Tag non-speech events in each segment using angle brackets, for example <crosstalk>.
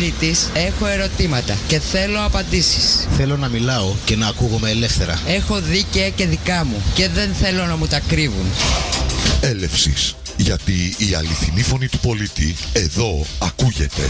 πολίτης έχει φωνή. Σαν πολίτης έχω ερωτήματα και θέλω απαντήσεις. Θέλω να μιλάω και να ακούγομαι ελεύθερα. Έχω δίκαια και δικά μου και δεν θέλω να μου τα κρύβουν. Έλευσης. Γιατί η αληθινή φωνή του πολίτη εδώ ακούγεται.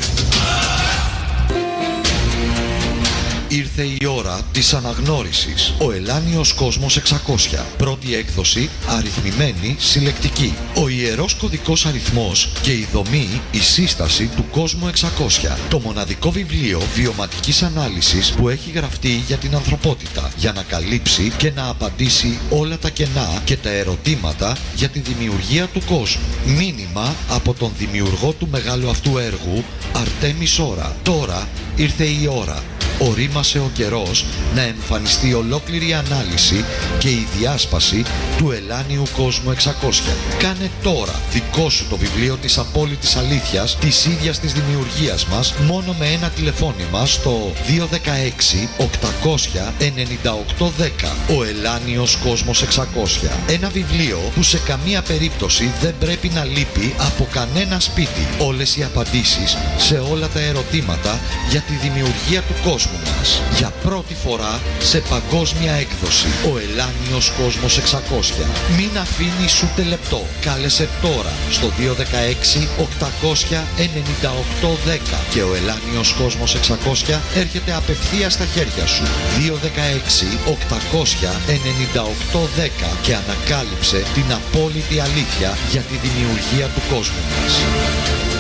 Ήρθε η ώρα της αναγνώρισης. Ο Ελάνιος Κόσμος 600. Πρώτη έκδοση, αριθμημένη, συλλεκτική. Ο ιερός κωδικός αριθμός και η δομή, η σύσταση του Κόσμου 600. Το μοναδικό βιβλίο βιωματικής ανάλυσης που έχει γραφτεί για την ανθρωπότητα. Για να καλύψει και να απαντήσει όλα τα κενά και τα ερωτήματα για τη δημιουργία του κόσμου. Μήνυμα από τον δημιουργό του μεγάλου αυτού έργου, Αρτέμις Σόρα. Τώρα ήρθε η ώρα ορίμασε ο καιρός να εμφανιστεί ολόκληρη ανάλυση και η διάσπαση του ελάνιου κόσμου 600. Κάνε τώρα δικό σου το βιβλίο της απόλυτης αλήθειας της ίδιας της δημιουργίας μας μόνο με ένα τηλεφώνημα στο 216 800 9810 Ο ελάνιος κόσμος 600 Ένα βιβλίο που σε καμία περίπτωση δεν πρέπει να λείπει από κανένα σπίτι Όλες οι απαντήσεις σε όλα τα ερωτήματα για τη δημιουργία του κόσμου μας. Για πρώτη φορά σε παγκόσμια έκδοση. Ο Ελάνιος Κόσμος 600. Μην αφήνεις ούτε λεπτό. Κάλεσε τώρα στο 216 800 9810 και ο Ελάνιος Κόσμος 600 έρχεται απευθείας στα χέρια σου. 216 800 9810 και ανακάλυψε την απόλυτη αλήθεια για τη δημιουργία του κόσμου μας.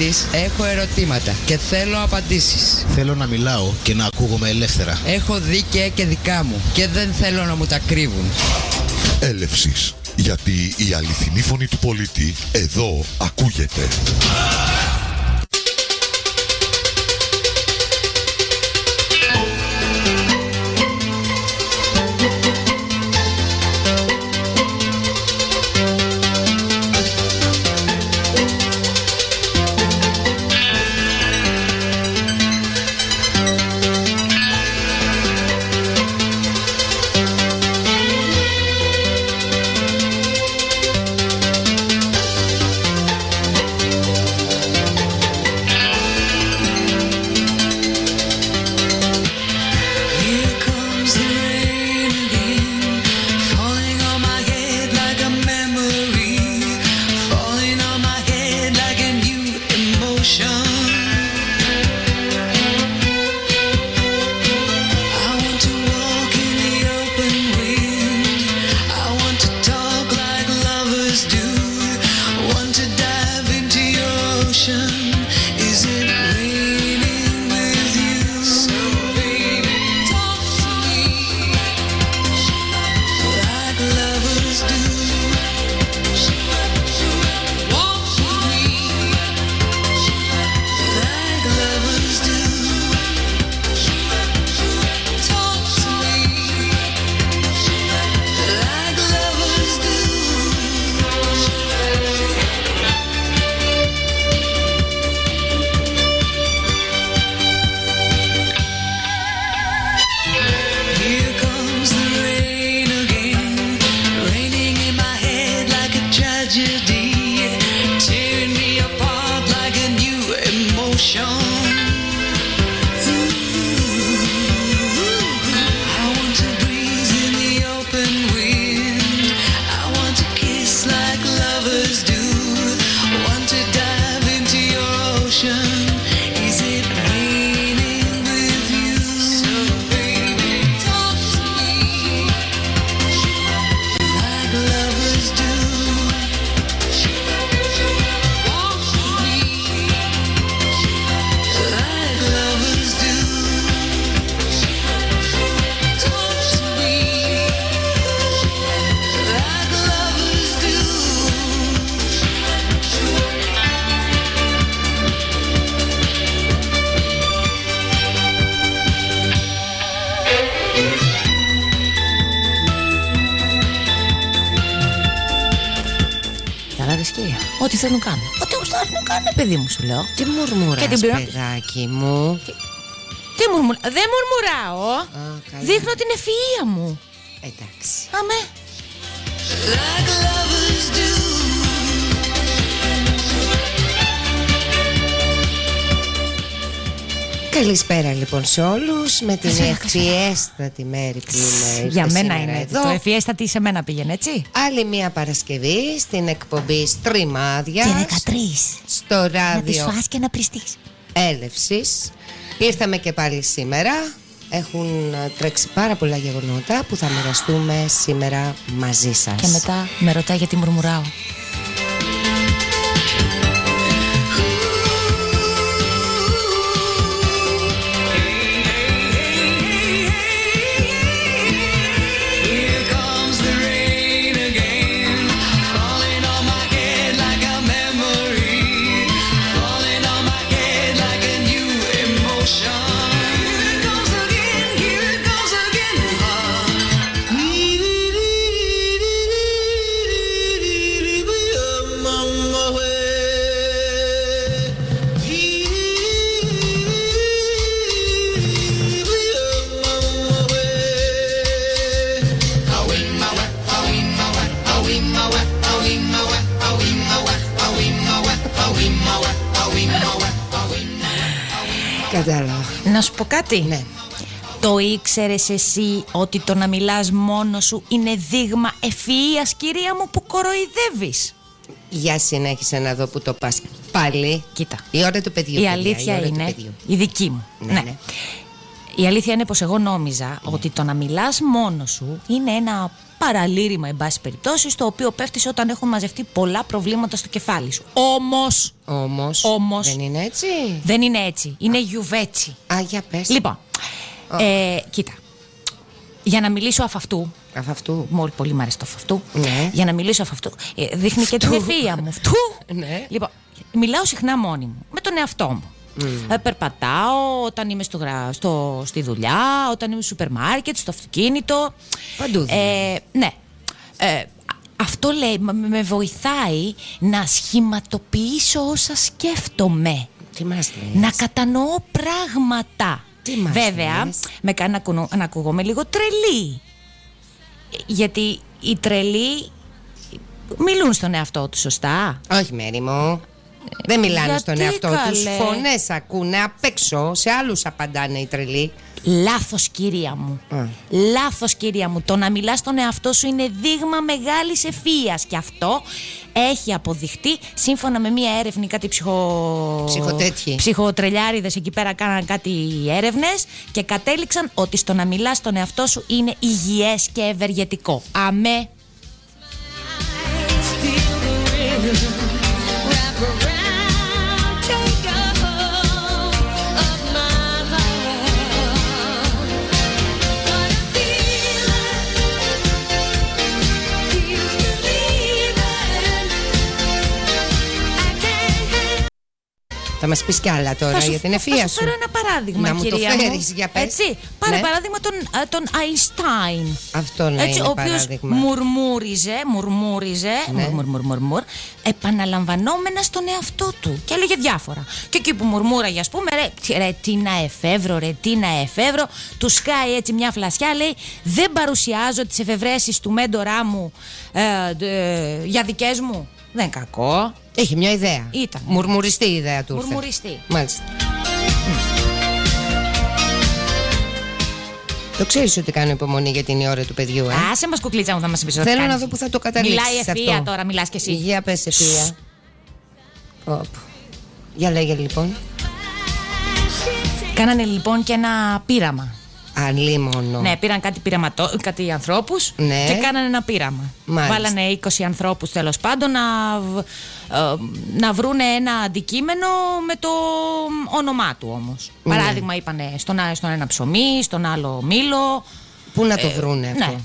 Σαν πολίτης έχω ερωτήματα και θέλω απαντήσεις. Θέλω να μιλάω και να ακούγομαι ελεύθερα. Έχω δίκαια και δικά μου και δεν θέλω να μου τα κρύβουν. Έλευσης. Γιατί η αληθινή φωνή του πολίτη εδώ ακούγεται. Παιδάκι μου. Τι μουρμουρά. Δεν μουρμουράω. καλά. Δείχνω την ευφυΐα μου. Εντάξει. Αμέ. Like lovers do. Καλησπέρα λοιπόν σε όλους με την Καλησπέρα, ευφιέστατη μέρη που είναι Για ήρθε μένα σήμερα είναι. εδώ. Το ευφιέστατη σε μένα πήγαινε, έτσι. Άλλη μια Παρασκευή στην εκπομπή Στριμάδια Και 13. στο Να τη ράδιο φας και να πριστείς. Έλευσης. Ήρθαμε και πάλι σήμερα. Έχουν ε, τρέξει πάρα πολλά γεγονότα που θα μοιραστούμε σήμερα μαζί σας. Και μετά με ρωτάει γιατί μουρμουράω. Να σου πω κάτι. Ναι. Το ήξερες εσύ ότι το να μιλάς μόνος σου είναι δείγμα ευφυΐας, κυρία μου, που κοροϊδεύεις; Για συνέχισε να δω που το πας. Πάλι. Κοίτα. Η ώρα του παιδιού. Η παιδιά, αλήθεια ώρα του είναι παιδιού. η δική μου. Ναι, ναι. Η αλήθεια είναι πως εγώ νόμιζα ότι το να μιλάς μόνος σου είναι ένα παραλήρημα, εν πάση περιπτώσει, στο οποίο πέφτεις όταν έχουν μαζευτεί πολλά προβλήματα στο κεφάλι σου. Όμως, Όμως, Όμως. δεν είναι έτσι; δεν είναι έτσι. Είναι γιουβέτσι. Α, για πες. Λοιπόν, ε, κοίτα. Για να μιλήσω αφ' αυτού, Αφ' αυτού. Μόλι πολύ μ' αρέσει το αυτού. Ναι. Για να μιλήσω από αυτού. ε, Δείχνει και την ευθεία μου. Αυτού. Ναι. Λοιπόν, μιλάω συχνά μόνη μου. Με τον εαυτό μου. Ε, περπατάω όταν είμαι στο, γρα- στο, στη δουλειά, όταν είμαι στο σούπερ μάρκετ, στο αυτοκίνητο. Παντού Ε, ναι. Ε, αυτό λέει, με, με βοηθάει να σχηματοποιήσω όσα σκέφτομαι. Τι μας λες; Να κατανοώ πράγματα. Τι μας Βέβαια, λες; με κάνει να, ακουνω- να ακούγομαι λίγο τρελή. Ε, Γιατί οι τρελοί μιλούν στον εαυτό τους, σωστά. Όχι, Μέρη μου. Δεν μιλάνε γιατί, στον εαυτό τους. καλέ; Φωνές ακούνε απ' έξω. Σε άλλους απαντάνε οι τρελοί. Λάθος κυρία μου. Α. Λάθος κυρία μου. Το να μιλάς στον εαυτό σου είναι δείγμα μεγάλης ευφυΐας και αυτό έχει αποδειχτεί σύμφωνα με μία έρευνη κάτι ψυχο... Ψυχοτέτοιοι. ψυχοτρελιάριδες εκεί πέρα κάναν κάτι έρευνες και κατέληξαν ότι στο να μιλάς στον εαυτό σου είναι υγιές και ευεργετικό. Αμέ. Θα μας πεις κι άλλα τώρα Θα σου- για την θα ευφία σου σου. φέρω ένα παράδειγμα, Να μου το κυρία φέρεις, για πες. Έτσι, πάρε Ναι. παράδειγμα τον, α, τον Einstein. Αυτό να είναι ο οποίος παράδειγμα. μουρμούριζε, μουρμούριζε, Ναι. μουρμουρ, μουρμουρ, μουρμουρ, επαναλαμβανόμενα στον εαυτό του. Και έλεγε διάφορα. Και εκεί που μουρμούραγε, ας πούμε, ρε, τι- ρε, τι να εφεύρω, ρε, τι να εφεύρω, του σκάει έτσι μια φλασιά, λέει, δεν παρουσιάζω τις εφευρέσεις του μέντορά μου ε, ε, για δικές μου. Δεν είναι κακό. Έχει μια ιδέα. Ήταν. Μουρμουριστή η ιδέα του. ήρθε. Μουρμουριστή. Μάλιστα. Το ξέρεις ότι κάνω υπομονή για την ώρα του παιδιού, ε; Άσε μας κουκλίτσα μου, θα μας πει Θέλω να δω που θα το καταλήξεις Μιλάει σε ευθεία αυτό. τώρα, μιλάς κι εσύ. Για πες ευφυΐα. Οπ. Για λέγε λοιπόν. Κάνανε λοιπόν και ένα πείραμα. Αλίμονο. Ναι, πήραν κάτι, πειραματο... κάτι ανθρώπους Ναι. και κάνανε ένα πείραμα. Μάλιστα. Βάλανε 20 ανθρώπους τέλος πάντων να, β- ε, να βρούνε ένα αντικείμενο με το όνομά του όμως. Ναι. Παράδειγμα, είπανε στον, α- στον ένα ψωμί, στον άλλο μήλο. Πού να το βρούνε αυτό; Ναι.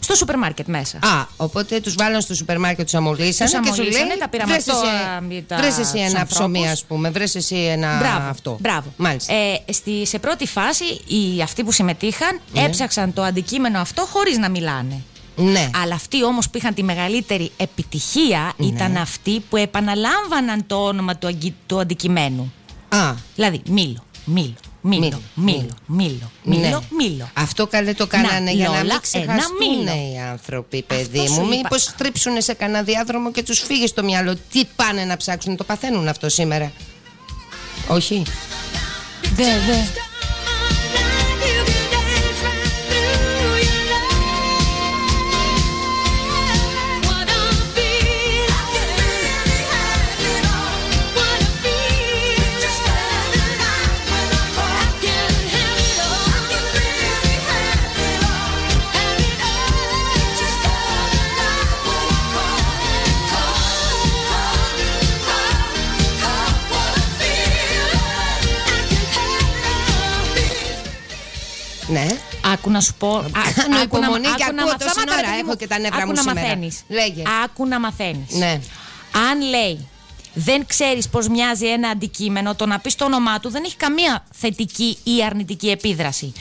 Στο σούπερ μάρκετ μέσα. Α, οπότε τους βάλαν στο σούπερ μάρκετ, τους αμολύσανε Τους και σου αμολύσανε, λέει. τα πήραμε βρες αυτό, εσύ, α, τα- βρες εσύ τους ένα ανθρώπους. ψωμί, ας πούμε. Βρες εσύ ένα Μπράβο, αυτό. Μπράβο. Μάλιστα. Ε, στη, σε πρώτη φάση, οι, αυτοί που συμμετείχαν Ναι. έψαξαν το αντικείμενο αυτό χωρίς να μιλάνε. Ναι. Αλλά αυτοί όμως που είχαν τη μεγαλύτερη επιτυχία ήταν αυτοί που επαναλάμβαναν το όνομα του, αγγι- του αντικειμένου. Α, Δηλαδή, μήλο, μήλο, μήλο, Μήλο, μήλο, μήλο, μήλο, ναι. μήλο. Αυτό καλέ το κάνανε Να, για να μην Λόλα, ξεχαστούν ένα μήλο. οι άνθρωποι, παιδί Αυτό σου μου. είπα. Μήπως τρίψουν σε κανένα διάδρομο και τους φύγεις στο μυαλό. Τι πάνε να ψάξουν, το παθαίνουν αυτό σήμερα. Όχι. Δε, δε. Άκου να σου πω. α- Κάνω άκου να- υπομονή και άκου να ακούω μα- τόση Σταμάτα, ώρα, ρε παιδί έχω μου. και τα νεύρα Άκου μου να σήμερα. μαθαίνεις. Λέγε. Άκου να μαθαίνεις. Ναι. Αν λέει δεν ξέρεις πώς μοιάζει ένα αντικείμενο, το να πεις το όνομά του δεν έχει καμία θετική ή αρνητική επίδραση.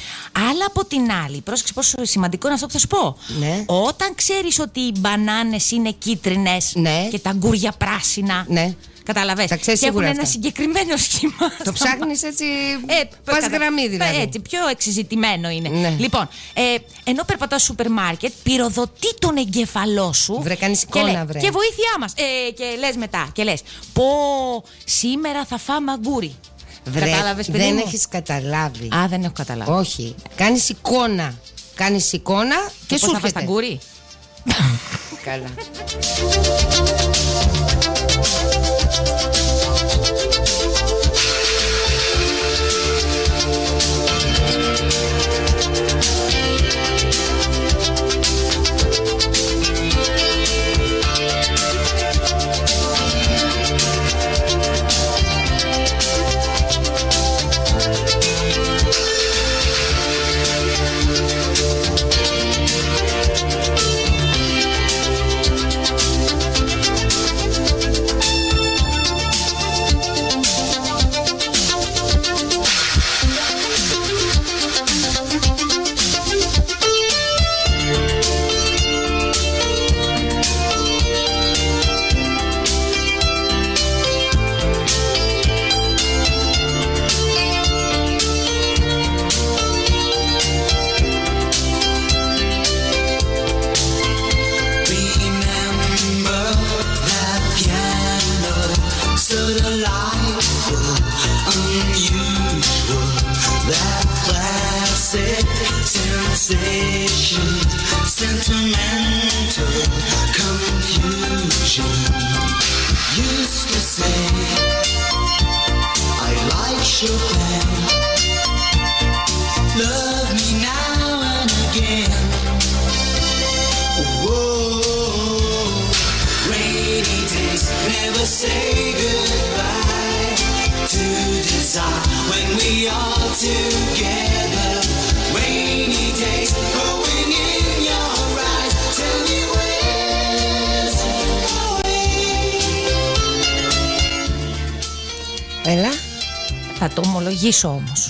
Αλλά από την άλλη, πρόσεξε πόσο σημαντικό είναι αυτό που θα σου πω. Ναι. Όταν ξέρεις ότι οι μπανάνες είναι κίτρινες Ναι. και τα γκούρια πράσινα. Ναι. Καταλαβες. Τα ξέρεις και έχουν σίγουρα ένα αυτά. συγκεκριμένο σχήμα. Το ψάχνεις έτσι. Ε, Πας κατα- γραμμή δηλαδή. Έτσι, πιο εξειζητημένο είναι. Ναι. Λοιπόν, ε, ενώ περπατάς στο σούπερ μάρκετ, πυροδοτεί τον εγκεφαλό σου. Βρε, κάνεις και εικόνα, λέει- βρε. Και βοήθειά μας. Ε, και λες μετά, και λες. Πω, σήμερα θα φάμε αγκούρι. Βρε, Κατάλαβες, παιδί δεν μου; έχεις καταλάβει. Α, δεν έχω καταλάβει. Όχι. Κάνεις εικόνα. Κάνεις εικόνα και Και σου πώς θα φας έρχεται. τα αγκούρι. Καλά.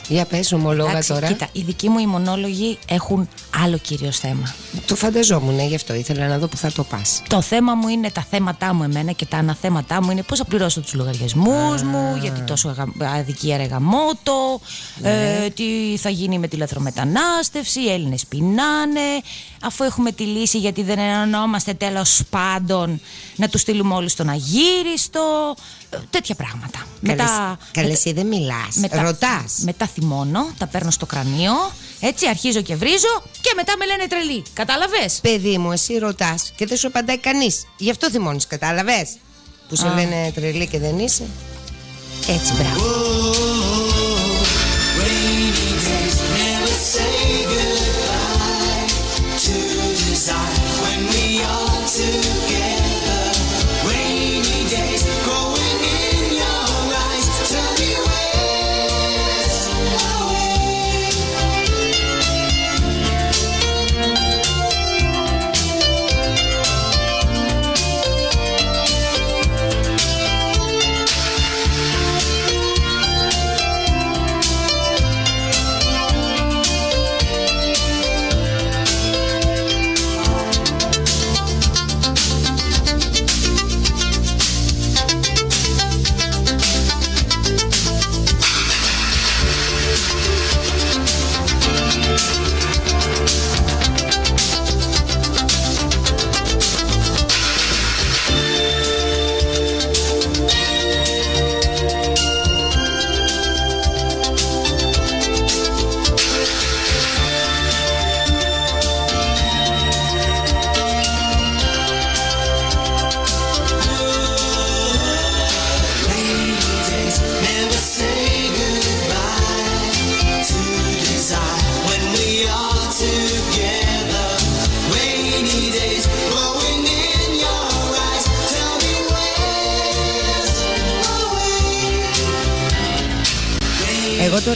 Για πες ομολόγα Εντάξει, τώρα. Κοίτα, οι δικοί μου οι μονόλογοι έχουν άλλο κυρίω θέμα. Το φανταζόμουν, γι' αυτό ήθελα να δω που θα το πας. Το θέμα μου είναι τα θέματά μου εμένα και τα αναθέματά μου είναι πώς θα πληρώσω τους λογαριασμούς μου, γιατί τόσο αγα- αδικία ρε γαμότο, ε, τι θα γίνει με τη λαθρομετανάστευση, οι Έλληνες πεινάνε, αφού έχουμε τη λύση γιατί δεν ενωνόμαστε τέλος πάντων να τους στείλουμε όλους στον αγύριστο, ε, τέτοια πράγματα. Καλέ, καλές, εσύ δεν μιλάς, ρωτάς. Μετά θυμώνω, τα παίρνω στο κρανίο, έτσι αρχίζω και βρίζω και μετά με λένε τρελή. Κατάλαβες; Παιδί μου, εσύ ρωτάς και δεν σου απαντάει κανείς. Γι' αυτό θυμώνεις, κατάλαβες; Που σε Α. λένε τρελή και δεν είσαι. Έτσι, μπράβο.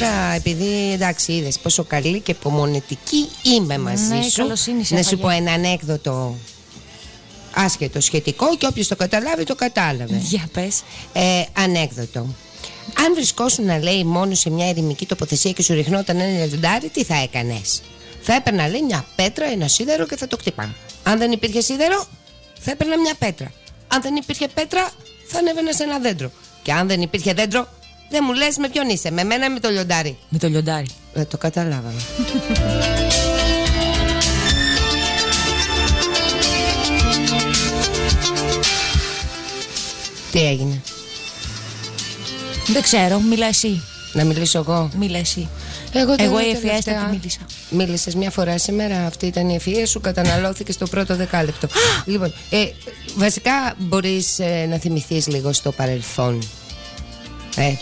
Τώρα, επειδή εντάξει, είδες πόσο καλή και υπομονετική είμαι μαζί Ναι, σου. καλοσύνη σε να σου έφαγε. πω ένα ανέκδοτο άσχετο σχετικό και όποιος το καταλάβει το κατάλαβε. Για πες. Ε, ανέκδοτο. Αν βρισκόσουν να λέει μόνο σε μια ερημική τοποθεσία και σου ριχνόταν ένα λιοντάρι, τι θα έκανες; Θα έπαιρνα λέει μια πέτρα, ένα σίδερο και θα το χτυπά. Αν δεν υπήρχε σίδερο, θα έπαιρνα μια πέτρα. Αν δεν υπήρχε πέτρα, θα ανέβαινα σε ένα δέντρο. Και αν δεν υπήρχε δέντρο, δεν μου λες με ποιον είσαι, με μένα ή με το λιοντάρι; Με το λιοντάρι. Ε, το καταλάβαμε. <laughs> Τι έγινε, Δεν ξέρω, μίλα εσύ. να μιλήσω εγώ; Μίλα εσύ. Εγώ, τώρα Εγώ η τελευταία- ευφιέστατη μίλησα. Μίλησες μια φορά σήμερα. Αυτή ήταν η ευφυΐα σου. Καταναλώθηκε στο πρώτο δεκάλεπτο. <gasps> λοιπόν, ε, βασικά μπορείς να θυμηθείς λίγο στο παρελθόν. Ε,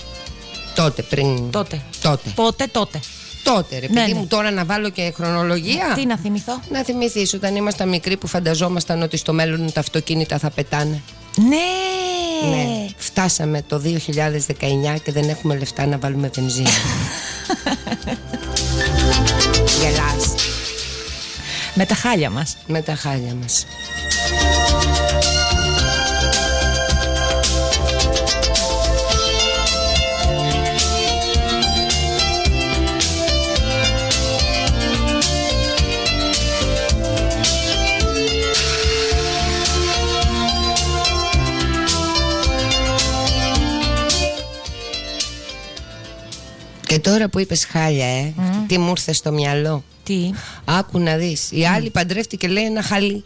τότε, πριν. Τότε. Τότε. Πότε τότε. Τότε, ρε Ναι, παιδί ναι. μου, τώρα να βάλω και χρονολογία. Τι να θυμηθώ; Να θυμηθείς όταν ήμασταν μικροί που φανταζόμασταν ότι στο μέλλον τα αυτοκίνητα θα πετάνε. Ναι. Ναι. Φτάσαμε το 2019 και δεν έχουμε λεφτά να βάλουμε βενζίνη. <laughs> Γελάς Με τα χάλια μας. με τα χάλια μας. Τώρα που είπες χάλια, ε, τι μου ήρθε στο μυαλό. Τι; Άκου να δεις. Η άλλη παντρεύτηκε λέει ένα χαλί.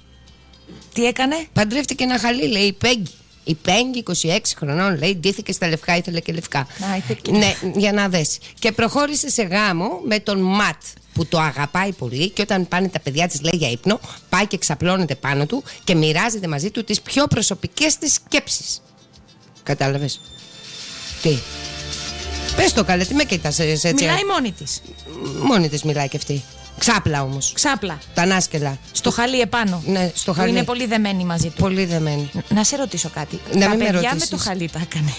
Τι έκανε; Παντρεύτηκε ένα χαλί λέει η Πέγγι. Η Πέγγι 26 χρονών λέει ντύθηκε στα λευκά, ήθελε και λευκά. Να, ήθελε και Ναι, για να δες. Και προχώρησε σε γάμο με τον Ματ που το αγαπάει πολύ και όταν πάνε τα παιδιά της λέει για ύπνο πάει και ξαπλώνεται πάνω του και μοιράζεται μαζί του τις πιο προσωπικές της σκέψεις. Κατάλαβες; Τι; Πες το καλές, τι με κοίτας έτσι. Μιλάει μόνη της. Μόνη της μιλάει και αυτή. Ξάπλα όμως. Ξάπλα. Τα νάσκελα. Στο χαλί επάνω. Ναι, στο Που χαλί. είναι πολύ δεμένη μαζί του. Πολύ δεμένη. Να σε ρωτήσω κάτι. Να τα μην με παιδιά με ρωτήσεις. το χαλί τα έκανε.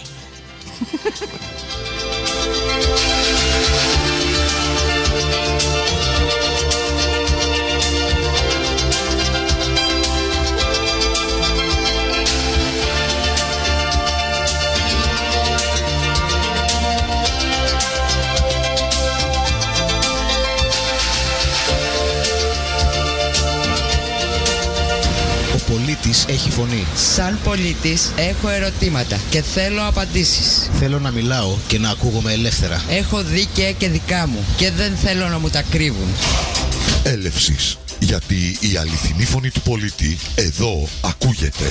<laughs> πολίτης έχει φωνή. Σαν πολίτης έχω ερωτήματα και θέλω απαντήσεις. Θέλω να μιλάω και να ακούγομαι ελεύθερα. Έχω δίκαια και δικά μου και δεν θέλω να μου τα κρύβουν. Έλευσης. Γιατί η αληθινή φωνή του πολίτη εδώ ακούγεται.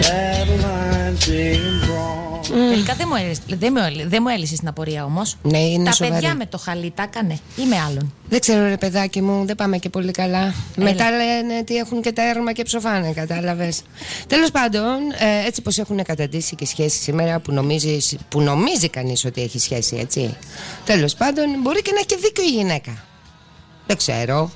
There's battle lines being drawn. Τελικά δεν μου, έλυσε, δεν, μου, έλυ- δεν μου έλυσες την απορία όμως. Ναι, είναι Τα σοβαρή. παιδιά με το χαλί τα έκανε ή με άλλον; Δεν ξέρω ρε παιδάκι μου, δεν πάμε και πολύ καλά. Μετά λένε ότι έχουν και τα έρμα και ψοφάνε, κατάλαβες. Τέλος πάντων, ε, έτσι πως έχουν καταντήσει και σχέσεις σήμερα που νομίζει, που νομίζει κανείς ότι έχει σχέση, έτσι. Τέλος πάντων, μπορεί και να έχει και δίκιο η γυναίκα. Δεν ξέρω.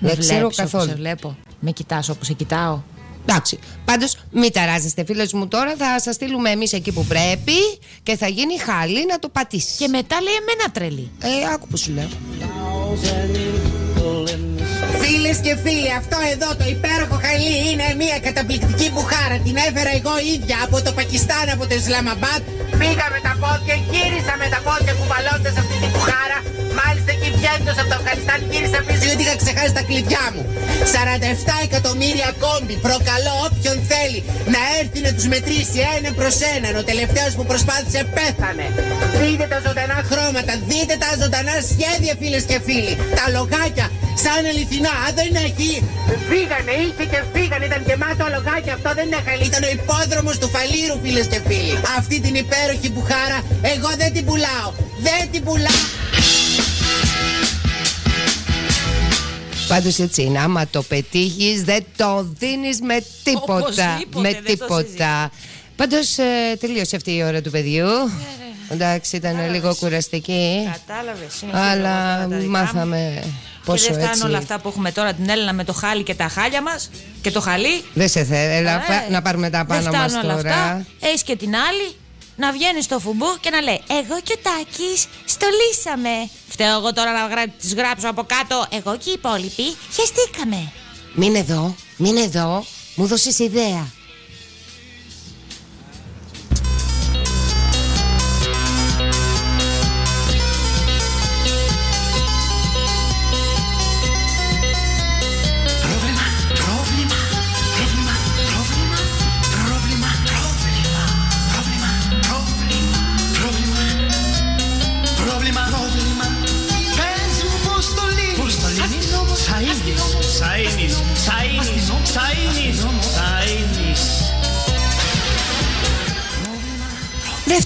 Με Δεν ξέρω βλέπεις όπως καθόλου. σε βλέπω. Με κοιτάς όπως σε κοιτάω. Εντάξει. Πάντως, μην ταράζεστε, φίλες μου τώρα. Θα σας στείλουμε εμείς εκεί που πρέπει και θα γίνει χαλή να το πατήσεις. Και μετά λέει εμένα τρελή. Ε, άκου που σου λέω. Cows and evil in the Φίλες και φίλοι, αυτό εδώ το υπέροχο χαλί είναι μια καταπληκτική μπουχάρα. Την έφερα εγώ ίδια από το Πακιστάν, από το Ισλαμαμπάτ. Πήγα με τα πόδια, γύρισα με τα πόδια κουβαλώντα αυτή την μπουχάρα. Μάλιστα εκεί βγαίνοντα από το Αφγανιστάν γύρισα πίσω γιατί είχα ξεχάσει τα κλειδιά μου. 47 εκατομμύρια κόμπι. Προκαλώ όποιον θέλει να έρθει να τους μετρήσει ένα προς έναν. Ο τελευταίος που προσπάθησε πέθανε. Δείτε τα ζωντανά χρώματα, δείτε τα ζωντανά σχέδια φίλες και φίλοι. Τα λογάκια σαν αληθινά. Αν δεν έχει. Φύγανε, ήρθε και φύγανε. Ήταν γεμάτο λογάκια. Αυτό δεν είναι χαλί. Ήταν ο υπόδρομος του φαλήρου, φίλες και φίλοι. Αυτή την υπέροχη μπουχάρα, εγώ δεν την πουλάω. Δεν την πουλάω. Πάντως έτσι είναι. Άμα το πετύχεις, δεν το δίνεις με τίποτα. Οπωσδήποτε, με δεν το τίποτα. Πάντως τελείωσε αυτή η ώρα του παιδιού. Εντάξει, ήταν λίγο κουραστική. Κατάλαβες. Αλλά μάθαμε πόσο και δεν φτάνουν έτσι. όλα αυτά που έχουμε τώρα την Έλληνα με το χάλι και τα χάλια μας και το χαλί. Δεν σε θέλω. Ε, να πάρουμε τα πάνω δεν μας φτάνουν όλα τώρα. αυτά. Έχεις και την άλλη να βγαίνει στο φουμπού και να λέει Εγώ και ο Τάκης στολίσαμε. Φταίω εγώ τώρα να γρα... τις γράψω από κάτω. Εγώ και οι υπόλοιποι χεστήκαμε. Μην εδώ, μην εδώ. Μου δώσεις ιδέα.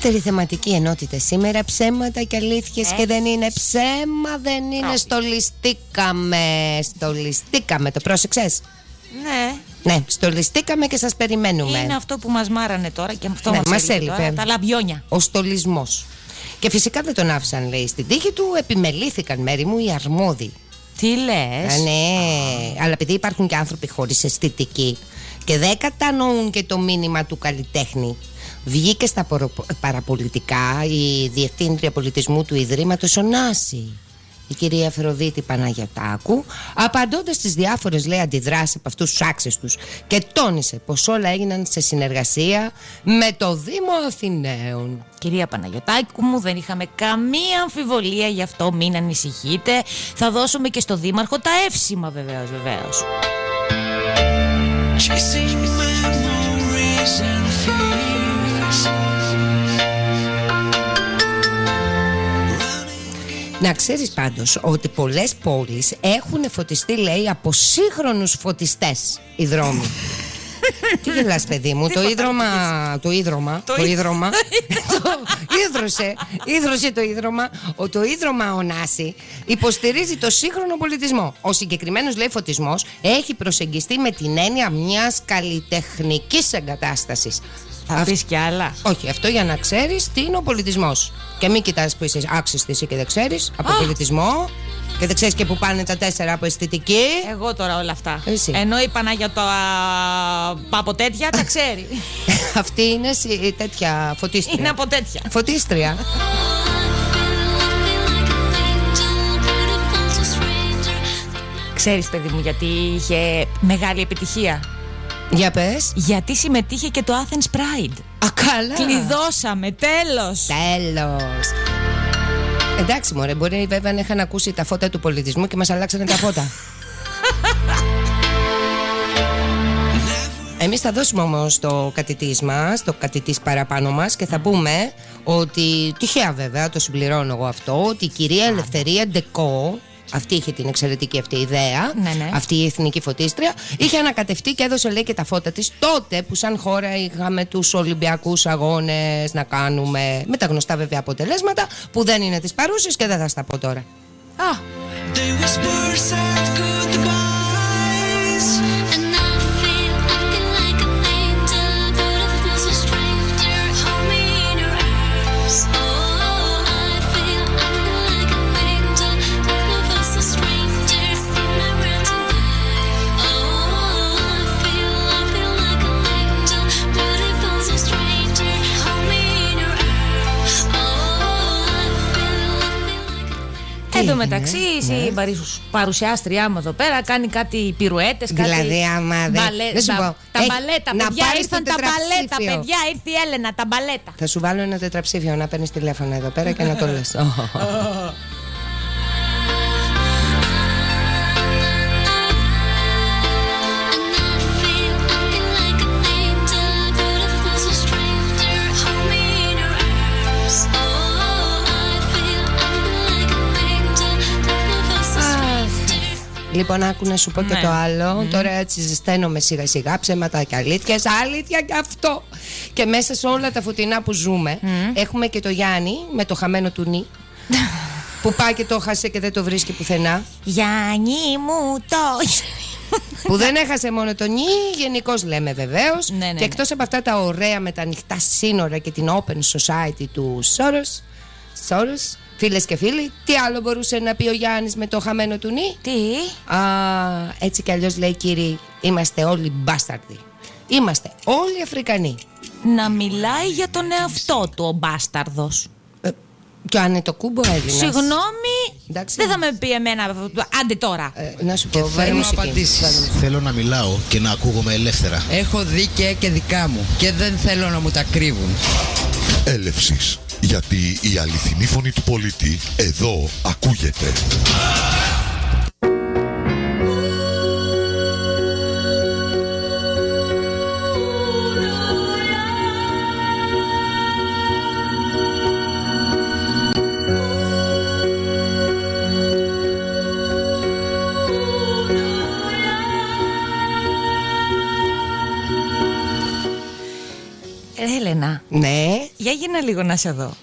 Δεύτερη θεματική ενότητα σήμερα. Ψέματα και αλήθειες και δεν είναι ψέμα, δεν είναι. Πρόβλημα. Στολιστήκαμε. Στολιστήκαμε. Το πρόσεξες; Ναι, Ναι, στολιστήκαμε και σας περιμένουμε. είναι αυτό που μας μάρανε τώρα και αυτό Ναι, μας, μας έλειπε έλειπε. τώρα, Τα λαμπιόνια. Ο στολισμός. Και φυσικά δεν τον άφησαν, λέει, στην τύχη του. Επιμελήθηκαν μέρη μου οι αρμόδιοι. Τι λες; Α, ναι, αλλά επειδή υπάρχουν και άνθρωποι χωρίς αισθητική και δεν κατανοούν και το μήνυμα του καλλιτέχνη. Βγήκε στα πορο- παραπολιτικά η Διευθύντρια Πολιτισμού του Ιδρύματος Ωνάση, η κυρία Αφροδίτη Παναγιωτάκου, απαντώντας στις διάφορες λέει αντιδράσεις από αυτούς τους άξες τους και τόνισε πως όλα έγιναν σε συνεργασία με το Δήμο Αθηναίων. Κυρία Παναγιωτάκου μου, δεν είχαμε καμία αμφιβολία γι' αυτό. Μην ανησυχείτε. Θα δώσουμε και στο Δήμαρχο τα εύσημα βεβαίως, βεβαίως. Chasing memories and fears. Να ξέρεις πάντως ότι πολλές πόλεις έχουν φωτιστεί λέει από σύγχρονους φωτιστές οι δρόμοι. <laughs> Τι γελάς παιδί μου, το ίδρωμα, το ίδρωμα, το ίδρωμα, <laughs> το ίδρωσε, ίδρωσε το ίδρωμα, ο, το ίδρωμα Ωνάση υποστηρίζει το σύγχρονο πολιτισμό. Ο συγκεκριμένος λέει φωτισμός έχει προσεγγιστεί με την έννοια μιας καλλιτεχνικής εγκατάστασης. Θα πεις κι άλλα; Όχι, αυτό για να ξέρεις τι είναι ο πολιτισμός. Και μην κοιτάς που είσαι άξιστη εσύ και δεν ξέρεις από πολιτισμό. Και δεν ξέρεις και που πάνε τα τέσσερα από αισθητική. Εγώ τώρα όλα αυτά. Εσύ. Ενώ η Πανάγια το από τέτοια τα ξέρει. <laughs> Αυτή είναι συ- τέτοια φωτίστρια. Είναι από τέτοια. Φωτίστρια. <laughs> Ξέρεις παιδί μου γιατί είχε μεγάλη επιτυχία. Για πες. Γιατί συμμετείχε και το Athens Pride. Α, καλά. Κλειδώσαμε, τέλος. Τέλος. Εντάξει, μωρέ, μπορεί βέβαια να είχαν ακούσει τα φώτα του πολιτισμού και μας αλλάξανε τα φώτα. <laughs> Εμείς θα δώσουμε όμως το κατητής μας, το κατητής παραπάνω μας και θα πούμε ότι, τυχαία βέβαια, το συμπληρώνω εγώ αυτό, ότι η κυρία Ελευθερία Ντεκό, αυτή είχε την εξαιρετική αυτή ιδέα, Ναι, ναι. αυτή η εθνική φωτίστρια, είχε ανακατευτεί και έδωσε λέει και τα φώτα της τότε που σαν χώρα είχαμε τους Ολυμπιακούς αγώνες να κάνουμε. Με τα γνωστά βέβαια αποτελέσματα που δεν είναι της παρούσης και δεν θα στα πω τώρα. Α, Εν τω έγινε, μεταξύ, ναι. η παρουσ- παρουσιάστριά μου εδώ πέρα κάνει κάτι πυρουέτες κάτι. Δηλαδή, άμα δεν- μπαλέ- δεν σου τα- πω, Τα έχει- μπαλέτα, να παιδιά, πάρεις ήρθαν το τα μπαλέτα, τετραψήφιο. παιδιά, ήρθε η Έλενα, τα μπαλέτα. Θα σου βάλω ένα τετραψήφιο να παίρνεις τηλέφωνο εδώ πέρα και να το λες. <laughs> Λοιπόν, άκου να σου πω και Ναι. το άλλο. Τώρα έτσι ζεσταίνομαι σιγά σιγά ψέματα και αλήθειες. Αλήθεια και αυτό. Και μέσα σε όλα τα φωτεινά που ζούμε, έχουμε και το Γιάννη με το χαμένο του νι. <laughs> που πάει και το χάσε και δεν το βρίσκει πουθενά. Γιάννη μου το. που δεν έχασε μόνο το νι, γενικώς λέμε βεβαίως. Ναι, ναι, και ναι. εκτός από αυτά τα ωραία με τα ανοιχτά σύνορα και την open society του Σόρο. Σόρο, φίλες και φίλοι, τι άλλο μπορούσε να πει ο Γιάννης με το χαμένο του νι; Τι; Α, έτσι κι αλλιώς λέει κύριοι, είμαστε όλοι μπάσταρδοι. Είμαστε όλοι Αφρικανοί. Να μιλάει για τον εαυτό του ο μπάσταρδος. Ε, και ο Ανετοκούμπο Έλληνας. Συγγνώμη, Εντάξει. δεν θα με πει εμένα. Άντε τώρα. Ε, να σου πω, Και βάλε θέλω μουσική. απαντήσεις. Βάλε μουσική. Θέλω να μιλάω και να ακούγομαι ελεύθερα. Έχω δίκαια και δικά μου και δεν θέλω να μου τα κρύβουν. Έλευσης. Γιατί η αληθινή φωνή του πολίτη εδώ ακούγεται. Για γίνα λίγο να σε δω.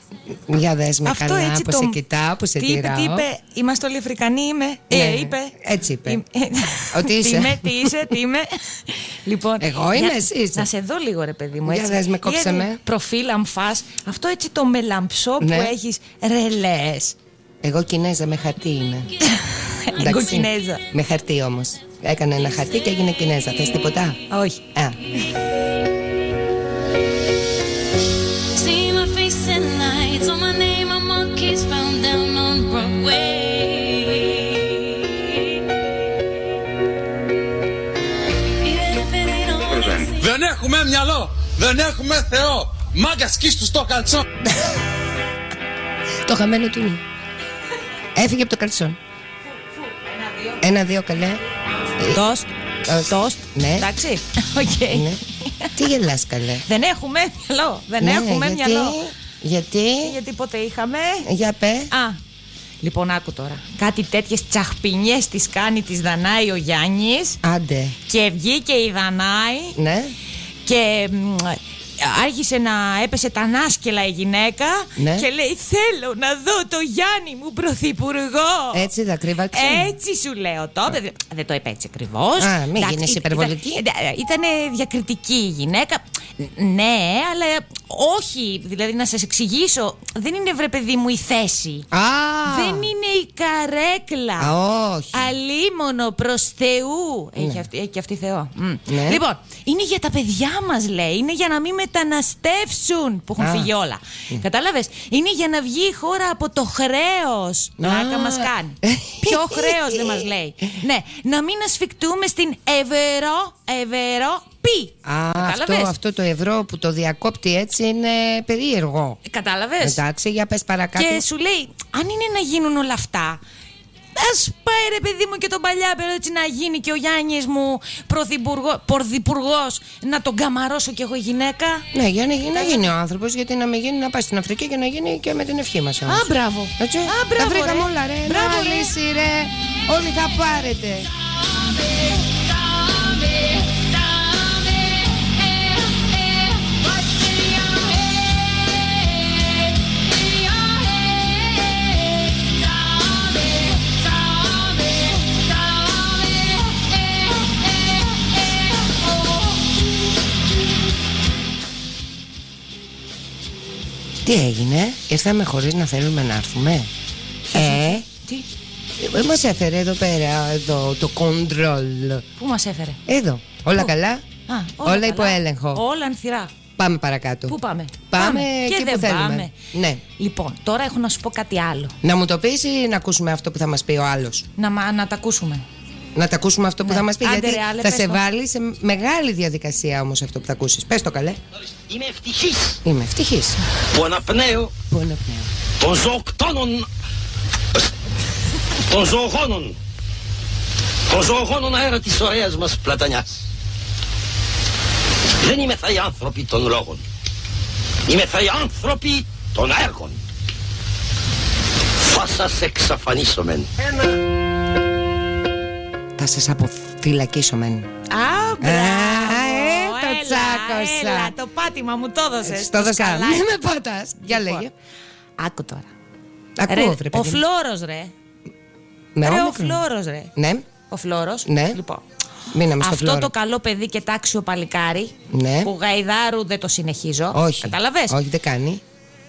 για δες με καλά που το- σε κοιτάω, που σε τι είπε, τυράω. τι είπε, είμαστε όλοι Αφρικανοί, είμαι. Ναι, ε, ναι. είπε. Έτσι είπε. Είμαι- Ότι <laughs> είσαι. Τι είμαι, τι είσαι, τι είμαι. λοιπόν, Εγώ είμαι, για- εσύ είσαι. Να σε δω λίγο, ρε παιδί μου. Για Έτσι. δες με, κόψε Γιατί με. Προφίλ, αμφάς. Αυτό έτσι το μελαμψό Ναι. που έχεις ρελές. Εγώ Κινέζα με χαρτί είμαι. Εντάξει. Κοκκινέζα. Με χαρτί όμως. Έκανε ένα χαρτί και έγινε Κινέζα. Θες τίποτα; Όχι. Α, έχουμε μυαλό, δεν έχουμε Θεό. Μάγκα σκίστου στο καλτσό. το χαμένο του νου. Έφυγε από το καλτσόν. Ένα-δύο καλέ. Τόστ. Ε, Τόστ. Ναι. Εντάξει. <laughs> Οκ. Ναι. Τι γελάς καλέ. Δεν έχουμε μυαλό. Δεν Ναι, έχουμε γιατί, μυαλό. Γιατί; Γιατί ποτέ είχαμε. Για πέ. Α, λοιπόν άκου τώρα. Κάτι τέτοιες τσαχπινιές τις κάνει της Δανάη ο Γιάννης Άντε. και βγήκε η Δανάη Ναι. Και μ, άρχισε να έπεσε τ' ανάσκελα η γυναίκα Ναι. και λέει θέλω να δω το Γιάννη μου πρωθυπουργό. Έτσι δακρύβαξε. Έτσι σου λέω το. Δεν, δεν το είπε έτσι ακριβώς. Α, μην γίνεις υπερβολική. Ήταν διακριτική η γυναίκα. Ναι, αλλά όχι. Δηλαδή να σας εξηγήσω. Δεν είναι βρε παιδί μου η θέση. Α. Δεν είναι η καρέκλα. Α, όχι. Αλίμονο προς Θεού. Έχει, αυτή, έχει και αυτή Θεό. Μμ. Ναι. Λοιπόν, είναι για τα παιδιά μας, λέει. Είναι για να μην μεταναστεύσουν που έχουν Α. φύγει όλα. Κατάλαβες; Είναι για να βγει η χώρα από το χρέος. Πλάκα μας κάνει. Ποιο χρέος δεν μας λέει. Ναι, να μην ασφικτούμε στην Ευρώ, Ευρώπη. Α, αυτό, αυτό το ευρώ που το διακόπτει έτσι είναι περίεργο. Κατάλαβες; Εντάξει, για πες παρακάτω. Και σου λέει, αν είναι να γίνουν όλα αυτά, Α πάει ρε παιδί μου και τον παλιάπερο έτσι να γίνει και ο Γιάννης μου πρωθυπουργός, να τον καμαρώσω κι εγώ γυναίκα. Ναι, για να, γίνει- να γίνει ο άνθρωπος, γιατί να μην γίνει να πάει στην Αφρική και να γίνει και με την ευχή μας. Α, μπράβο. Έτσι. Α, μπράβο, Τα βρήκαμε ρε. όλα, ρε. Μπράβο, να ρε. λύση, ρε. Όλοι θα πάρετε. Τι έγινε, ήρθαμε χωρίς να θέλουμε να έρθουμε; Ε, Τι, ε, μας έφερε εδώ πέρα εδώ, το control. πού μας έφερε; Εδώ, όλα Πού; καλά; Α, όλα καλά. υπό έλεγχο. Όλα ανθυρά. Πάμε παρακάτω. Πού πάμε; Πάμε και εκεί δεν που θέλουμε. πάμε. Ναι. Λοιπόν, τώρα έχω να σου πω κάτι άλλο. Να μου το πεις ή να ακούσουμε αυτό που θα μας πει ο άλλος; Να, μα- να τα ακούσουμε. Να τα ακούσουμε αυτό που Ναι. θα μας πει. Άντε, γιατί ρε, άλλε, θα πες σε το. βάλει σε μεγάλη διαδικασία όμως αυτό που θα ακούσεις. Πες το καλέ. Είμαι ευτυχής Είμαι ευτυχής. που αναπνέω Πού είναι πνεύμα. των ζωοκτώνων των ζωογόνων των ζωογόνων αέρα της ωραίας μας πλατανιάς. Δεν είμαι θα οι άνθρωποι των λόγων. Είμαι θα οι άνθρωποι των έργων. Θα σας εξαφανίσομεν. Θα σας αποφυλακίσω μεν. Α, μπράβο. ε, το έλα, τσάκωσα. Έλα, το πάτημα μου το έδωσες. Στο δώσα. Μην με πατάς. Για Λοιπόν, λέγε. Άκου τώρα. Ακούω, Ρε, βρε ο παιδί. μου. Φλόρο, ρε. Με ρε, ο όμικρον. Φλόρο, ρε. Ναι, Ο Φλόρο. Ναι. Λοιπόν. μείναμε στο Αυτό φλόρο. το καλό παιδί και τάξιο παλικάρι Ναι. που γαϊδάρου δεν το συνεχίζω. Όχι. Καταλαβες; Όχι, δεν κάνει.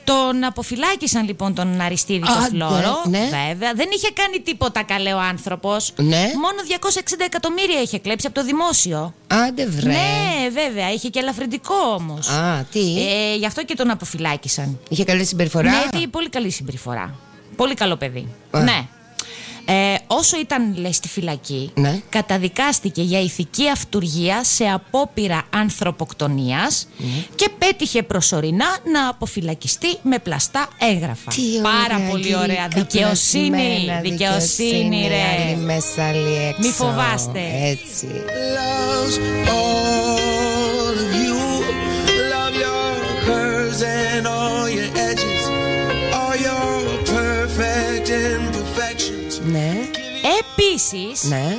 Τον αποφυλάκησαν λοιπόν τον Αριστίδη το Άντε, Φλόρο. ναι. Βέβαια. Δεν είχε κάνει τίποτα καλέ ο άνθρωπος. Ναι. Μόνο 260 εκατομμύρια είχε κλέψει από το δημόσιο. Άντε βρε. Ναι, βέβαια. Είχε και ελαφρυντικό όμως. Α, τι; Ε, γι' αυτό και τον αποφυλάκησαν. Είχε καλή συμπεριφορά; Ναι, τι, πολύ καλή συμπεριφορά. Πολύ καλό παιδί. Α. Ναι. Ε, όσο ήταν λέει, στη φυλακή, Ναι. καταδικάστηκε για ηθική αυτουργία σε απόπειρα ανθρωποκτονίας και πέτυχε προσωρινά να αποφυλακιστεί με πλαστά έγγραφα. Τι Πάρα ωραία, πολύ ωραία. γλυκά Δικαιοσύνη, πλασμένα, δικαιοσύνη, άλλη ρε. μέσα, άλλη έξω. Μη φοβάστε. Έτσι. Επίσης, ναι.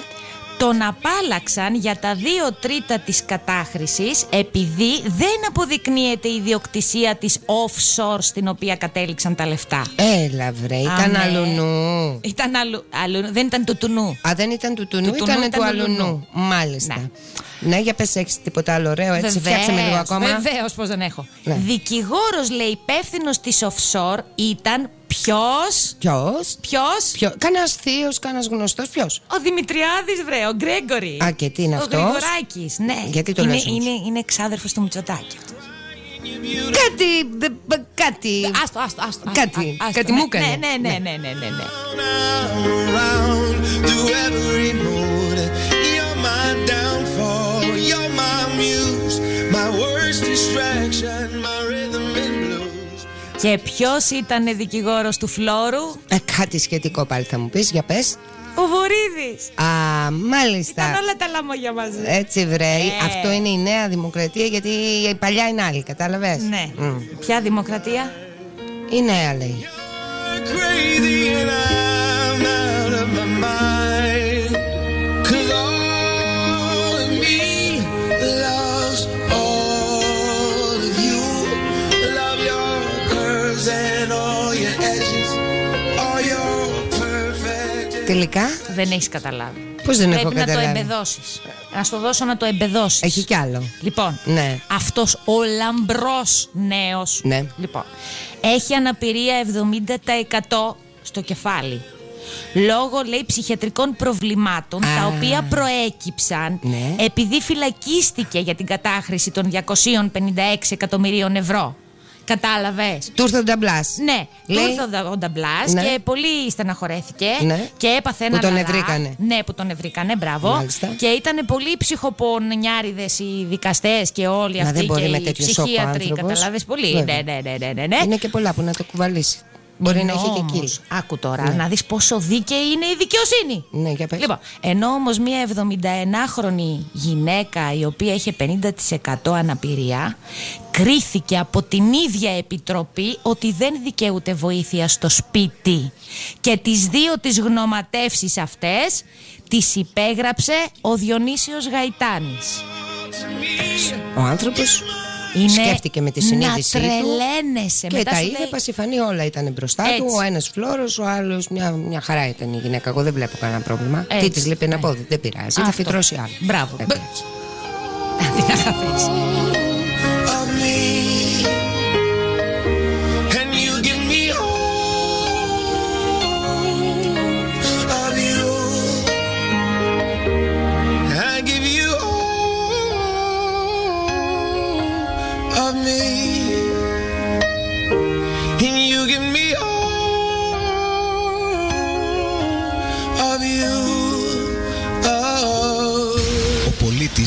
τον απάλαξαν για τα δύο τρίτα της κατάχρησης επειδή δεν αποδεικνύεται η ιδιοκτησία της offshore στην οποία κατέληξαν τα λεφτά. Έλα βρε, ήταν ναι. αλουνού. Ήταν αλλού, αλλού- δεν ήταν του τουνού. Α, δεν ήταν του τουνού, Του τουνού ήταν ήταν του του αλουνού. λουνού. Μάλιστα. Ναι. Ναι, για πες έχεις τίποτα άλλο ωραίο, έτσι φτιάξε με λίγο ακόμα. Βεβαίως πως δεν έχω. Ναι. Δικηγόρος λέει υπεύθυνος της offshore ήταν Ποιος; Ποιος; Ποιος; Ποιο... Κανένας θείος, κανένας γνωστός. Ποιος; Ο Δημητριάδης, βρε, ο Γκρέγκορη. Α, και τι είναι Ο αυτός; Γρηγοράκης, ναι. Γιατί το είναι, λες όμως; είναι, είναι εξάδερφος του Μητσοτάκη. Κάτι. δε- μπ- Κάτι. Άστο, άστο, άστο. Κάτι. άστο, Κάτι ναι, μου έκανε. Ναι, ναι, ναι, ναι, ναι, ναι, ναι. around through every mood. You're my downfall, you're my muse, my worst distraction, my rhythm and blues. Και ποιος ήταν δικηγόρος του Φλόρου, Ε, κάτι σχετικό πάλι θα μου πεις, για πες. ο Βορύδης. Α, μάλιστα. Ήταν όλα τα λαμόγια μαζί. Έτσι βρε. Ε. Αυτό είναι η νέα δημοκρατία γιατί η παλιά είναι άλλη, κατάλαβες; Ναι. Ποια δημοκρατία; Η νέα λέει. Crazy and I'm out of my mind. Τελικά, Δεν έχεις καταλάβει. πώς δεν έχω Πρέπει να το καταλάβει; εμπεδώσεις. Να στο δώσω να το εμπεδώσεις. Έχει κι άλλο. Λοιπόν, Ναι. αυτός ο λαμπρός νέος. Ναι. Λοιπόν, έχει αναπηρία 70% στο κεφάλι. Λόγω, λέει, ψυχιατρικών προβλημάτων, τα Α. οποία προέκυψαν Ναι. επειδή φυλακίστηκε για την κατάχρηση των 256 εκατομμυρίων ευρώ. Κατάλαβες. Του ήρθε ο Νταμπλά. Ναι, Λέει- του ήρθε ο Νταμπλά Ναι. και πολύ στεναχωρέθηκε Ναι. και έπαθε Που ένα τον λαλά. ευρήκανε. Ναι, που τον ευρήκανε, μπράβο. Μάλιστα. Και ήταν πολύ ψυχοπονιάριδες οι δικαστές και όλοι Μα αυτοί δεν μπορεί και με οι τέτοιος σοκ ο ψυχίατροι. άνθρωπος. Καταλάβει πολύ. Βέβαια. Ναι, ναι, ναι, ναι, ναι, ναι. Είναι και πολλά που να το κουβαλήσει. Μπορεί να Ενώ έχει και όμως, κύλι. Άκου τώρα, Ναι. να δεις πόσο δίκαιη είναι η δικαιοσύνη. Ναι, για πες. Λοιπόν, ενώ όμως μια 79χρονη γυναίκα η οποία είχε 50% αναπηρία κρίθηκε από την ίδια επιτροπή ότι δεν δικαιούται βοήθεια στο σπίτι και τις δύο τις γνωματεύσεις αυτές τις υπέγραψε ο Διονύσιος Γαϊτάνης. Ο άνθρωπος Είναι σκέφτηκε με τη συνείδησή να του. τρελαίνεσαι. Και Μετά τα σου είδε λέει- πασιφανή όλα ήταν μπροστά του. Έτσι. Ο ένα φλόρο, ο άλλο μια, μια χαρά ήταν η γυναίκα. Εγώ δεν βλέπω κανένα πρόβλημα. Έτσι, Τι τη λείπει ένα ναι. πόδι, δεν πειράζει. Θα Αυτό. φυτρώσει άλλο. Μπράβο. Δεν Μπ- πειράζει.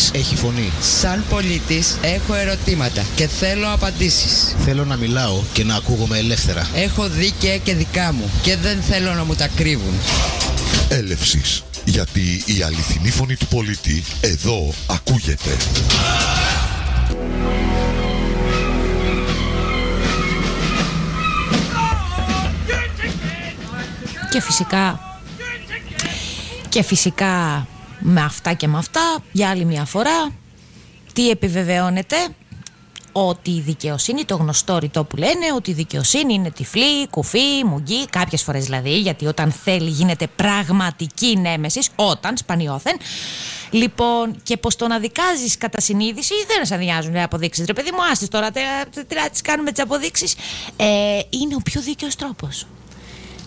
Πολίτης έχει φωνή. Σαν πολίτης έχω ερωτήματα και θέλω απαντήσεις. Θέλω να μιλάω και να ακούγομαι ελεύθερα. Έχω δίκαια και δικά μου και δεν θέλω να μου τα κρύβουν. Έλευσης. Γιατί η αληθινή φωνή του πολίτη εδώ ακούγεται. Και φυσικά και φυσικά με αυτά και με αυτά για άλλη μια φορά τι επιβεβαιώνεται ότι η δικαιοσύνη, το γνωστό ρητό που λένε ότι η δικαιοσύνη είναι τυφλή, κουφή, μουγγί, κάποιες φορές δηλαδή γιατί όταν θέλει γίνεται πραγματική νέμεσης, όταν σπανιώθεν Λοιπόν, και πως το να δικάζει κατά συνείδηση δεν σε αδειάζουν οι αποδείξεις. Ρε παιδί μου, άστες τώρα, τι να τι κάνουμε τις αποδείξεις. Ε, είναι ο πιο δίκαιος τρόπος.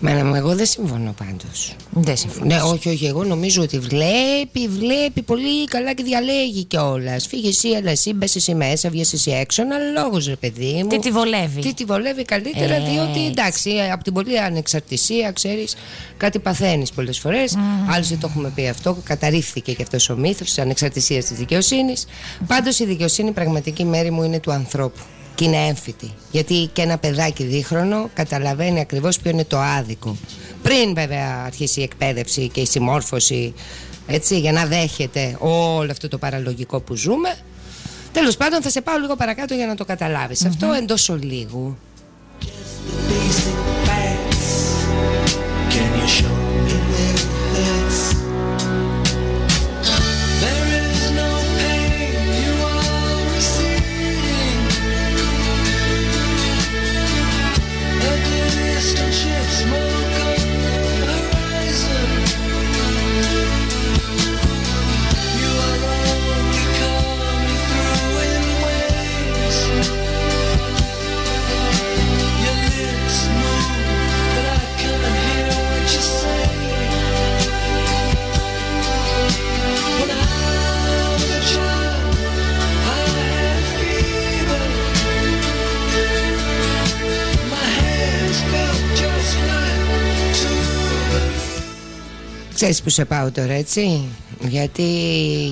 Μένα μου, εγώ δεν συμφωνώ πάντως. Δεν συμφωνώ. Ναι, όχι, όχι. Εγώ νομίζω ότι βλέπει, βλέπει πολύ καλά και διαλέγει κιόλας. Φύγε εσύ, αλλά εσύ, μπες εσύ μέσα, βγει εσύ έξω. Ένα λόγος, ρε παιδί μου. Τι τη βολεύει. Τι τη βολεύει καλύτερα, Έτσι. διότι εντάξει, από την πολλή ανεξαρτησία, ξέρεις, κάτι παθαίνεις πολλές φορές. Άλλωστε το έχουμε πει αυτό, καταρρίφθηκε και αυτός ο μύθος της ανεξαρτησίας της δικαιοσύνης. Πάντως η δικαιοσύνη, πραγματική μέρη μου, είναι του ανθρώπου. Και είναι έμφυτη. Γιατί και ένα παιδάκι δίχρονο καταλαβαίνει ακριβώς ποιο είναι το άδικο. Πριν βέβαια αρχίσει η εκπαίδευση και η συμμόρφωση, έτσι, για να δέχεται όλο αυτό το παραλογικό που ζούμε. Τέλος πάντων, θα σε πάω λίγο παρακάτω για να το καταλάβεις. Αυτό εντός ολίγου. basic facts. Can you show Ξέρεις που σε πάω τώρα έτσι; Γιατί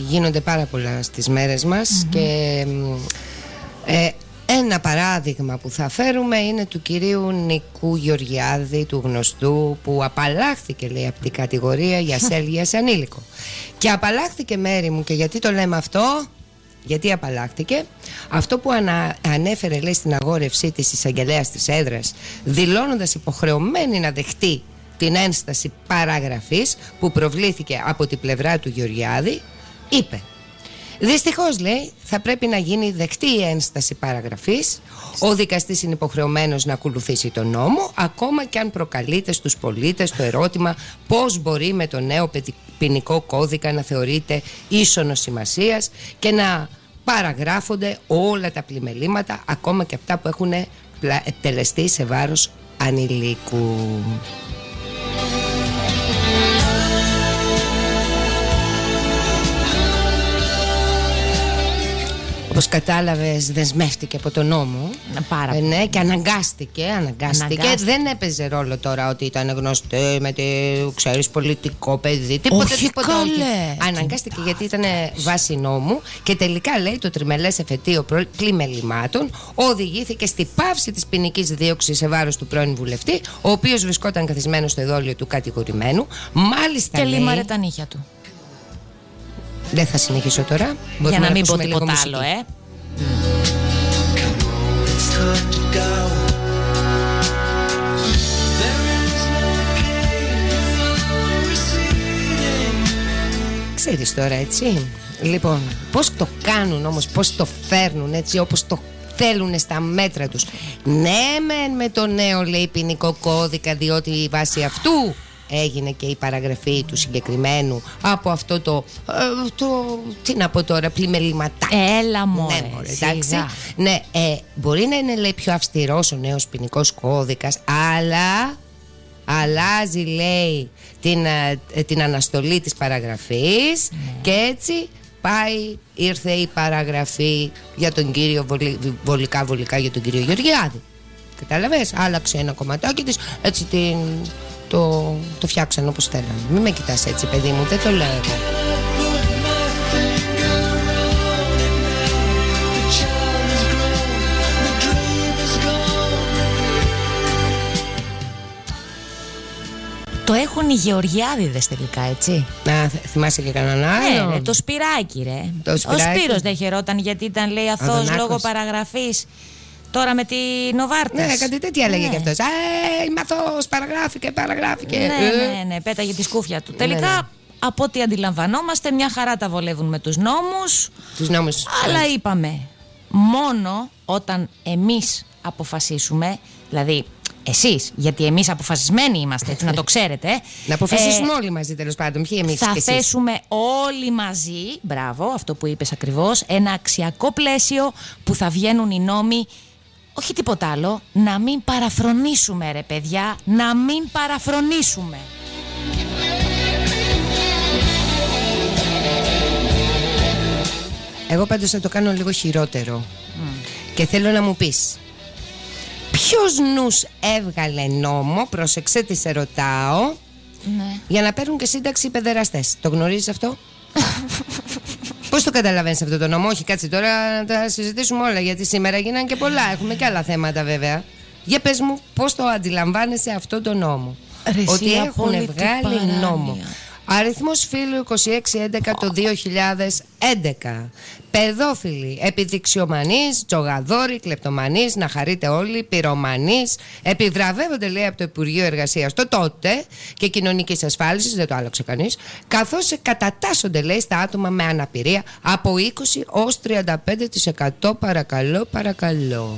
γίνονται πάρα πολλά στις μέρες μας Και μ, ε, ένα παράδειγμα που θα φέρουμε είναι του κυρίου Νικού Γεωργιάδη του γνωστού που απαλλάχθηκε λέει από την κατηγορία για ασέλγεια σε ανήλικο και απαλλάχθηκε μέρη μου και γιατί το λέμε αυτό; Γιατί απαλλάχθηκε; Αυτό που ανα, ανέφερε λέει στην αγόρευσή της εισαγγελέας της έδρας δηλώνοντας υποχρεωμένη να δεχτεί την ένσταση παραγραφής που προβλήθηκε από την πλευρά του Γεωργιάδη είπε Δυστυχώς, λέει, θα πρέπει να γίνει δεκτή η ένσταση παραγραφής. Ο δικαστής είναι υποχρεωμένος να ακολουθήσει τον νόμο, ακόμα και αν προκαλείται στους πολίτες το ερώτημα πώς μπορεί με το νέο παιδι- ποινικό κώδικα να θεωρείται ίσονος σημασίας και να παραγράφονται όλα τα πλημελήματα, ακόμα και αυτά που έχουν πλα- εκτελεστεί σε βάρος ανηλίκου. Όπως κατάλαβες δεσμεύτηκε από τον νόμο Πάρα Ε, πολύ. Ναι και αναγκάστηκε, αναγκάστηκε Αναγκάστηκε. Δεν έπαιζε ρόλο τώρα ότι ήταν γνωστή με τη, ξέρεις, πολιτικό παιδί Τίποτε, Όχι, τίποτε καλέ. όχι. Αναγκάστηκε γιατί ήταν βάση νόμου Και τελικά λέει το τριμελές εφετείο προ- πλημελημάτων Οδηγήθηκε στη πάυση της ποινικής δίωξης σε βάρος του πρώην βουλευτή Ο οποίος βρισκόταν καθισμένος στο εδόλιο του κατηγορημένου Μάλιστα Και λέει, λίμαρε τα νύχια του. Δεν θα συνεχίσω τώρα Για Μπορούμε να μην πω ακούσουμε λίγο τίποτα μουσική. άλλο, ε. It's time to go. There is no pain receding. Ξέρεις τώρα έτσι Λοιπόν πως το κάνουν όμως Πως το φέρνουν έτσι όπως το θέλουν στα μέτρα τους Ναι μεν με το νέο λέει ποινικό κώδικα Διότι βάσει αυτού έγινε και η παραγραφή του συγκεκριμένου από αυτό το, ε, το τι να πω τώρα, πλημεληματάκι. Έλα μωρέ, ναι, μωρέ, εντάξει. σιγά. Ναι, ε, μπορεί να είναι λέει πιο αυστηρός ο νέος ποινικός κώδικας, αλλά αλλάζει λέει την, ε, ε, την αναστολή της παραγραφής και έτσι πάει, ήρθε η παραγραφή για τον κύριο βολι, βολικά βολικά για τον κύριο Γεωργιάδη Κατάλαβες, άλλαξε ένα κομματάκι της Έτσι την, το, το φτιάξαν όπως θέλανε Μην με κοιτάς έτσι παιδί μου, δεν το λέω εγώ Το έχουν οι Γεωργιάδηδες τελικά, έτσι. Να, θ- θυμάσαι και κανέναν Ναι, άλλο ρε, το σπυράκι, ρε. Το Ο Σπυράκι. Σπύρος δεν χαιρόταν γιατί ήταν, λέει, αθώος Αδωνάκος. λόγω παραγραφής. Τώρα με τη Νοβάρτας. Ναι, κάτι τέτοια έλεγε Ναι. κι αυτός Ε, είμαι αθώος, παραγράφηκε, παραγράφηκε Ναι, Ε. ναι, ναι, πέταγε τη σκούφια του. Ναι, Τελικά, ναι. από ό,τι αντιλαμβανόμαστε, μια χαρά τα βολεύουν με τους νόμους. Τους νόμους Αλλά είπαμε, μόνο όταν εμείς αποφασίσουμε, δηλαδή εσείς, γιατί εμείς αποφασισμένοι είμαστε, έτσι να το ξέρετε. <laughs> Να αποφασίσουμε ε, όλοι μαζί τέλος πάντων, ποιοι εμείς θα και εσείς. θέσουμε όλοι μαζί, μπράβο, αυτό που είπες ακριβώς, ένα αξιακό πλαίσιο που θα βγαίνουν οι νόμοι, όχι τίποτα άλλο, να μην παραφρονήσουμε ρε παιδιά, να μην παραφρονήσουμε. Εγώ πάντως θα το κάνω λίγο χειρότερο. Και θέλω να μου πεις Ποιος νους έβγαλε νόμο Πρόσεξε τις σε ρωτάω Ναι. Για να παίρνουν και σύνταξη οι παιδεραστές. Το γνωρίζεις αυτό; <laughs> Πώς το καταλαβαίνεις αυτό το νόμο; Όχι κάτσε τώρα να τα συζητήσουμε όλα Γιατί σήμερα γίνανε και πολλά. Έχουμε και άλλα θέματα βέβαια. Για πες μου πώς το αντιλαμβάνεσαι αυτό το νόμο; Ρε, εσύ, Ότι έχουν απόλυτη βγάλει παράνοια. νόμο Αριθμός φίλου 2611 το 2011 Παιδόφιλοι, επιδειξιομανείς, τζογαδόροι, κλεπτομανείς, να χαρείτε όλοι, πυρομανείς. Επιβραβεύονται λέει από το Υπουργείο Εργασίας το τότε και Κοινωνικής Ασφάλισης, δεν το άλλαξε κανείς Καθώς κατατάσσονται λέει στα άτομα με αναπηρία από 20 ως 35% παρακαλώ, παρακαλώ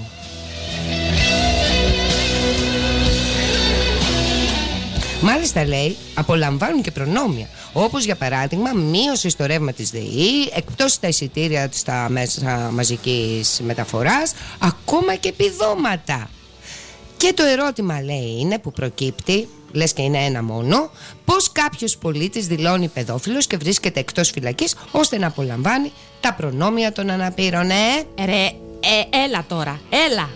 Μάλιστα λέει, απολαμβάνουν και προνόμια. Όπως για παράδειγμα, μείωση στο ρεύμα της ΔΕΗ, εκπτώσεις στα εισιτήρια στα μέσα μαζικής μεταφοράς, ακόμα και επιδόματα. Και το ερώτημα λέει είναι που προκύπτει, λες και είναι ένα μόνο, πώς κάποιος πολίτης δηλώνει παιδόφιλος και βρίσκεται εκτός φυλακής ώστε να απολαμβάνει τα προνόμια των αναπήρων, ε; Ρε, ε, έλα τώρα, έλα.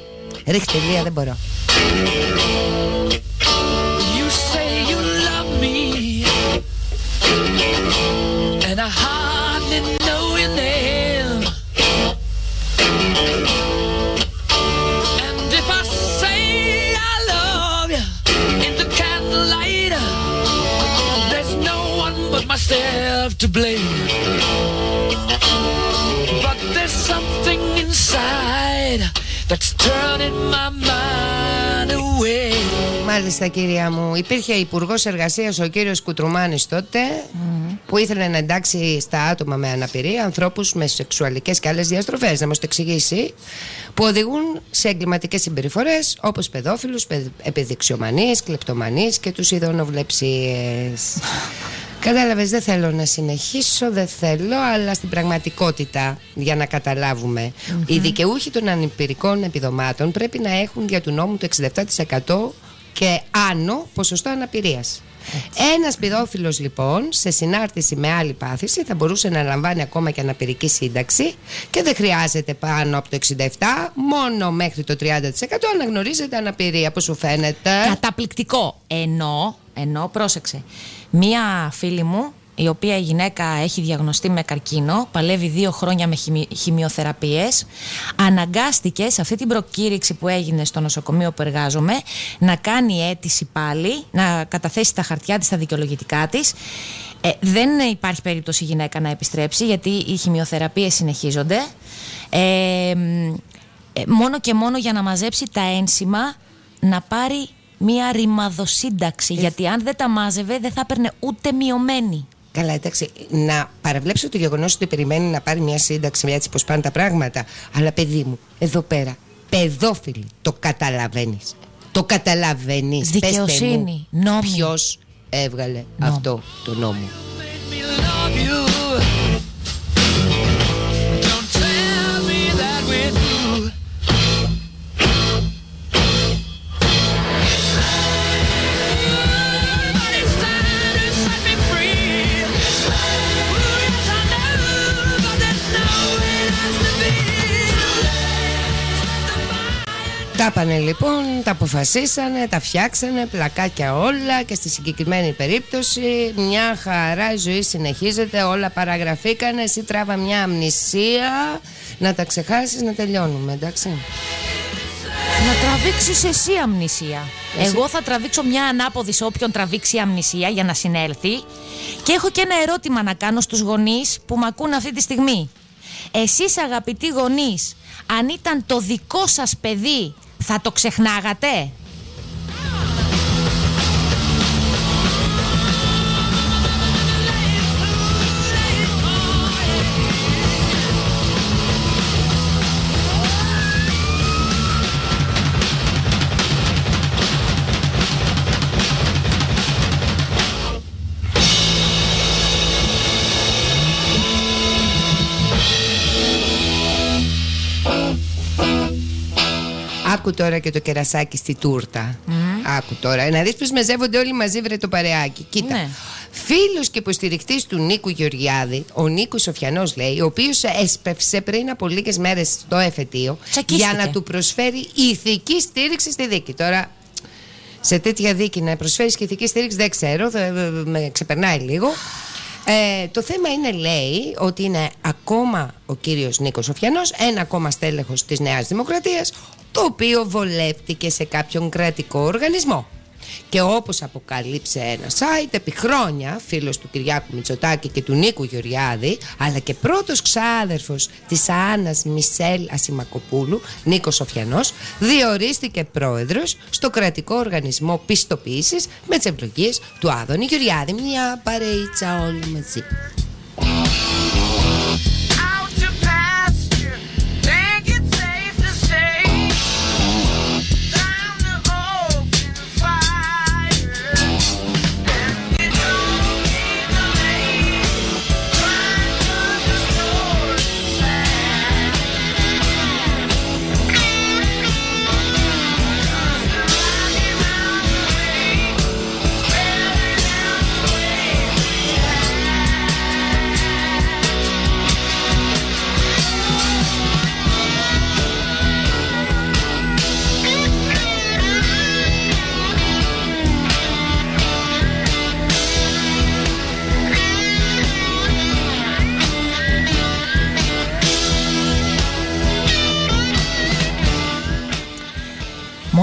Ρίχτε λία, δεν μπορώ. And I hardly know your name. And if I say I love you in the candlelight, there's no one but myself to blame. But there's something inside that's turning my mind away. Μάλιστα κυρία μου. Υπήρχε υπουργός εργασίας ο κύριος Κουτρουμάνης τότε Που ήθελε να εντάξει στα άτομα με αναπηρία Ανθρώπους με σεξουαλικές και άλλες διαστροφές. Να μας το εξηγήσει. Που οδηγούν σε εγκληματικές συμπεριφορές Όπως παιδόφιλους, παιδ- επιδειξιομανείς, κλεπτομανείς Και τους ειδωνοβλεψίες. <laughs> Κατάλαβες δεν θέλω να συνεχίσω Δεν θέλω αλλά στην πραγματικότητα Για να καταλάβουμε Οι δικαιούχοι των ανυπηρικών επιδομάτων Πρέπει να έχουν για του νόμου το 67% και άνω ποσοστό αναπηρίας. Ένας παιδόφιλος λοιπόν σε συνάρτηση με άλλη πάθηση θα μπορούσε να λαμβάνει ακόμα και αναπηρική σύνταξη και δεν χρειάζεται πάνω από το 67, μόνο μέχρι το 30% αναγνωρίζεται αναπηρία. Πώς σου φαίνεται. Καταπληκτικό. Ενώ, ενώ, πρόσεξε. Μία φίλη μου, η οποία η γυναίκα έχει διαγνωστεί με καρκίνο, παλεύει δύο χρόνια με χημι... χημειοθεραπείες, αναγκάστηκε σε αυτή την προκήρυξη που έγινε στο νοσοκομείο που εργάζομαι να κάνει αίτηση πάλι, να καταθέσει τα χαρτιά της, τα δικαιολογητικά της. Ε, δεν υπάρχει περίπτωση η γυναίκα να επιστρέψει γιατί οι χημειοθεραπείες συνεχίζονται. Ε, μ, ε, μόνο και μόνο για να μαζέψει τα ένσημα να πάρει μία ρημαδοσύνταξη. Γιατί αν δεν τα μάζευε, δεν θα έπαιρνε ούτε μειωμένη. Καλά, εντάξει, να παραβλέψω το γεγονός ότι περιμένει να πάρει μια σύνταξη, έτσι πώ πάνε τα πράγματα. Αλλά παιδί μου, εδώ πέρα, παιδόφιλοι, το καταλαβαίνεις. Το καταλαβαίνεις. Δικαιοσύνη, νόμοι. Ποιος έβγαλε αυτό το νόμο. Τα πάνε λοιπόν, τα αποφασίσανε, τα φτιάξανε, πλακάκια όλα και στη συγκεκριμένη περίπτωση μια χαρά η ζωή συνεχίζεται, όλα παραγραφήκανε, εσύ τράβα μια αμνησία, να τα ξεχάσεις να τελειώνουμε, εντάξει. Να τραβήξεις εσύ αμνησία. Εσύ; Εγώ θα τραβήξω μια ανάποδη σε όποιον τραβήξει αμνησία για να συνέλθει. Και έχω και ένα ερώτημα να κάνω στους γονείς που με ακούν αυτή τη στιγμή. Εσείς αγαπητοί γονείς, αν ήταν το δικό σας παιδί, θα το ξεχνάγατε; Τώρα και το κερασάκι στη τούρτα. Άκου τώρα. Να δεις πως μαζεύονται όλοι μαζί βρε το παρεάκι. Κοίτα. Ναι. Φίλος και υποστηρικτής του Νίκου Γεωργιάδη, ο Νίκος Σοφιανός λέει, ο οποίος έσπευσε πριν από λίγες μέρες στο εφετείο Τσακίστηκε. για να του προσφέρει ηθική στήριξη στη δίκη. Τώρα σε τέτοια δίκη να προσφέρεις και ηθική στήριξη δεν ξέρω, θα, με ξεπερνάει λίγο. Ε, το θέμα είναι, λέει, ότι είναι ακόμα ο κύριος Νίκος Σοφιανός, ένα ακόμα στέλεχος της Νέας Δημοκρατίας, το οποίο βολεύτηκε σε κάποιον κρατικό οργανισμό. Και όπως αποκαλύψε ένα site, επί χρόνια φίλος του Κυριάκου Μητσοτάκη και του Νίκου Γεωργιάδη, αλλά και πρώτος ξάδερφος της Άννας Μισελ Ασημακοπούλου, Νίκος Σοφιανός, διορίστηκε πρόεδρος στο κρατικό οργανισμό πιστοποίησης με τις ευλογίες του Άδωνη Γεωργιάδη. Μια παρείτσα όλοι μαζί.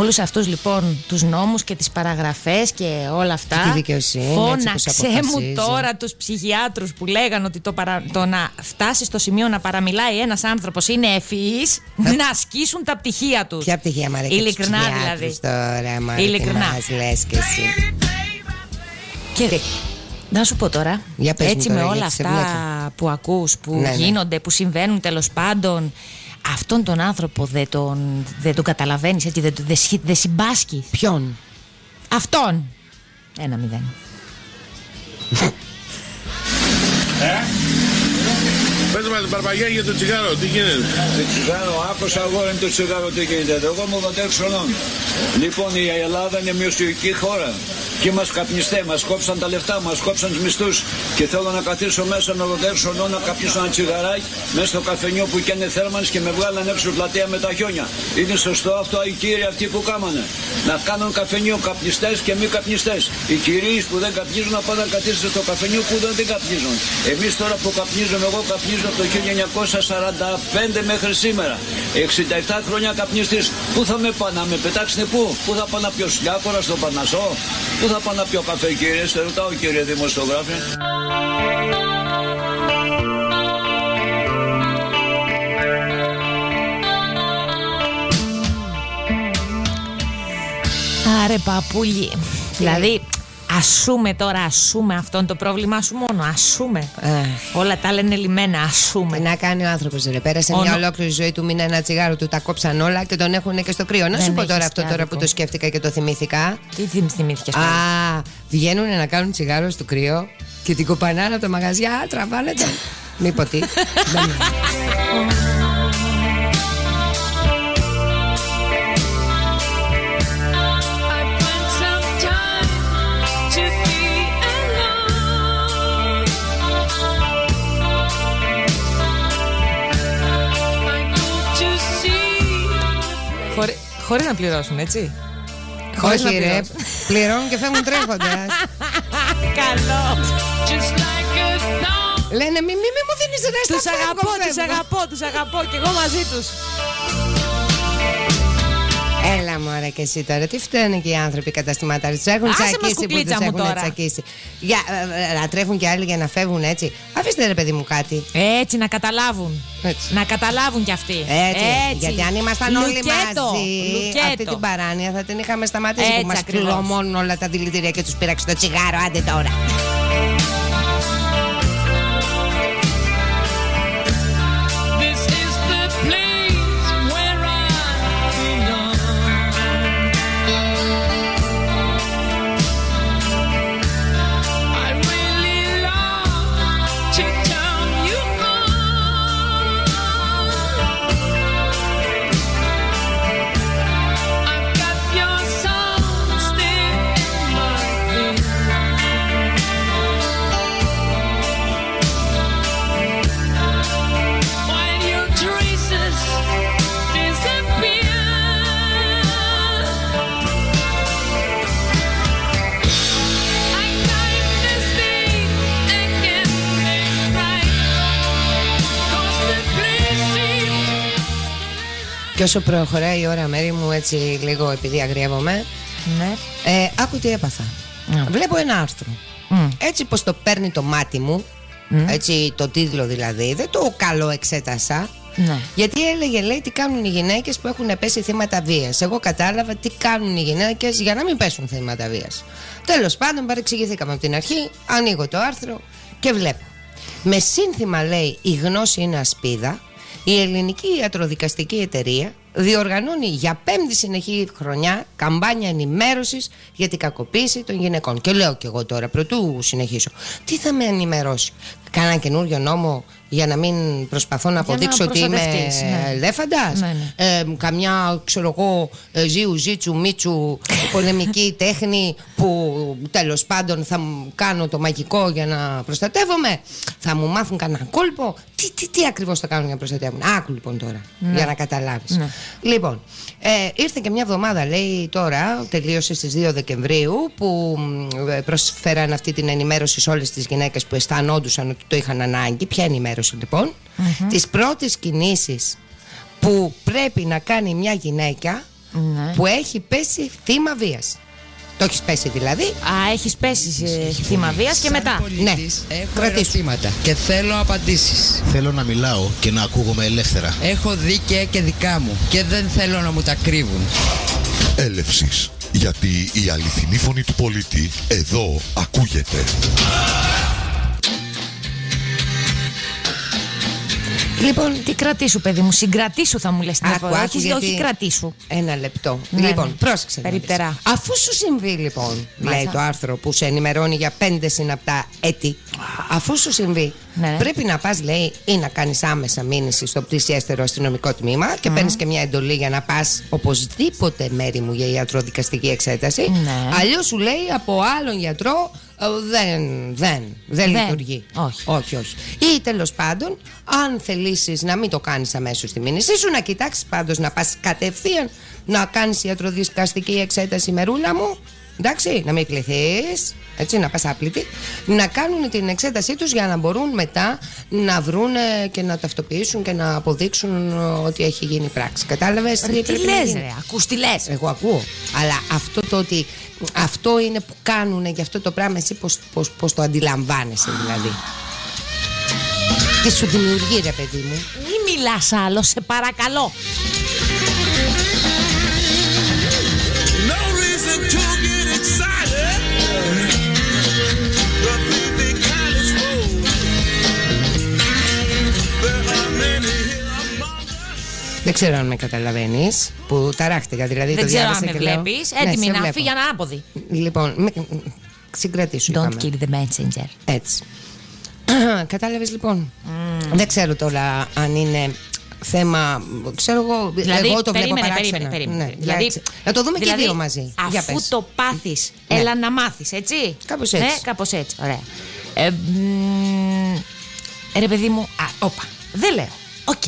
Με όλους αυτούς λοιπόν τους νόμους και τις παραγραφές και όλα αυτά. Και τη δικαιοσύνη, έτσι όπως Φώναξε μου αποφασίζει. τώρα τους ψυχιάτρους που λέγαν ότι το, παρα... το να φτάσεις στο σημείο να παραμιλάει ένας άνθρωπος είναι ευφυής, να ασκήσουν τα πτυχία τους. Ποια πτυχία μ' αρέσει. Ειλικρινά τους δηλαδή. ψυχιάτρους Τώρα, μ' Ειλικρινά. Μας λες και εσύ. Και να σου πω τώρα, Για πες μου έτσι τώρα, με όλα γιατί σε αυτά βλέπω. που ακούς, που Ναι, ναι. γίνονται, που συμβαίνουν τέλος πάντων, αυτόν τον άνθρωπο δεν τον, δεν τον καταλαβαίνεις, έτσι, δεν, τον- δεν, σχι- δεν συμπάσκεις. Ποιον; Αυτόν. Ένα μηδέν. Πες μας Μπαρμπαγιά για το τσιγάρο, τι γίνεται; Το τσιγάρο, άκουσα εγώ είναι το τσιγάρο τι γίνεται. εδώ. Εγώ είμαι 86 χρονών. Λοιπόν, η Ελλάδα είναι μειοστιουργική χώρα. Και μας καπνιστέ, μας κόψαν τα λεφτά, μας κόψαν τους μισθούς. Και θέλω να καθίσω μέσα με 86 χρονών να καπνίσω ένα τσιγαράκι μέσα στο καφενείο που καίνε θέρμανες και με βγάλανε έξω πλατεία με τα χιόνια. Είναι σωστό αυτό οι κύριοι αυτοί που κάμανε. Να κάνουν καφενείο καπνιστές και μη καπνιστές. Οι κυρίες που δεν καπνίζουν να πάνε να καθίσουν στο καφενείο που δεν, δεν καπνίζουν. Εμείς τώρα που καπνίζουμε, εγώ καπνίζω από το 1945 μέχρι σήμερα. 67 χρόνια καπνιστής. Πού θα με πάνε να με πετάξετε πού, πού θα πάω να πιω σλιάκορα στο Πανασό, πού θα πάω να πιω καφέ κύριε, σε ρωτάω κύριε δημοσιογράφε; Άρε παππούλι. Δηλαδή, ασούμε τώρα, ασούμε αυτόν το πρόβλημά σου μόνο. Ασούμε. Όλα τα λένε λιμένα, ασούμε. Τι να κάνει ο άνθρωπος, ρε. Πέρασε Ο μια νο- ολόκληρη ζωή του, μήνα ένα τσιγάρο του, τα κόψαν όλα και τον έχουν και στο κρύο. Να Δεν σου πω έχεις τώρα αυτό και τώρα άδικο. που το σκέφτηκα και το θυμήθηκα. Τι θυμήθηκες Α, βγαίνουν να κάνουν τσιγάρο στο κρύο και την κοπανάνε από τα μαγαζιά, τραβάνε το. <laughs> Μη πω τι. <laughs> Χωρίς, χωρίς να πληρώσουν, έτσι. Χωρίς να Όχι, ρε. πληρώσουν. Πληρώνουν και φεύγουν τρέχοντας. <laughs> Καλό. Λένε μη, μη, μη μου δίνεις ρέστα. Τους αγαπώ, τους αγαπώ, τους αγαπώ και εγώ μαζί τους. Έλα μωρέ και εσύ τώρα, τι φταίνουν και οι άνθρωποι καταστηματάρες Τους έχουν Άσε μας, τσακίσει που κουκλίτσα τους μου έχουν τώρα. τσακίσει Για, ε, ε, Να τρέχουν και άλλοι για να φεύγουν έτσι Αφήστε ρε παιδί μου κάτι Έτσι, να καταλάβουν. Να καταλάβουν κι αυτοί. Έτσι, γιατί αν ήμασταν όλοι Λουκέτο, μαζί λουκέτο. Αυτή την παράνοια θα την είχαμε σταματήσει Έτσι Που μας ακριβώς. κλωμώνουν όλα τα δηλητήρια και τους πήραξε το τσιγάρο Άντε τώρα Και όσο προχωράει η ώρα μέρη μου έτσι λίγο επειδή αγριεύομαι Ναι. ε, Άκου τι έπαθα Βλέπω ένα άρθρο Έτσι πως το παίρνει το μάτι μου Έτσι το τίτλο δηλαδή Δεν το καλό εξέτασα Ναι. Γιατί έλεγε, λέει, τι κάνουν οι γυναίκες που έχουν πέσει θύματα βίας. Εγώ κατάλαβα τι κάνουν οι γυναίκες για να μην πέσουν θύματα βίας. Τέλος πάντων, παρεξηγηθήκαμε από την αρχή. Ανοίγω το άρθρο και βλέπω. Με σύνθημα, λέει, Η γνώση είναι ασπίδα, η ελληνική ιατροδικαστική εταιρεία διοργανώνει για πέμπτη συνεχή χρονιά καμπάνια ενημέρωσης για την κακοποίηση των γυναικών. Και λέω κι εγώ τώρα, πρωτού συνεχίσω, τι θα με ενημερώσει; Κάνα καινούριο νόμο για να μην προσπαθώ να Για να αποδείξω ότι είμαι προστατευτείς, ναι. ελέφαντας; Ναι, ναι. Ε, καμιά ξέρω εγώ ε, ζίου ζίτσου μίτσου πολεμική <laughs> τέχνη που τέλος πάντων θα μου κάνω το μαγικό για να προστατεύομαι; Θα μου μάθουν κανένα κόλπο; Τι, τι, τι ακριβώς θα κάνουν για να προστατεύουν; Άκου λοιπόν τώρα Ναι. για να καταλάβεις Ναι. λοιπόν ε, ήρθε και μια εβδομάδα λέει τώρα τελείωσε στις 2 Δεκεμβρίου που μ, ε, προσφέραν αυτή την ενημέρωση σε όλες τις γυναίκες που αισθανόντουσαν ότι το είχαν ανάγκη ποια ενημέρωση λοιπόν; Μμμ. τις πρώτες κινήσεις που πρέπει να κάνει μια γυναίκα Ναι. που έχει πέσει θύμα βίας. Το έχεις πέσει δηλαδή. Α, έχεις πέσει ε, θύμα βίας και μετά. Ναι, Έχω κρατήσου. ερωτήματα και θέλω απαντήσεις. Θέλω να μιλάω και να ακούγομαι ελεύθερα. Έχω δίκαια και δικά μου και δεν θέλω να μου τα κρύβουν. Έλευσης. Γιατί η αληθινή φωνή του πολίτη εδώ ακούγεται. Λοιπόν, Τι κρατήσου, παιδί μου, συγκρατήσου θα μου λες την Άκου, άκου, όχι, γιατί- όχι κρατήσου. Ένα λεπτό. Ναι, λοιπόν, ναι. πρόσεξε. να Περιπτερά. δεις. Αφού σου συμβεί, λοιπόν, λέει το άρθρο που σε ενημερώνει για πέντε συναπτά έτη, αφού σου συμβεί, Ναι. πρέπει να πας, λέει, ή να κάνεις άμεσα μήνυση στο πλησιέστερο αστυνομικό τμήμα και παίρνεις και μια εντολή για να πας οπωσδήποτε μέρη μου για ιατροδικαστική εξέταση. Ναι. Αλλιώς σου λέει από άλλον γιατρό ε, δεν, δεν, δεν, Δεν. λειτουργεί. Όχι. όχι, όχι. Ή τέλος πάντων, αν θελήσεις να μην το κάνεις αμέσως τη μήνυσή σου, να κοιτάξεις πάντως να πας κατευθείαν να κάνεις ιατροδικαστική εξέταση μερούλα μου. Εντάξει, να μην πληθεί, έτσι, να πας άπλητη, να κάνουν την εξέτασή τους για να μπορούν μετά να βρούνε και να ταυτοποιήσουν και να αποδείξουν ε, ότι έχει γίνει πράξη. Κατάλαβες Ρε, τι λες, ρε, ακούς τι λες. Εγώ ακούω. Αλλά αυτό το ότι αυτό είναι που κάνουν και αυτό το πράγμα, εσύ πώς, πώς, πώς το αντιλαμβάνεσαι δηλαδή; Τι σου δημιουργεί, ρε παιδί μου; Μην μιλάς άλλο, σε παρακαλώ. No reason to Δεν ξέρω αν με καταλαβαίνεις. Που ταράχτηκα, δηλαδή Δεν το ξέρω αν διάβασα με και λέω. βλέπει. Ναι, Έτοιμη σε να βλέπω. φύγει ανάποδη. Λοιπόν, με, συγκρατήσου. Don't είπαμε. kill the messenger. Έτσι. <clears throat> Κατάλαβες λοιπόν. Δεν ξέρω τώρα αν είναι θέμα. Ξέρω εγώ. Δηλαδή, εγώ το βλέπω περίμενε, παράξενα. περίμενε, περίμενε. Ναι, Δηλαδή, για- να το δούμε δηλαδή, και δύο μαζί. Για Αφού πες. το πάθεις, Ναι. έλα να μάθεις, έτσι. Κάπως έτσι. Ναι, κάπως έτσι. Ωραία. Ε, μ, ρε παιδί μου, α, όπα. Δεν λέω. OK, OK.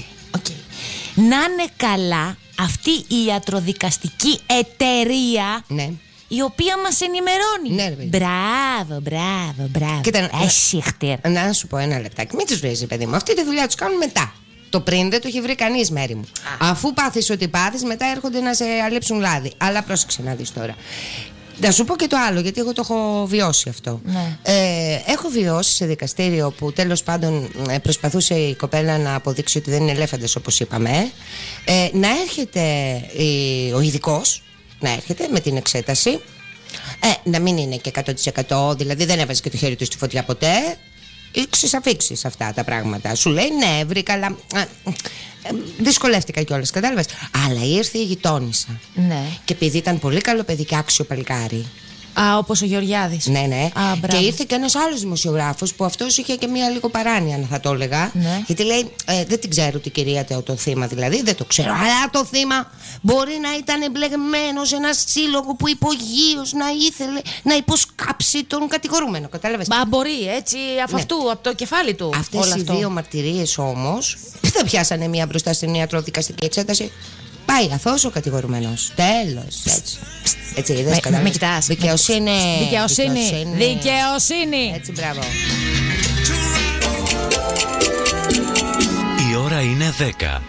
Να είναι καλά αυτή η ιατροδικαστική εταιρεία Ναι. η οποία μας ενημερώνει. Ναι, ρε παιδί. Μπράβο, μπράβο, μπράβο. Κοίτα, Άι σιχτίρ. Να σου πω ένα λεπτάκι. Μην τους βρει, παιδί μου. Αυτή τη δουλειά τους κάνουν μετά. Το πριν δεν το έχει βρει κανείς μέρη μου. Αφού πάθεις ό,τι πάθεις, μετά έρχονται να σε αλέψουν λάδι. Αλλά πρόσεξε να δεις τώρα. Να σου πω και το άλλο, γιατί εγώ το έχω βιώσει αυτό. Ναι. Ε, έχω βιώσει σε δικαστήριο που τέλος πάντων ε, προσπαθούσε η κοπέλα να αποδείξει ότι δεν είναι ελέφαντες όπως είπαμε ε, να έρχεται η- ο ειδικός, να έρχεται με την εξέταση ε, να μην είναι και 100% δηλαδή δεν έβαζε και το χέρι του στη φωτιά ποτέ Ήξεις αφήξεις αυτά τα πράγματα. Σου λέει ναι βρήκα αλλά ε, ε, Δυσκολεύτηκα κιόλας κατάλαβες Αλλά ήρθε η γειτόνισσα. Ναι. Και επειδή ήταν πολύ καλό παιδί και άξιο παλικάρι Α, όπως ο Γεωργιάδης. ναι, ναι. Α, και μπράβο. ήρθε και ένας άλλος δημοσιογράφος που αυτός είχε και μία λίγο παράνοια, να θα το έλεγα. Ναι. Γιατί λέει, ε, δεν την ξέρω την κυρία το, το θύμα, δηλαδή δεν το ξέρω. Αλλά το θύμα μπορεί να ήταν εμπλεγμένος σε ένας σύλλογος που υπογείως να ήθελε να υποσκάψει τον κατηγορούμενο. Κατάλαβες; Μα μπορεί έτσι, από Ναι. αυτού, από το κεφάλι του. Αυτές όλο οι αυτό. δύο μαρτυρίες όμως δεν πιάσανε μία μπροστά στην ιατροδικαστική εξέταση. Πάει αθώο ο κατηγορουμένος. Τέλος. Έτσι. Έτσι, είδες, Με, κατάλαβες. με κοιτάς. Δικαιοσύνη. Δικαιοσύνη. Δικαιοσύνη. Έτσι, μπράβο. Η ώρα είναι 10.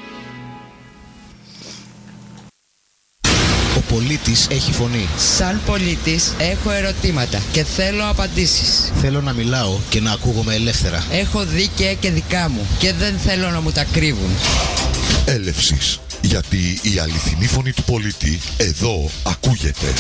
Ο πολίτης έχει φωνή. Σαν πολίτης έχω ερωτήματα και θέλω απαντήσεις. Θέλω να μιλάω και να ακούγομαι ελεύθερα. Έχω δίκαια και δικά μου και δεν θέλω να μου τα κρύβουν. Έλευσης. Γιατί η αληθινή φωνή του πολίτη εδώ ακούγεται.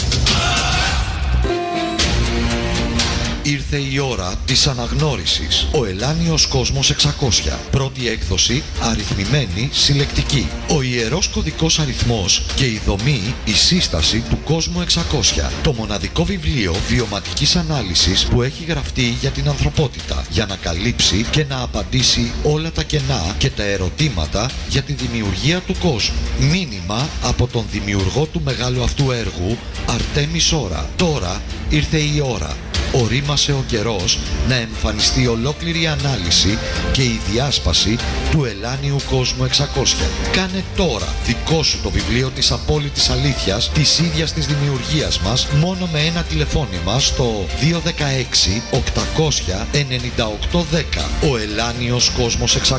Ήρθε η ώρα της αναγνώρισης. Ο Ελάνιος Κόσμος 600. Πρώτη έκδοση αριθμημένη συλλεκτική. Ο ιερός κωδικός αριθμός και η δομή, η σύσταση του κόσμου 600. Το μοναδικό βιβλίο βιωματικής ανάλυσης που έχει γραφτεί για την ανθρωπότητα. Για να καλύψει και να απαντήσει όλα τα κενά και τα ερωτήματα για τη δημιουργία του κόσμου. Μήνυμα από τον δημιουργό του μεγάλου αυτού έργου, Αρτέμις Ώρα. Τώρα ήρθε η ώρα. Ορίμασε ο καιρός να εμφανιστεί ολόκληρη η ανάλυση και η διάσπαση του ελάνιου κόσμου 600. Κάνε τώρα δικό σου το βιβλίο της απόλυτης αλήθειας της ίδιας της δημιουργίας μας μόνο με ένα τηλεφώνημα στο 216 800 9810 Ο Ελάνιος Κόσμος 600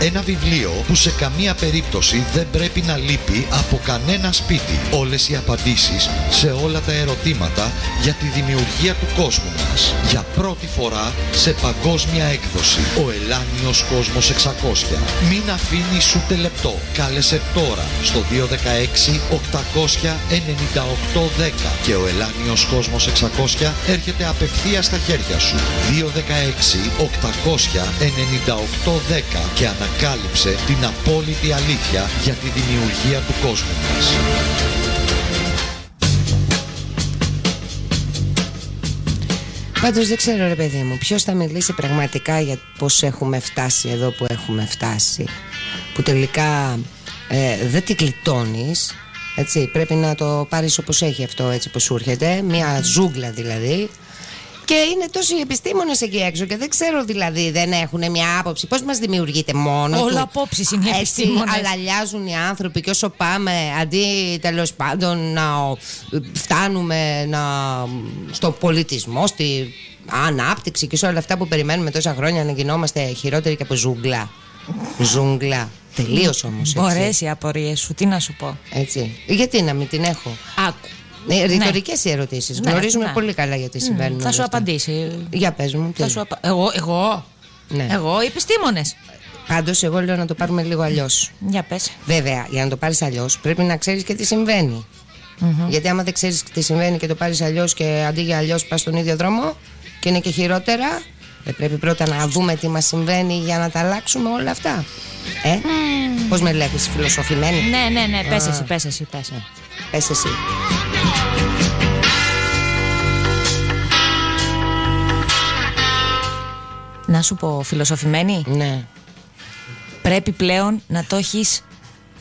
Ένα βιβλίο που σε καμία περίπτωση δεν πρέπει να λείπει από κανένα σπίτι. Όλες οι απαντήσεις σε όλα τα ερωτήματα για τη δημιουργία του κόσμου μας Για πρώτη φορά σε παγκόσμια έκδοση. Ο Ελάνιος Κόσμος 600 Μην αφήνεις ούτε λεπτό. Κάλεσε τώρα στο 216 800 9810 Και ο Ελάνιος Κόσμος 600 έρχεται απευθείας στα χέρια σου. 216 800 9810 Και ανακάλυψε την απόλυτη αλήθεια για τη δημιουργία του κόσμου μας Πάντως δεν ξέρω, ρε παιδί μου, ποιος θα μιλήσει πραγματικά για πώς έχουμε φτάσει εδώ που έχουμε φτάσει. Που τελικά ε, δεν την κλειτώνει. Έτσι, πρέπει να το πάρεις όπως έχει αυτό έτσι που σου έρχεται Μια ζούγκλα δηλαδή Και είναι τόσοι επιστήμονες εκεί έξω Και δεν ξέρω δηλαδή δεν έχουν μια άποψη Πώς μας δημιουργείται μόνο Όλα του; απόψεις είναι οι Έτσι, επιστήμονες. αλαλιάζουν οι άνθρωποι Και όσο πάμε αντί τέλος πάντων να φτάνουμε να, στο πολιτισμό Στη ανάπτυξη και σε όλα αυτά που περιμένουμε τόσα χρόνια Να γινόμαστε χειρότεροι και από ζούγκλα Ζούγκλα Τελείως όμως. Μπορέσει οι απορίες σου, τι να σου πω. Έτσι. Γιατί να μην την έχω; Άκου. Ναι, Ρητορικές οι ερωτήσεις. Ναι, Γνωρίζουμε ναι. πολύ καλά γιατί Μμ, συμβαίνουν. Θα όλα σου αυτά. απαντήσει. Για πες μου. τι. Θα σου απα... Εγώ, εγώ. Ναι. Εγώ, οι επιστήμονες. Πάντως, εγώ λέω να το πάρουμε λίγο αλλιώς. Για πες. Βέβαια, για να το πάρεις αλλιώς, πρέπει να ξέρεις και τι συμβαίνει. Μμμ. Γιατί άμα δεν ξέρεις τι συμβαίνει και το πάρεις αλλιώς και αντί για αλλιώς πας στον ίδιο δρόμο και είναι και χειρότερα, δεν πρέπει πρώτα να δούμε τι μας συμβαίνει για να τα αλλάξουμε όλα αυτά. Ε, πώς με βλέπεις, φιλοσοφημένη; Ναι, ναι, ναι, πες Α. εσύ, πες εσύ, πες. Πες εσύ. Να σου πω, φιλοσοφημένη. Ναι. Πρέπει πλέον να το έχεις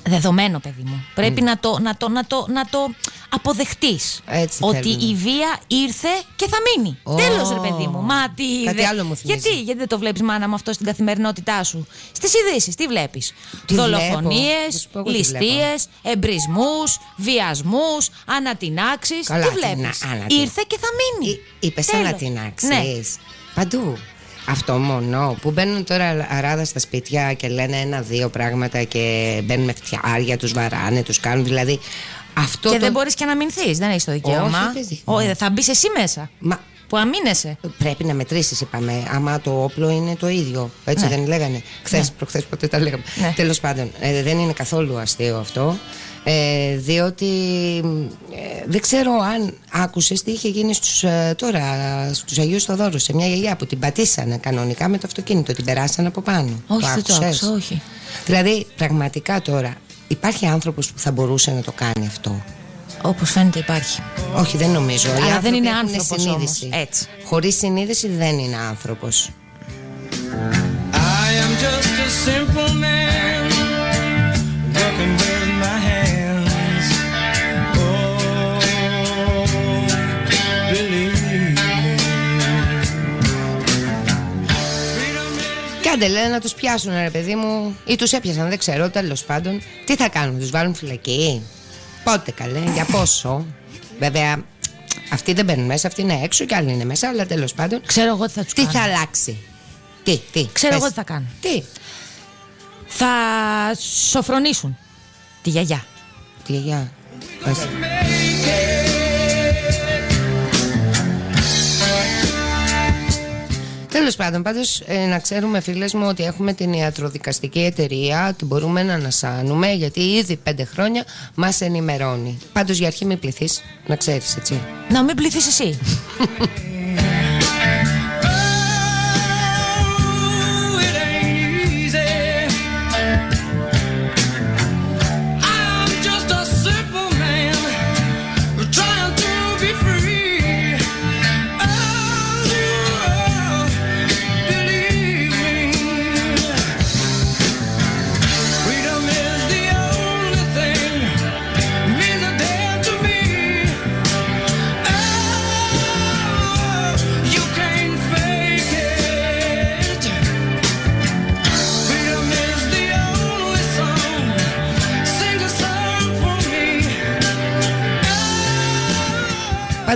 δεδομένο, παιδί μου. Πρέπει να, το, να, το, να, το, να το αποδεχτείς Έτσι Ότι θέλουμε. η βία ήρθε και θα μείνει. Ω. Τέλος ρε παιδί μου. Μα τι Κάτι δε- άλλο μου θυμίζει. Γιατί, γιατί δεν το βλέπεις μάνα μου αυτό στην καθημερινότητά σου; Στις ειδήσεις, τι βλέπεις; Τι βλέπω; Θα Δολοφονίες, σου πω εγώ τι ληστείες, εμπρισμούς, βιασμούς, ανατινάξεις. Καλά, τι τι βλέπεις; να- ανατι- Ήρθε και θα μείνει. Είπες Τέλος. ανατινάξεις. Ναι. Παντού. Αυτό μόνο που μπαίνουν τώρα αράδα στα σπίτια και λένε ένα-δύο πράγματα και μπαίνουν με φτιάρια, τους βαράνε, τους κάνουν. Δηλαδή αυτό και το. δεν μπορείς και να μηνθείς. Δεν έχεις το δικαίωμα. Όχι, παιδί. Όχι, θα μπεις εσύ μέσα. Μα Που αμήνεσαι. πρέπει να μετρήσεις, είπαμε. Άμα το όπλο είναι το ίδιο. Έτσι Ναι. δεν λέγανε. Χθες, Ναι. προχθές, ποτέ τα λέγαμε. Ναι. Τέλος πάντων, ε, δεν είναι καθόλου αστείο αυτό. Ε, διότι ε, δεν ξέρω αν άκουσες τι είχε γίνει στους, ε, τώρα στους Αγίους Θοδόρους σε μια γιαγιά που την πατήσανε κανονικά με το αυτοκίνητο, την περάσανε από πάνω. Όχι, δεν το άκουσες; άκουσα, όχι. Δηλαδή πραγματικά τώρα υπάρχει άνθρωπος που θα μπορούσε να το κάνει αυτό; Όπως φαίνεται υπάρχει. Όχι δεν νομίζω. Οι Αλλά δεν άνθρωποι είναι έχουν άνθρωπος συνείδηση. όμως. Έτσι. Χωρίς συνείδηση δεν είναι άνθρωπος. I am just a simple man Κάντε λένε να τους πιάσουν ρε παιδί μου Ή τους έπιασαν δεν ξέρω τέλος πάντων Τι θα κάνουν τους βάλουν φυλακή; Πότε καλέ για πόσο; Βέβαια αυτοί δεν μπαίνουν μέσα Αυτοί είναι έξω και άλλοι είναι μέσα Αλλά τέλος πάντων Ξέρω εγώ τι θα τους Τι κάνω. θα αλλάξει; Τι, τι Ξέρω πες. εγώ τι θα κάνω. Τι, Θα σοφρονήσουν τη γιαγιά. τι γιαγιά Πες. Τέλος πάντων, πάντως να ξέρουμε, φίλες μου, ότι έχουμε την ιατροδικαστική εταιρεία, την μπορούμε να ανασάνουμε, γιατί ήδη πέντε χρόνια μας ενημερώνει. Πάντως για αρχή μην πληθείς, να ξέρεις, έτσι. Να μην πληθείς εσύ. <laughs>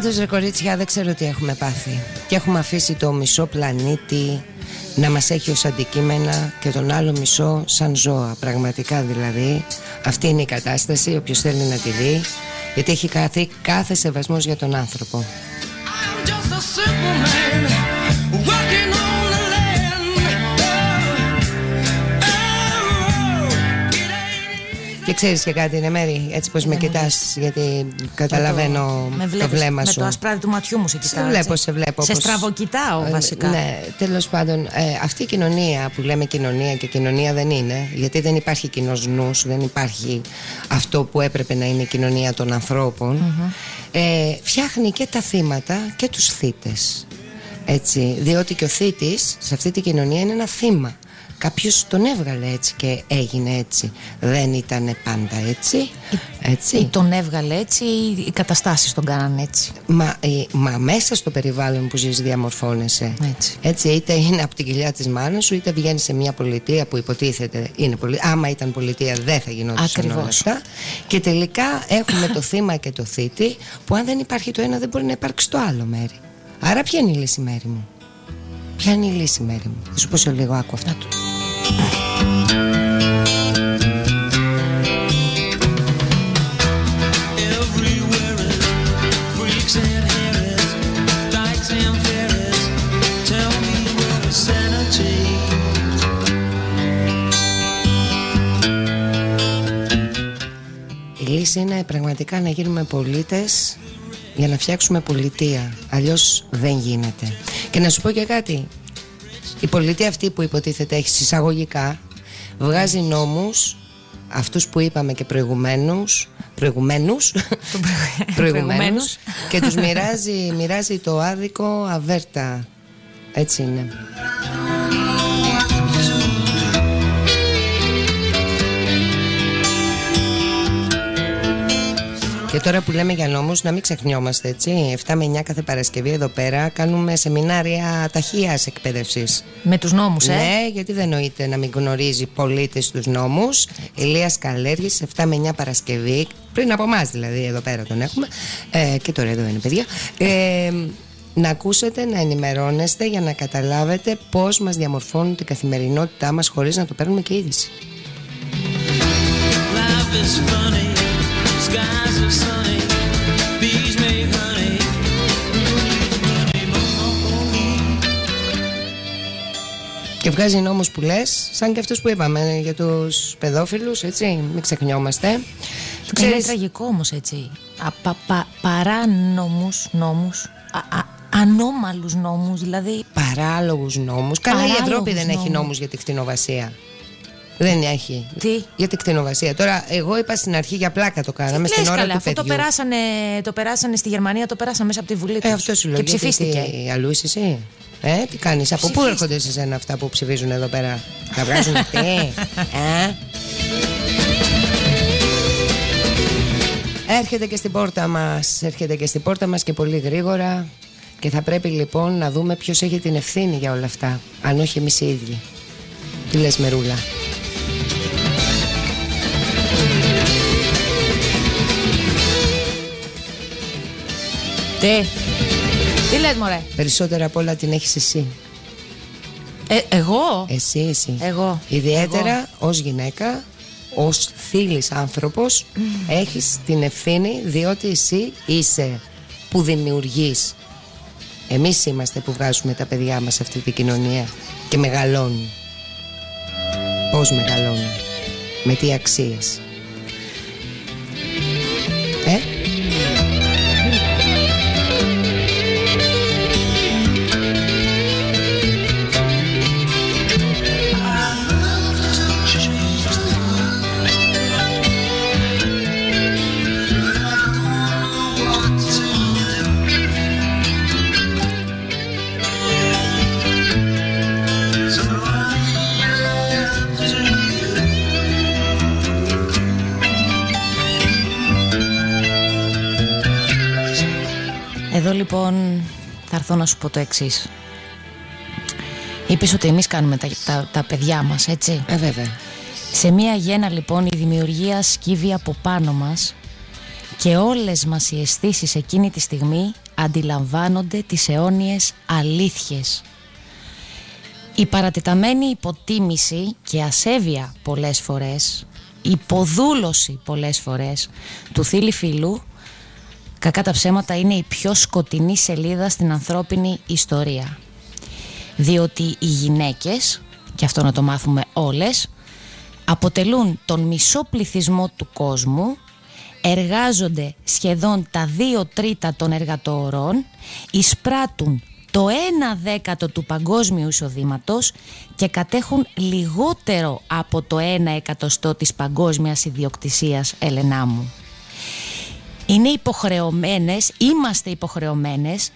Πάντως ρε κορίτσια δεν ξέρω τι έχουμε πάθει. Και έχουμε αφήσει το μισό πλανήτη να μας έχει ως αντικείμενα και τον άλλο μισό σαν ζώα. Πραγματικά δηλαδή αυτή είναι η κατάσταση όποιος θέλει να τη δει Γιατί έχει καθεί κάθε σεβασμός για τον άνθρωπο. Just a Και ξέρεις και κάτι είναι Μέρη Έτσι πως με κοιτάς γιατί καταλαβαίνω με το βλέπεις, βλέμμα με σου το ασπράδι του ματιού μου σε Σε κοιτάω. βλέπω, έτσι. σε βλέπω. Σε πως- στραβοκοιτάω Ε, βασικά. Ναι, τέλος πάντων, ε, αυτή η κοινωνία που λέμε κοινωνία και κοινωνία δεν είναι, γιατί δεν υπάρχει κοινός νους, δεν υπάρχει αυτό που έπρεπε να είναι η κοινωνία των ανθρώπων, ε, φτιάχνει και τα θύματα και τους θύτες. Έτσι, διότι και ο θήτης σε αυτή τη κοινωνία είναι ένα θύμα. Κάποιος τον έβγαλε έτσι και έγινε έτσι. Δεν ήταν πάντα έτσι. έτσι. Ή τον έβγαλε έτσι ή οι καταστάσεις τον κάνανε έτσι. Μα, ε, μα μέσα στο περιβάλλον που ζεις διαμορφώνεσαι Έτσι. είτε είναι από την κοιλιά της μάνας σου είτε βγαίνεις σε μια πολιτεία που υποτίθεται είναι πολι... άμα ήταν πολιτεία δεν θα γινόταν όλα Ακριβώς. αυτά και τελικά έχουμε το θύμα και το θήτη που αν δεν υπάρχει το ένα δεν μπορεί να υπάρξει το άλλο μέρη άρα ποια είναι η λύση μέρη μου; Ποια είναι η λύση μέρη μου; Θα σου πω σε λίγο άκου αυτά του Everywhere is freaks and harriets, dykes and fairies. Tell me where is sanity? Η λύση είναι πραγματικά να γίνουμε πολίτες για να φτιάξουμε πολιτεία. Αλλιώς δεν γίνεται. Και να σου πω και κάτι. Η πολιτεία αυτή που υποτίθεται έχει συσσαγωγικά βγάζει νόμους αυτούς που είπαμε και προηγουμένως <laughs> προηγουμένους, προηγουμένους και τους μοιράζει, μοιράζει το άδικο αβέρτα. Έτσι είναι. Και τώρα που λέμε για νόμους, να μην ξεχνιόμαστε έτσι. 7 με 9 κάθε Παρασκευή εδώ πέρα κάνουμε σεμινάρια ταχείας εκπαίδευσης. Με τους νόμους, ε; Ναι, γιατί δεν νοείται να μην γνωρίζει πολίτες τους νόμους. Ηλίας Καλέργης, 7 με 9 Παρασκευή, πριν από εμάς δηλαδή, εδώ πέρα τον έχουμε. Ε, και τώρα εδώ είναι παιδιά. Ε, να ακούσετε, να ενημερώνεστε για να καταλάβετε πώς μας διαμορφώνουν την καθημερινότητά μας χωρίς να το παίρνουμε και είδηση. Life is funny, Και βγάζει νόμους που λες, σαν και αυτούς που είπαμε για τους παιδόφιλους, έτσι, μην ξεχνιόμαστε. Είναι Ξέρεις, τραγικό όμως έτσι. Α, πα, πα, παράνομους νόμους, α, α, ανώμαλους νόμους, δηλαδή παράλογους νόμους. Καλά η Ευρώπη Παράλογους δεν έχει νόμους. νόμους για τη κτηνοβασία. Δεν έχει. Τι; Για την κτηνοβασία. Τώρα, εγώ είπα στην αρχή για πλάκα το κάναμε στην Λες ώρα καλά, του αυτό το παιδιού. περάσανε, το περάσανε στη Γερμανία, το περάσανε μέσα από τη Βουλή Ε, τους. αυτό σου λέω. Και γιατί ψηφίστηκε. Τι, αλλούς είσαι εσύ; Ε, τι κάνεις, από πού Ψηφίστηκε. έρχονται σε σένα αυτά που ψηφίζουν εδώ πέρα; Τα βγάζουν <laughs> αυτοί. ε; Έρχεται και στην πόρτα μας, έρχεται και στην πόρτα μας και πολύ γρήγορα και θα πρέπει λοιπόν να δούμε ποιος έχει την ευθύνη για όλα αυτά, αν όχι εμείς οι ίδιοι. Τι λες Μερούλα; Τι, τι λες μωρέ; Περισσότερα απ' όλα την έχεις εσύ. Ε, εγώ; Εσύ, εσύ. Εγώ. Ιδιαίτερα Εγώ. ως γυναίκα, ως θύλης άνθρωπος, έχεις την ευθύνη διότι εσύ είσαι που δημιουργείς. Εμείς είμαστε που βγάζουμε τα παιδιά μας σε αυτή την κοινωνία και μεγαλώνουν. Πώς μεγαλώνουν, με τι αξίες. Λοιπόν θα έρθω να σου πω το εξής. Είπες ότι εμείς κάνουμε τα, τα, τα παιδιά μας, έτσι; Ε, βέβαια. Σε μία γέννα λοιπόν η δημιουργία σκύβει από πάνω μας και όλες μας οι αισθήσεις εκείνη τη στιγμή αντιλαμβάνονται τις αιώνιες αλήθειες. Η παρατεταμένη υποτίμηση και ασέβεια πολλές φορές, υποδούλωση πολλές φορές του θήλη φιλού, κακά τα ψέματα είναι η πιο σκοτεινή σελίδα στην ανθρώπινη ιστορία. Διότι οι γυναίκες, και αυτό να το μάθουμε όλες, αποτελούν τον μισό πληθυσμό του κόσμου, εργάζονται σχεδόν τα δύο τρίτα των εργατορών, εισπράττουν το ένα δέκατο του παγκόσμιου εισοδήματος και κατέχουν λιγότερο από το ένα εκατοστό της παγκόσμιας ιδιοκτησίας Ελενά μου. Είναι υποχρεωμένες, είμαστε υποχρεωμένες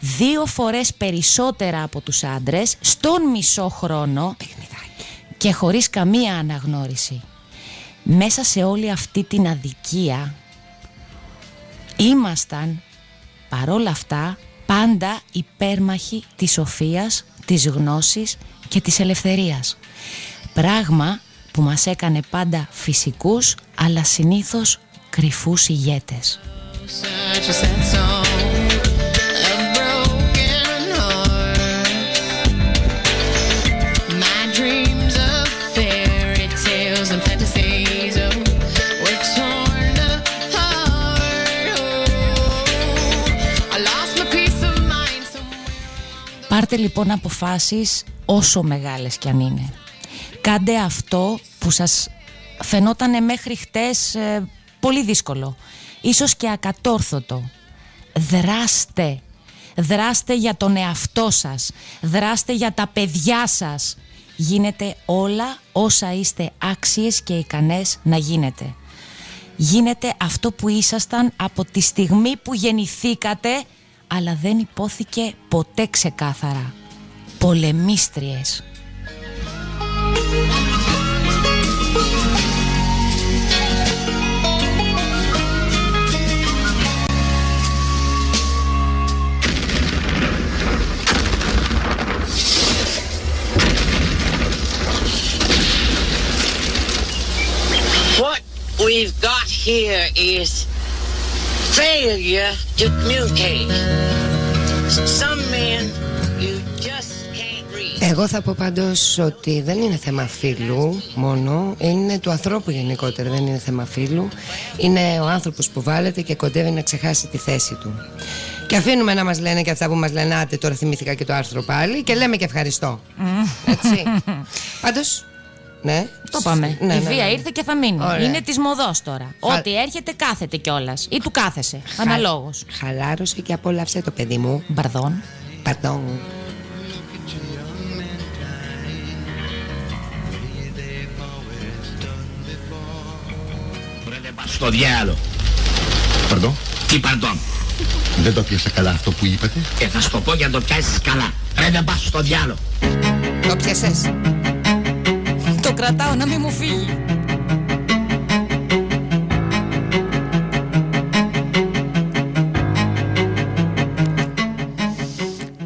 δύο φορές περισσότερα από τους άντρες στον μισό χρόνο και χωρίς καμία αναγνώριση. Μέσα σε όλη αυτή την αδικία ήμασταν παρόλα αυτά πάντα υπέρμαχοι της σοφίας, της γνώσης και της ελευθερίας. Πράγμα που μας έκανε πάντα φυσικούς αλλά συνήθως Κρυφούς ηγέτες. Πάρτε λοιπόν αποφάσεις, όσο μεγάλες κι αν είναι. Κάντε αυτό που σας φαινόταν μέχρι χτες. Ε, πολύ δύσκολο. Ίσως και ακατόρθωτο. Δράστε. Δράστε για τον εαυτό σας. Δράστε για τα παιδιά σας. Γίνετε όλα όσα είστε άξιες και ικανές να γίνετε. Γίνετε αυτό που ήσασταν από τη στιγμή που γεννηθήκατε αλλά δεν υπόθηκε ποτέ ξεκάθαρα. Πολεμίστριες. We've got here is failure to communicate. Some men, you just can't read. Εγώ θα πω πάντως ότι δεν είναι θέμα φίλου μόνο, είναι του ανθρώπου γενικότερα, δεν είναι θέμα φίλου. Είναι ο άνθρωπος που βάλετε και κοντεύει να ξεχάσει τη θέση του. Και αφήνουμε να μας λένε και αυτά που μας λένε, άτε τώρα θυμήθηκα και το άρθρο πάλι και λέμε και ευχαριστώ. Έτσι. <laughs> Πάντως, ναι. Το πάμε. Ναι, Η ναι, βία ναι. ήρθε και θα μείνει. Ωραία. Είναι της μοδός τώρα. Χα- Ό,τι έρχεται κάθεται κιόλας. Ή του κάθεσαι. Χα- Αναλόγως. Χαλάρωσε και απόλαυσε το παιδί μου. Μπαρδόν. Παρτόν. Βρε πας στο διάλο. Παρδόν, Τι παντών. δεν το πιάσα καλά αυτό που είπατε. Και θα σου το πω για να το πιάσεις καλά. Ρε δεν πας στο διάλο. Το πιασες. Το κρατάω να μην μου φύγει.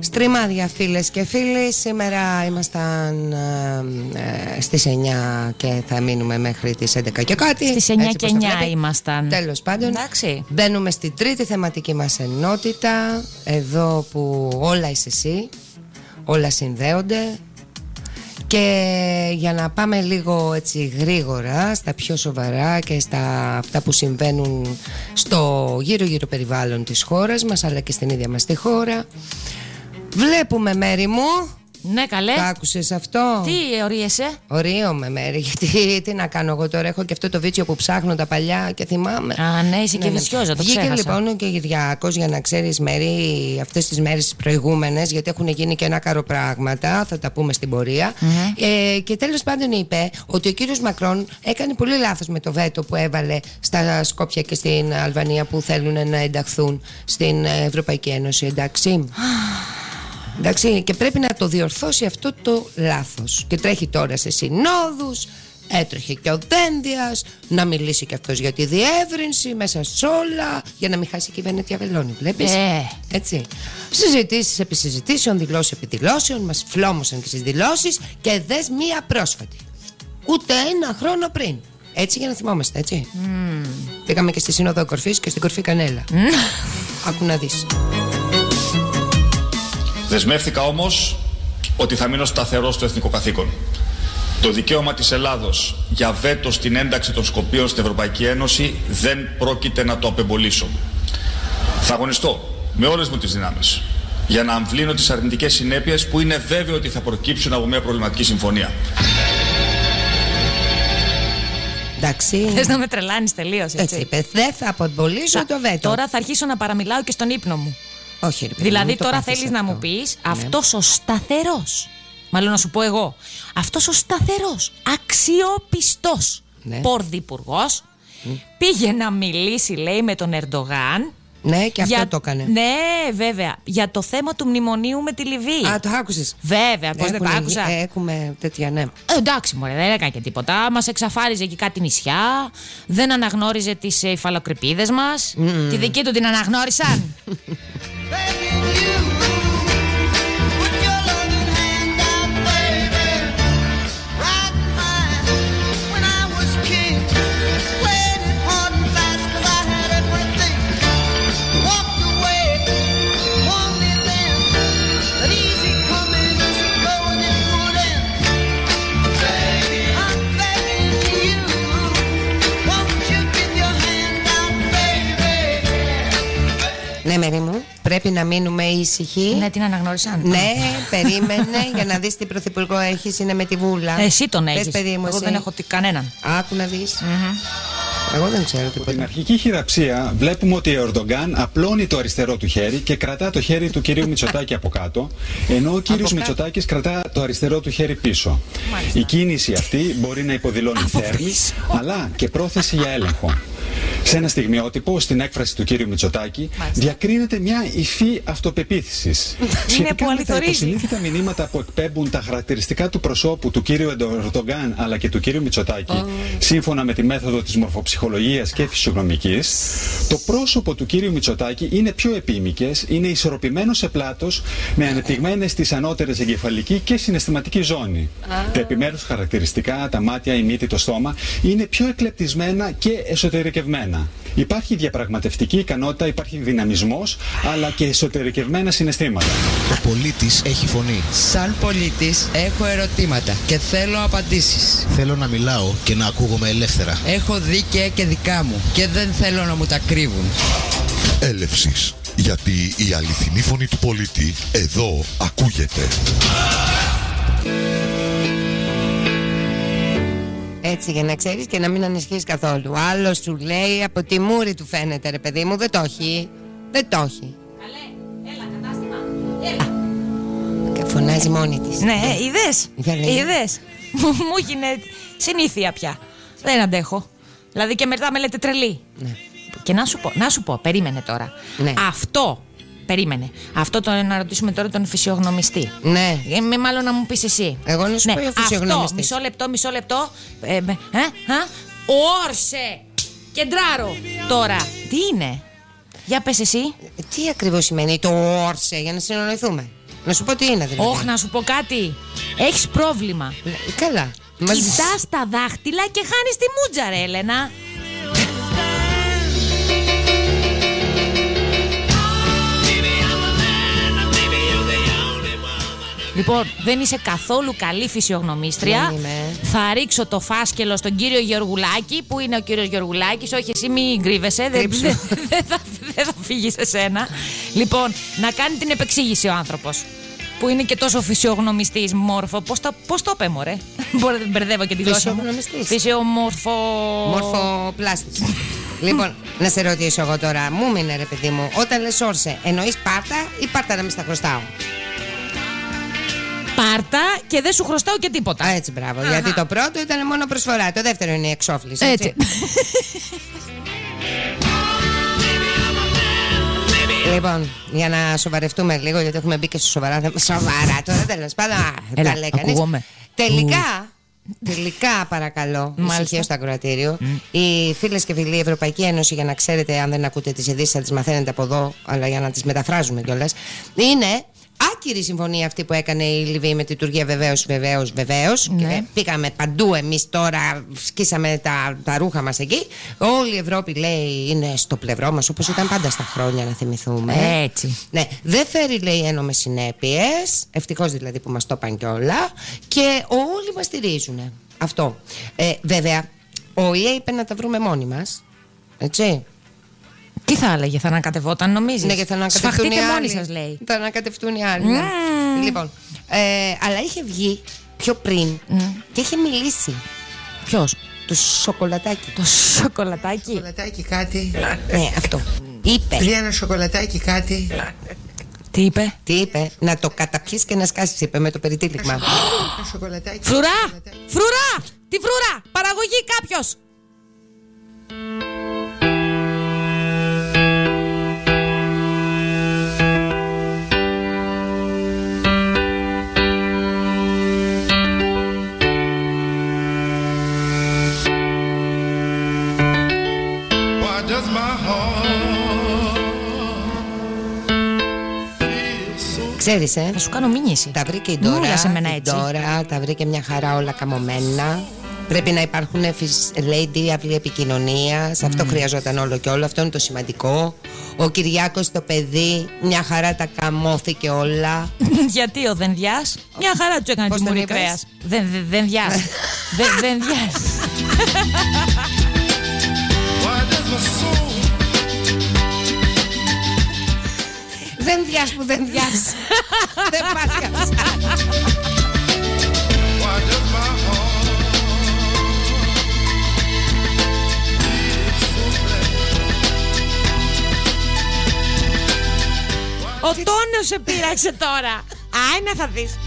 Στριμάδια φίλες και φίλοι Σήμερα ήμασταν ε, ε, στις 9 και θα μείνουμε μέχρι τις 11 και κάτι Στις 9 Έτσι και πως το 9 βλέπει. ήμασταν. Τέλος πάντων Εντάξει. Μπαίνουμε στην τρίτη θεματική μας ενότητα Εδώ που όλα είσαι εσύ Όλα συνδέονται και για να πάμε λίγο έτσι γρήγορα στα πιο σοβαρά και στα αυτά που συμβαίνουν στο γύρω γύρω περιβάλλον της χώρας μας αλλά και στην ίδια μας τη χώρα Βλέπουμε μέρη μου Ναι, καλέ. Τα άκουσες αυτό; Τι ορίεσαι; Ορίομαι μέρη γιατί τι να κάνω εγώ τώρα; Έχω και αυτό το βίτσιο που ψάχνω τα παλιά και θυμάμαι Α, ναι, είσαι και βιτσιόζα, το Βγήκε ξέχασα. λοιπόν και Κυριάκος για να ξέρεις μέρη αυτές τις μέρες τις προηγούμενες γιατί έχουν γίνει και ένα κάρο πράγματα θα τα πούμε στην πορεια ε, και τέλος πάντων είπε ότι ο κύριος Μακρόν έκανε πολύ λάθος με το βέτο που έβαλε στα Σκόπια και στην Αλβανία που θέλουν να ενταχθούν στην Ευρωπαϊκή Ένωση εντάξει Εντάξει, και πρέπει να το διορθώσει αυτό το λάθος. Και τρέχει τώρα σε συνόδους, έτρεχε και ο Δένδιας, να μιλήσει και αυτός για τη διεύρυνση μέσα σε όλα, για να μην χάσει και η Βενέτια Βελώνη. Βλέπεις, Ε. έτσι. Συζητήσεις επί συζητήσεων, δηλώσεις επί δηλώσεων, μας φλόμωσαν και στις δηλώσεις και δες μία πρόσφατη. Ούτε ένα χρόνο πριν. Έτσι για να θυμόμαστε, έτσι. Πήγαμε και στη Σύνοδο Κορφής και στην κορφή Κανέλα. Άκου να δεις. Δεσμεύτηκα όμως ότι θα μείνω σταθερός στο εθνικό καθήκον. Το δικαίωμα της Ελλάδος για βέτο στην ένταξη των Σκοπίων στην Ευρωπαϊκή Ένωση δεν πρόκειται να το απεμπολίσω. Θα αγωνιστώ με όλες μου τις δυνάμεις για να αμβλύνω τις αρνητικές συνέπειες που είναι βέβαιο ότι θα προκύψουν από μια προβληματική συμφωνία. Εντάξει. Θες να με τρελάνεις τελείως. Έτσι. Έτσι είπε. Δεν θα απολύσω το βέτο. Τώρα θα αρχίσω να παραμιλάω και στον ύπνο μου. Όχι, ρε παιδί Δηλαδή μου, το τώρα πάθεις θέλεις να αυτό. μου πεις Ναι. αυτός ο σταθερός. Μάλλον να σου πω εγώ. Αυτός ο σταθερός, αξιόπιστος Ναι. πορδυπουργό πήγε να μιλήσει, λέει, με τον Ερντογάν. Ναι, και αυτό για- το έκανε. Ναι, βέβαια. Για το θέμα του μνημονίου με τη Λιβύη. Α, το άκουσες. Βέβαια, πώς δεν το Έχουνε- άκουσα. ε, Έχουμε τέτοια, ναι. Ε, εντάξει, μωρέ, δεν έκανε και τίποτα. Μας εξαφάριζε και κάτι νησιά. Δεν αναγνώριζε τις ε, υφαλοκρηπίδες μας. Τη δική του την αναγνώρισαν. <laughs> πρέπει να μείνουμε ήσυχοι. ναι, την αναγνώρισαν. Ναι, περίμενε για να δεις τι πρωθυπουργό έχεις. Είναι με τη βούλα. Εσύ τον Πες, έχεις. παιδί μου, Εγώ εσύ. δεν έχω τι- κανέναν. Άκου να δεις. Εγώ δεν ξέρω Στην τίποτα. αρχική χειραψία βλέπουμε ότι ο Ερντογκάν απλώνει το αριστερό του χέρι και κρατά το χέρι του κυρίου Μητσοτάκη από κάτω, ενώ ο κύριος κάτω. Μητσοτάκης κρατά το αριστερό του χέρι πίσω. Η κίνηση αυτή μπορεί να υποδηλώνει θέρμη, αλλά και πρόθεση για έλεγχο. Σε ένα στιγμιότυπο, στην έκφραση του κύριου Μητσοτάκη, διακρίνεται μια υφή αυτοπεποίθησης. <laughs> Σχετικά που με τα αληθορίζει. υποσυνείδητα μηνύματα που εκπέμπουν τα χαρακτηριστικά του προσώπου του κύριου Ερντογκάν αλλά και του κύριου Μητσοτάκη, σύμφωνα με τη μέθοδο της μορφοψυχολογίας και φυσιογνωμικής, το πρόσωπο του κύριου Μητσοτάκη είναι πιο επίμικες, είναι ισορροπημένο σε πλάτος, με ανεπτυγμένες στις ανώτερες εγκεφαλική και συναισθηματική ζώνη. Τα επιμέρους χαρακτηριστικά, τα μάτια, η μύτη, το στόμα, είναι πιο εκλεπτισμένα και εσωτερικευμένα. Υπάρχει διαπραγματευτική ικανότητα, υπάρχει δυναμισμός, αλλά και εσωτερικευμένα συναισθήματα. Ο πολίτης έχει φωνή. Σαν πολίτης έχω ερωτήματα και θέλω απαντήσεις. Θέλω να μιλάω και να ακούγομαι ελεύθερα. Έχω δίκαια και δικά μου και δεν θέλω να μου τα κρύβουν. Έλευσης. Γιατί η αληθινή φωνή του πολίτη εδώ ακούγεται. Έτσι για να ξέρεις και να μην ανησυχείς καθόλου. Άλλος σου λέει από τη μούρη του φαίνεται, ρε παιδί μου. Δεν το έχει. Δεν το έχει. Κα- Φωνάζει μόνη της. Ναι, είδες; Για λέγε. Είδες; Μου έγινε συνήθεια πια. Δεν αντέχω. Δηλαδή και μετά με λέτε τρελή. Ναι. Και να σου πω, να σου πω, περίμενε τώρα. Ναι. Αυτό, περίμενε. Αυτό το να ρωτήσουμε τώρα τον φυσιογνωμιστή. Ναι. Ε, με μάλλον να μου πεις εσύ. Εγώ να σου πω για αυτό, φυσιογνωμιστή. μισό λεπτό, μισό λεπτό. Ε, με- ε, α, όρσε! Κεντράρω τώρα. Τι είναι; Για πες εσύ. Τι ακριβώς σημαίνει το όρσε για να συνονοηθούμε. Να σου πω τι είναι δηλαδή. Όχι, να σου πω κάτι. Έχεις πρόβλημα. Καλά. Μας- Κοιτάς τα δάχτυλα και χάνεις τη μούτζα, ρε Έλενα. Λοιπόν, δεν είσαι καθόλου καλή φυσιογνωμίστρια. Δεν είμαι. Θα ρίξω το φάσκελο στον κύριο Γεωργουλάκη, που είναι ο κύριος Γεωργουλάκης; Όχι, εσύ μην κρύβεσαι. Δεν, Κρύψου. δεν, <laughs> δεν θα, δεν θα φύγεις σε σένα. Λοιπόν, να κάνει την επεξήγηση ο άνθρωπος Που είναι και τόσο φυσιογνωμιστής μόρφο. Πώς το, πώς το είπε, Μωρέ; <laughs> Μπορεί να μπερδεύω και τη γλώσσα μου. Φυσιογνωμιστής. Φυσιομορφο. Μορφοπλάστη. λοιπόν, να σε ρωτήσω εγώ τώρα, μου μείνε ρε παιδί μου, όταν λες όρσε, εννοείς πάρτα ή πάρτα να μην στα χρωστάω; Πάρτα και δεν σου χρωστάω και τίποτα. Α, έτσι, μπράβο. Αχα. Γιατί το πρώτο ήταν μόνο προσφορά. Το δεύτερο είναι η εξόφληση. Έτσι. <laughs> λοιπόν, για να σοβαρευτούμε λίγο, γιατί έχουμε μπει και σε σοβαρά θέματα. Σοβαρά τώρα, τέλος πάντων. α, Έλα, τα λέει κανείς. ακούγομαι. Τελικά, τελικά παρακαλώ, <laughs> Μάλιστα. ησυχία στο ακροατήριο. Οι φίλες και φίλοι, η Ευρωπαϊκή Ένωση, για να ξέρετε, αν δεν ακούτε τις ειδήσεις, θα τις μαθαίνετε από εδώ, αλλά για να τις μεταφράζουμε κιόλας, είναι Άκυρη συμφωνία αυτή που έκανε η Λιβύη με την Τουρκία, βεβαίως, βεβαίως, βεβαίως. Ναι. Πήγαμε παντού εμείς τώρα, σκίσαμε τα, τα ρούχα μας εκεί. Όλη η Ευρώπη λέει είναι στο πλευρό μας, όπως ήταν πάντα στα χρόνια, να θυμηθούμε. Έτσι. Ναι, δεν φέρει λέει ένομες συνέπειες. Ευτυχώς δηλαδή που μας το είπαν κιόλα. Και όλοι μας στηρίζουν. Αυτό. Ε, βέβαια, ο ΙΕ είπε να τα βρούμε μόνοι μας. Έτσι. Τι θα έλεγε, θα ανακατευόταν, νομίζεις; Ναι, και θα ανακατευτούν οι Σφαχτείτε άλλοι. μόνοι σας, λέει. Θα ανακατευτούν οι άλλοι. ναι. Μμμ. Λοιπόν, ε, αλλά είχε βγει πιο πριν και είχε μιλήσει. Ποιος; Το σοκολατάκι. Το σοκολατάκι. Σοκολατάκι κάτι. Ναι, αυτό. Είπε. Πήγα ένα σοκολατάκι κάτι. Τι είπε; Τι είπε; Να το καταπιείς και να σκάσεις, είπε με το περιτύλιγμα. Ένα σοκολατάκι. Φρουρά! Φρουρά! Τι φρουρά! Παραγωγή κάποιος! Feel so Ξέρεις, ε; Θα σου κάνω μήνυση. Τα βρήκε η Μου Ντόρα. ούλασε εμένα η έτσι. Ντόρα, τα βρήκε μια χαρά όλα καμωμένα. Πρέπει να υπάρχουν φυσ- λέει διάβλη επικοινωνία. Αυτό χρειαζόταν όλο και όλο. Αυτό είναι το σημαντικό. Ο Κυριάκος το παιδί, μια χαρά τα καμώθηκε όλα. <laughs> Γιατί ο Δενδιά, μια χαρά του έκανε Πώς τη τον μουρή είπες; κρέας. Δεν δεν- Δενδιά. <laughs> Δεν- Δενδιά. Δεν διάς που δεν διάς. δεν πάθιας. Why does my heart Ο τόνος σε πείραξε τώρα. Άι να θα δεις.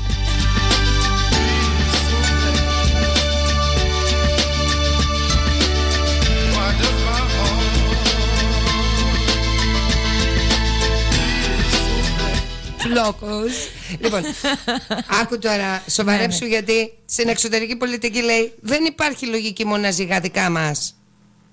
Φλόκος. λοιπόν, άκου τώρα, σοβαρέψου Ναι, γιατί στην εξωτερική πολιτική λέει δεν υπάρχει λογική μοναζιγά δικά μας.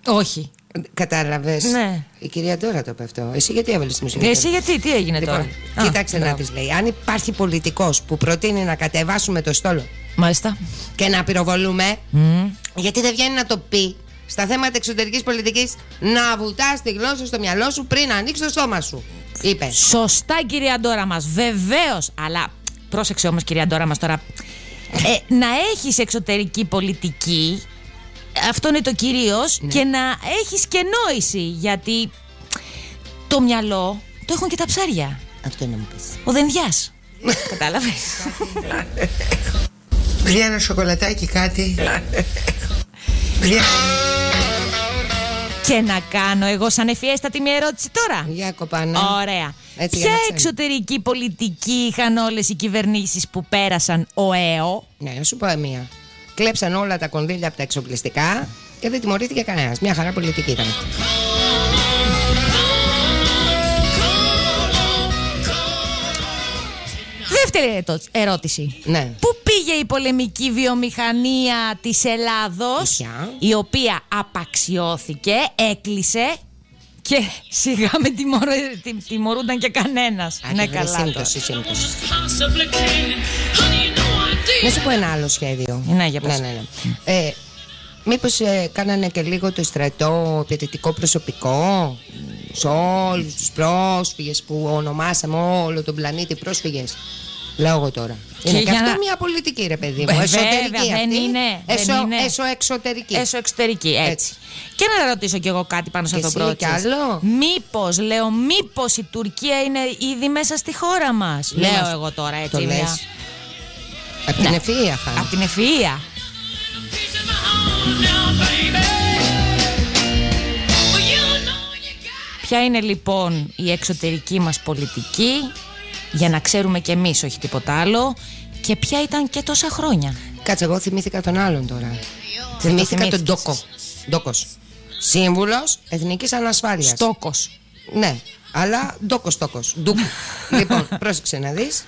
Όχι. Κατάλαβες. Ναι. Η κυρία τώρα το είπε αυτό. Εσύ γιατί έβαλες τη μουσική. Εσύ γιατί, τι έγινε Λοιπόν, τώρα; Α, κοίταξε να μπράβο. τη λέει. Αν υπάρχει πολιτικός που προτείνει να κατεβάσουμε το στόλο Μάλιστα. και να πυροβολούμε, Μμ. γιατί δεν βγαίνει να το πει στα θέματα εξωτερικής πολιτικής να βουτάς τη γλώσσα στο μυαλό σου πριν να ανοίξεις το στόμα σου. Είπε. Σωστά, κυρία Ντόρα μας. Βεβαίως. Αλλά πρόσεξε όμως, κυρία Ντόρα μας τώρα. Ε, να έχεις εξωτερική πολιτική. Αυτό είναι το κυρίως. Και να έχεις και νόηση. Γιατί το μυαλό το έχουν και τα ψάρια. Αυτό να μου πεις. Ο Δενδιά. <laughs> Κατάλαβες. Πήγα ένα σοκολατάκι κάτι. <laughs> Πήγα- και να κάνω εγώ σαν ευφιέστατη μια ερώτηση τώρα. Για κοπάνα. Ωραία. Έτσι, για Ποια να ξέρουμε. εξωτερική πολιτική είχαν όλες οι κυβερνήσεις που πέρασαν ο ΕΟ. Ναι, να σου πω μία. Κλέψαν όλα τα κονδύλια από τα εξοπλιστικά και δεν τιμωρήθηκε κανένας. Μια χαρά πολιτική ήταν αυτή. Δεύτερη ερώτ- ερώτηση. Ναι. Πού πήγε η πολεμική βιομηχανία της Ελλάδος Ποια; η οποία απαξιώθηκε, έκλεισε και σιγά με τιμωρ... τι- τιμωρούνταν και κανένας. Ναι, καλά. τώρα. Σύμπτωση, σύμπτωση. Να σου πω ένα άλλο σχέδιο. Ναι, για πες. ναι, ναι, ναι. Ε, μήπως ε, κάνανε και λίγο το στρατό επιθετικό προσωπικό; Σε όλους τους πρόσφυγες που ονομάσαμε όλο τον πλανήτη πρόσφυγες. Λέω εγώ τώρα. Και είναι και για αυτό να- μια πολιτική ρε παιδί μου. Βέβαια, εσωτερική δεν αυτή. είναι, δεν Εσω, είναι. εσωεξωτερική. Εσωεξωτερική, έτσι. Έτσι. Και να ρωτήσω κι εγώ κάτι πάνω σε Και αυτό το εσύ πρώτο. κι άλλο; Μήπως, λέω, μήπως η Τουρκία είναι ήδη μέσα στη χώρα μας. Ναι, λέω μας- εγώ τώρα έτσι. Το μια- λες. Από την Ναι. ευφυΐα θα. Απ' την ευφυΐα. Ποια είναι λοιπόν η εξωτερική μας πολιτική; Για να ξέρουμε κι εμείς όχι τίποτα άλλο και ποια ήταν και τόσα χρόνια. Κάτσε, εγώ θυμήθηκα τον άλλον τώρα. θυμήθηκα τον θυμήθηκες. Ντόκο. Ντόκος. Σύμβουλος Εθνικής Ανασφάλειας. Στόκος. Ναι, αλλά ντόκος τόκος. <laughs> λοιπόν, πρόσεξε να δεις.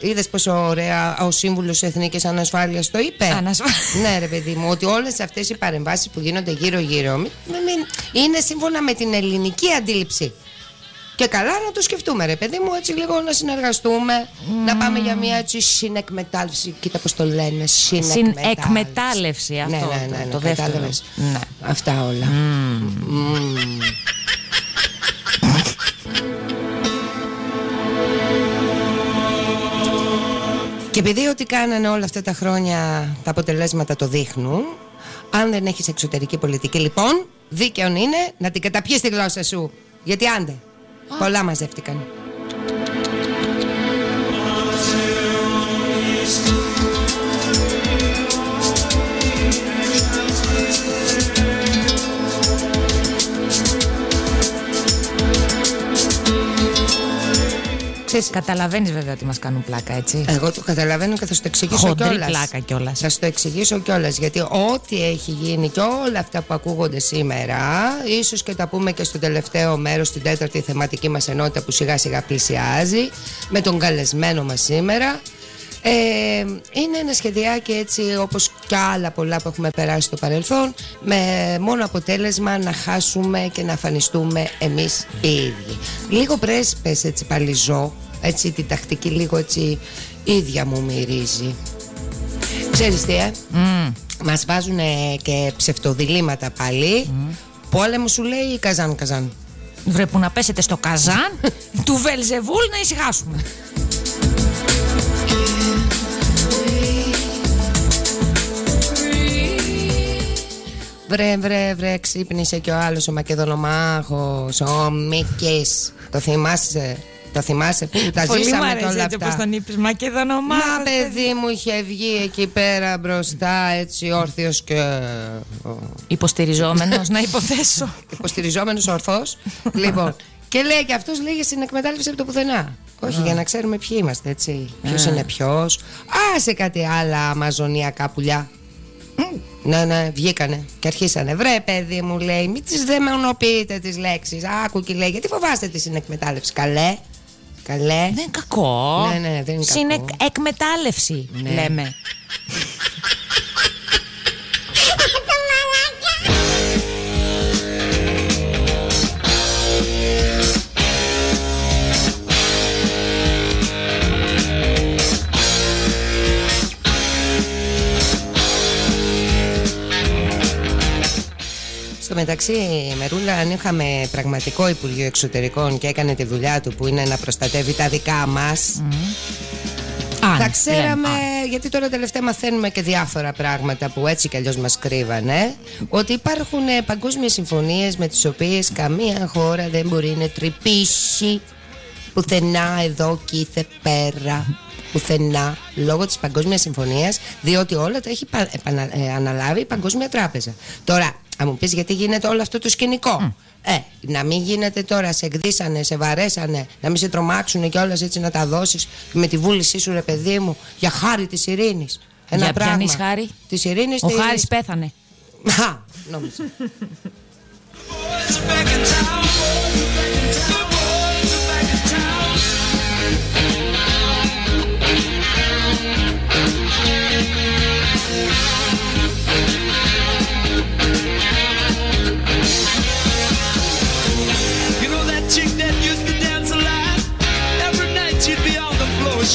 Είδες πόσο ωραία ο σύμβουλος Εθνικής Ανασφάλειας το είπε; Ανασφάλεια. ναι, ρε παιδί μου, ότι όλες αυτές οι παρεμβάσεις που γίνονται γύρω-γύρω μη- μη- μη- είναι σύμφωνα με την ελληνική αντίληψη. Και καλά να το σκεφτούμε, ρε παιδί μου, έτσι λίγο να συνεργαστούμε. Να πάμε για μια έτσι συνεκμετάλλευση. Κοίτα πώς το λένε. Συνεκμετάλλευση. Συνεκμετάλλευση, αυτό Ναι, ναι, ναι, το- το ναι, δεύτερο. κατάλαβες. Ναι. Αυτά όλα. Μμμ. Και επειδή ό,τι κάνανε όλα αυτά τα χρόνια τα αποτελέσματα το δείχνουν, αν δεν έχεις εξωτερική πολιτική λοιπόν, δίκαιον είναι να την καταπιείς τη γλώσσα σου. Γιατί άντε, πολλά μαζεύτηκαν. Ξέρεις, Καταλαβαίνεις βέβαια ότι μας κάνουν πλάκα, έτσι. Εγώ το καταλαβαίνω και θα σου το εξηγήσω Χοντρή κιόλας. πλάκα κιόλας. Θα σου το εξηγήσω κιόλας. Γιατί ό,τι έχει γίνει και όλα αυτά που ακούγονται σήμερα, ίσως και τα πούμε και στο τελευταίο μέρος, στην τέταρτη θεματική μας ενότητα που σιγά σιγά πλησιάζει, με τον καλεσμένο μας σήμερα. Ε, είναι ένα σχεδιάκι έτσι όπως και άλλα πολλά που έχουμε περάσει στο παρελθόν με μόνο αποτέλεσμα να χάσουμε και να αφανιστούμε εμείς οι ίδιοι. Λίγο πρες πες έτσι πάλι ζω. Έτσι την τακτική λίγο έτσι ίδια μου μυρίζει. Ξέρεις τι ε; Μας βάζουν και ψευτοδιλήμματα πάλι. Πόλεμο σου λέει ή καζάν καζάν; Βρε που να πέσετε στο καζάν <laughs> του Βελζεβούλ να ησυχάσουμε. Βρε, βρε, βρε, ξύπνησε και ο άλλος ο Μακεδονομάχος, ο Μίκης. Το θυμάσαι, το θυμάσαι που τα Πολύ μου ζήσαμε αρέσει και όλα έτσι αυτά; όπως τον είπες, Μακεδονομάχος. Μα παιδί μου είχε βγει εκεί πέρα μπροστά έτσι όρθιος και... Υποστηριζόμενος, να υποθέσω. <laughs> Υποστηριζόμενος ορθός. λοιπόν, και λέει και αυτός λέγε στην εκμετάλλευση από το πουθενά. Όχι, για να ξέρουμε ποιοι είμαστε, έτσι. Ποιος Α. είναι ποιος. Άσε κάτι άλλα αμαζονιακά πουλιά. Ναι, ναι, βγήκανε και αρχίσανε. Βρε, παιδί μου, λέει, μην τις δαιμονοποιείτε τις λέξεις. Άκου και λέει, γιατί φοβάστε τη συνεκμετάλλευση. Καλέ. Καλέ. Δεν είναι κακό. Ναι, ναι, δεν είναι κακό. Συνεκ- εκμετάλλευση, Ναι. λέμε. <laughs> Στο μεταξύ, Μερούλα, αν είχαμε πραγματικό Υπουργείο Εξωτερικών και έκανε τη δουλειά του που είναι να προστατεύει τα δικά μας Αν, θα ξέραμε, λέμε, γιατί τώρα τελευταία μαθαίνουμε και διάφορα πράγματα που έτσι κι αλλιώς μας κρύβανε, ότι υπάρχουν ε, παγκόσμιες συμφωνίες με τις οποίες καμία χώρα δεν μπορεί να τρυπήσει πουθενά εδώ και ήθε πέρα. Πουθενά, λόγω της Παγκόσμιας Συμφωνίας, διότι όλα τα έχει πα- επανα- ε, αναλάβει η Παγκόσμια Τράπεζα. Τώρα, αν μου πεις γιατί γίνεται όλο αυτό το σκηνικό. Ε, να μην γίνεται τώρα, σε εκδίσανε, σε βαρέσανε, να μην σε τρομάξουν και έτσι να τα δώσεις με τη βούλησή σου, ρε παιδί μου, για χάρη της ειρήνης. Ένα Για πράγμα. ποιανής χάρη; Της ειρήνης Ο της- Χάρης πέθανε. <laughs> Χα, νόμιζα. <laughs>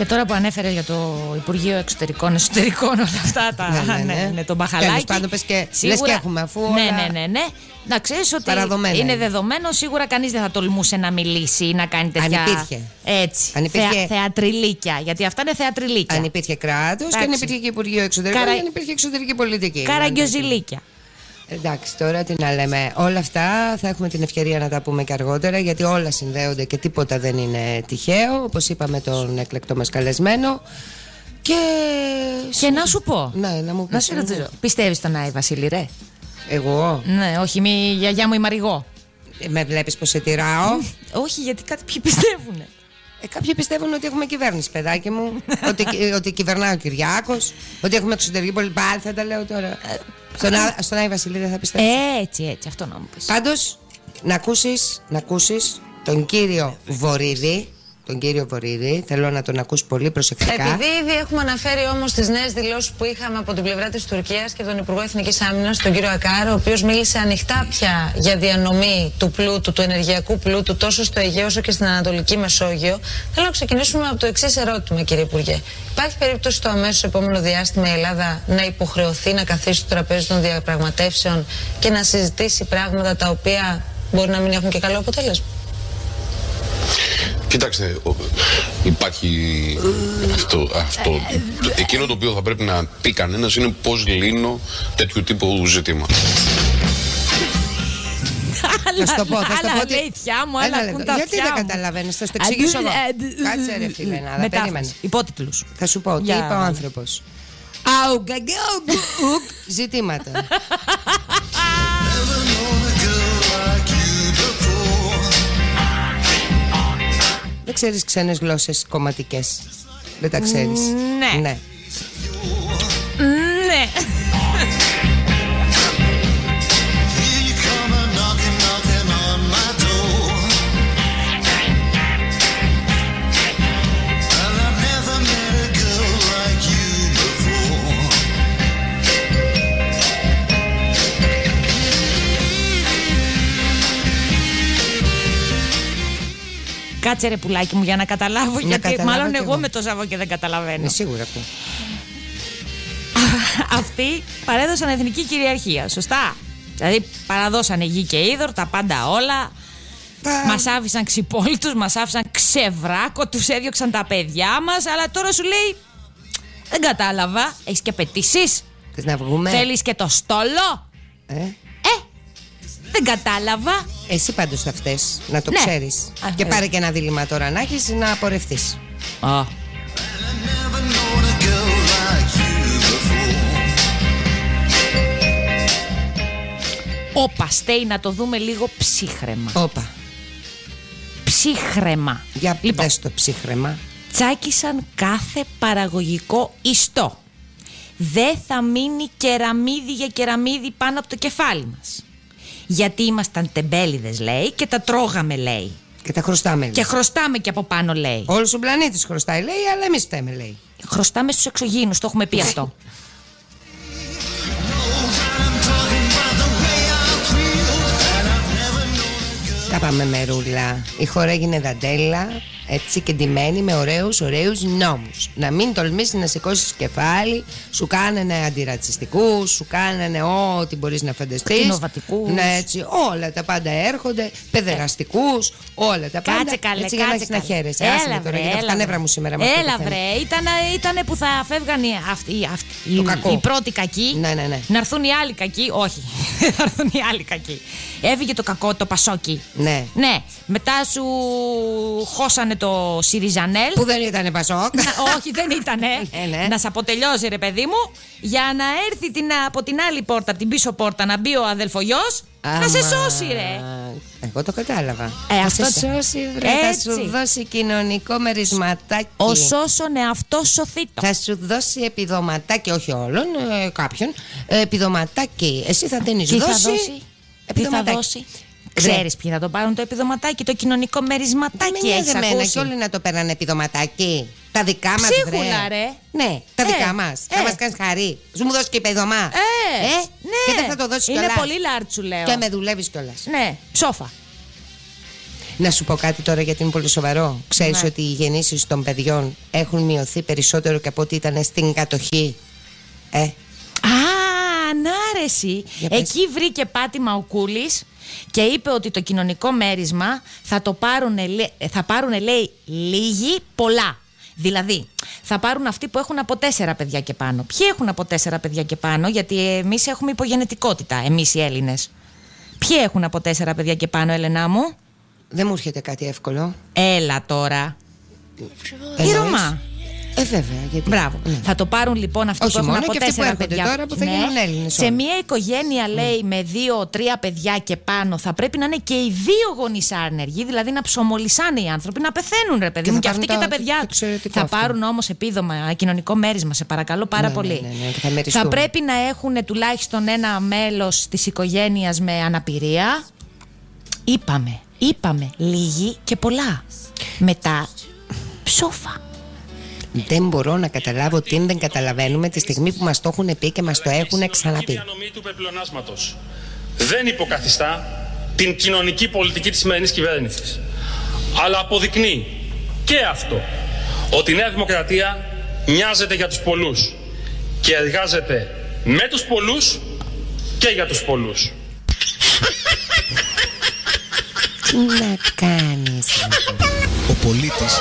Και τώρα που ανέφερε για το Υπουργείο Εξωτερικών, Εσωτερικών, όλα αυτά τα. Ναι, ναι, <laughs> ναι, ναι. ναι, τον Τέλος μπαχαλάκι. πάντων, πες και- λες και έχουμε, αφού Ναι, όλα- ναι, ναι, ναι. Να ξέρεις ότι Παραδομένα είναι είναι. δεδομένο, σίγουρα κανείς δεν θα τολμούσε να μιλήσει ή να κάνει τέτοια. Αν υπήρχε. Έτσι. Αν υπήρχε- Θεα- θεατριλίκια. Γιατί αυτά είναι θεατριλίκια. Αν υπήρχε κράτος και αν Εντάξει. υπήρχε και Υπουργείο Εξωτερικών Καρα- και αν υπήρχε εξωτερική πολιτική. Καραγκιοζηλίκια. Εντάξει, τώρα τι να λέμε. Όλα αυτά θα έχουμε την ευκαιρία να τα πούμε και αργότερα γιατί όλα συνδέονται και τίποτα δεν είναι τυχαίο. Όπως είπαμε τον εκλεκτό μας καλεσμένο. Και. Και να σου πω. Ναι, να μου Να πεις, σε μου ρωτήσω. πεις. Πιστεύεις στον Άι Βασίλη, ρε; Εγώ; Ναι, όχι, μη η γιαγιά μου η Μαριγό. Ε, Με βλέπεις πως σε τυράω; όχι, γιατί κάτι <laughs> ποιοι πιστεύουν. Ε, κάποιοι πιστεύουν ότι έχουμε κυβέρνηση, παιδάκι μου. <laughs> ότι, ότι κυβερνάει ο Κυριάκος. Ότι έχουμε εξωτερική πολιτική. Πάλι θα τα λέω τώρα. Στον, Α- στον Άι Βασιλή δεν θα πιστεύω. Ε, έτσι, έτσι, αυτό να μου πεις. Πάντως, να ακούσεις να ακούσεις τον κύριο Βορύδη. Τον κύριο Βορύδη, θέλω να τον ακούσει πολύ προσεκτικά. Επειδή ήδη έχουμε αναφέρει όμως τις νέες δηλώσεις που είχαμε από την πλευρά της Τουρκίας και τον Υπουργό Εθνικής Άμυνας, τον κύριο Ακάρο, ο οποίος μίλησε ανοιχτά πια για διανομή του πλούτου, του ενεργειακού πλούτου, τόσο στο Αιγαίο όσο και στην Ανατολική Μεσόγειο, θέλω να ξεκινήσουμε από το εξής ερώτημα, κύριε Υπουργέ. Υπάρχει περίπτωση στο αμέσως επόμενο διάστημα η Ελλάδα να υποχρεωθεί να καθίσει στο τραπέζι των διαπραγματεύσεων και να συζητήσει πράγματα τα οποία μπορεί να μην έχουν και καλό αποτέλεσμα; Κοιτάξτε, ο- υπάρχει αυτό, αυτό. Εκείνο το οποίο θα πρέπει να πει κανένας είναι πώς λύνω τέτοιου τύπου ζητήματα. Θα σου το πω, θα σου το άλλα πω ότι- λέει η θιά μου, Ένα άλλα λεπτό. ακούν τα Γιατί αυτιά δεν μου. καταλαβαίνεις, θα σου το εξηγήσω εγώ. Αντί- ε, Κάτσε ρε φίλε, να Μετάφραση. περίμενε. Υπότιτλους. Θα σου πω, τι Για- είπε ο άνθρωπος. Αουγκαγκαουγκ ζητήματα. <laughs> Δεν ξέρεις ξένες γλώσσες κομματικές. Δεν τα ξέρεις. Ναι. ναι. Ναι. Κάτσε ρε πουλάκι μου για να καταλάβω. Να γιατί καταλάβω μάλλον κι εγώ εγώ. με το ζαβό και δεν καταλαβαίνω. Είναι σίγουρο αυτό. <laughs> Αυτοί παρέδωσαν εθνική κυριαρχία, σωστά. Δηλαδή παραδώσανε γη και είδωρ, τα πάντα όλα. Μας άφησαν ξυπόλυτους, μας άφησαν ξεβράκο, τους έδιωξαν τα παιδιά μας. Αλλά τώρα σου λέει. Δεν κατάλαβα. Έχεις και απαιτήσεις. Θες να βγούμε; Θέλεις και το στόλο; Ε; Δεν κατάλαβα. Εσύ πάντως θα φταίς, να το Ναι. ξέρεις. Α, Και ε. πάρε και ένα δίλημα τώρα να έχεις να απορρευτείς. Α. Όπα, στέει να το δούμε λίγο ψύχρεμα. Όπα. Ψύχρεμα. Για λοιπόν, δες το ψύχρεμα. τσάκισαν κάθε παραγωγικό ιστό. Δεν θα μείνει κεραμίδι για κεραμίδι πάνω από το κεφάλι μας. Γιατί ήμασταν τεμπέληδες λέει και τα τρώγαμε λέει. Και τα χρωστάμε. λέει. Και χρωστάμε και από πάνω λέει. Όλος ο πλανήτης χρωστάει λέει, αλλά εμείς φταίμε λέει. Χρωστάμε στους εξωγήινους, το έχουμε πει αυτό. Τα πάμε μερούλα. Η χώρα έγινε δαντέλα, έτσι και ντυμένη με ωραίους, ωραίους νόμους. Να μην τολμήσεις να σηκώσεις κεφάλι, σου κάνανε αντιρατσιστικούς, σου κάνανε ό,τι μπορείς να φανταστείς. Κτηνοβατικούς. Ναι, έτσι, όλα τα πάντα έρχονται, παιδεραστικούς, όλα τα πάντα. Κάτσε καλέ, έτσι, για να κάτσε έχεις να καλέ. χαίρεσαι. Άσε με Έλα τώρα, βρε, γιατί έλα τα νεύρα βρε. μου σήμερα με αυτό Έλα το θέμα. βρε, ήτανε, ήτανε που θα φεύγαν οι, αυτοί, οι- αυτοί, οι, κακό. οι πρώτοι κακοί. Ναι, ναι, ναι. Να έρθουν οι άλλοι κακοί. Όχι, <laughs> θα έρθουν οι άλλοι κακοί. Έφυγε το κακό, το πασόκι. Ναι. Ναι, μετά σου χώσανε το Σιριζανέλ. Που δεν ήτανε Πασόκ. Να- όχι, δεν ήτανε. <laughs> Ναι, ναι. Να σε αποτελειώσει, ρε παιδί μου, για να έρθει την, από την άλλη πόρτα, από την πίσω πόρτα, να μπει ο αδελφογιός, να σε Άμα. σώσει, ρε. Εγώ το κατάλαβα. Ε, θα αυτό σε ήταν. σώσει, βρε, θα Έτσι. σου δώσει κοινωνικό μερισματάκι. Ο σώσον εαυτό σωθήτο. Θα σου δώσει επιδοματάκι, όχι όλων, ε, κάποιον. ε, επιδοματάκι. Εσύ θα την Τι θα δώσει; Δώσει. Τι θα επιδοματάκι. δώσει. Ξέρεις ποιοι θα το πάρουν το επιδοματάκι, το κοινωνικό Δεν μερισματάκι. με νοιάζει Έχεις εμένα ακούσει; και όλοι να το παίρνανε επιδοματάκι. Τα δικά μας, Ψίχουλα, ρε. Ναι, τα Ε, δικά μας. ε. Θα μας κάνεις χαρί. Σου μου δώσει και επιδομά. Ε, ναι. Και δεν θα το δώσεις Είναι κιόλας. πολύ λάρτσου, λέω. Και με δουλεύεις κιόλας. Ναι, ψόφα. Να σου πω κάτι τώρα γιατί είναι πολύ σοβαρό. Ξέρεις Ναι. ότι οι γεννήσεις των παιδιών έχουν μειωθεί περισσότερο και από ό,τι ήταν στην κατοχή. Ε, Α, ανάρεση. Για πες. Εκεί βρήκε πάτημα ο Κούλης και είπε ότι το κοινωνικό μέρισμα θα το πάρουν, θα πάρουν λέει, λίγοι πολλά. Δηλαδή, θα πάρουν αυτοί που έχουν από τέσσερα παιδιά και πάνω. Ποιοι έχουν από τέσσερα παιδιά και πάνω, γιατί εμείς έχουμε υπογενετικότητα, εμείς οι Έλληνες. Ποιοι έχουν από τέσσερα παιδιά και πάνω, Έλενά μου; δεν μου έρχεται κάτι εύκολο. Έλα τώρα. Η Εννοείς; Ρωμά. Ε, βέβαια. Γιατί... Μπράβο. Ναι. Θα το πάρουν λοιπόν αυτοί Όχι που έχουν μόνο, από και αυτοί που τέσσερα έρχονται παιδιά. Ναι. τώρα που θα γίνουν Έλληνες Σε όλοι. μια οικογένεια, λέει, με δύο-τρία παιδιά και πάνω, θα πρέπει να είναι και οι δύο γονείς άνεργοι, δηλαδή να ψωμολισάνε οι άνθρωποι, να πεθαίνουν, ρε παιδί Και μου. θα Και αυτοί και πάρουν τα τα- παιδιά το του. εξαιρετικό Θα αυτό. πάρουν όμως επίδομα, κοινωνικό μέρισμα, σε παρακαλώ πάρα Ναι, πολύ. ναι, ναι, ναι, και θα μεριστούν. πρέπει να έχουν τουλάχιστον ένα μέλος της οικογένειας με αναπηρία. Είπαμε, είπαμε, λίγοι και πολλά. Μετά, ψόφα. Δεν μπορώ να καταλάβω τι δεν καταλαβαίνουμε τη στιγμή που μας το έχουν πει και μας το έχουν ξαναπεί. διανομή του πεπλεονάσματος δεν υποκαθιστά την κοινωνική πολιτική της σημερινής κυβέρνησης. Αλλά αποδεικνύει και αυτό ότι η Νέα Δημοκρατία μοιάζεται για τους πολλούς και εργάζεται με τους πολλούς και για τους πολλούς. Τι να κάνεις. Ο πολίτης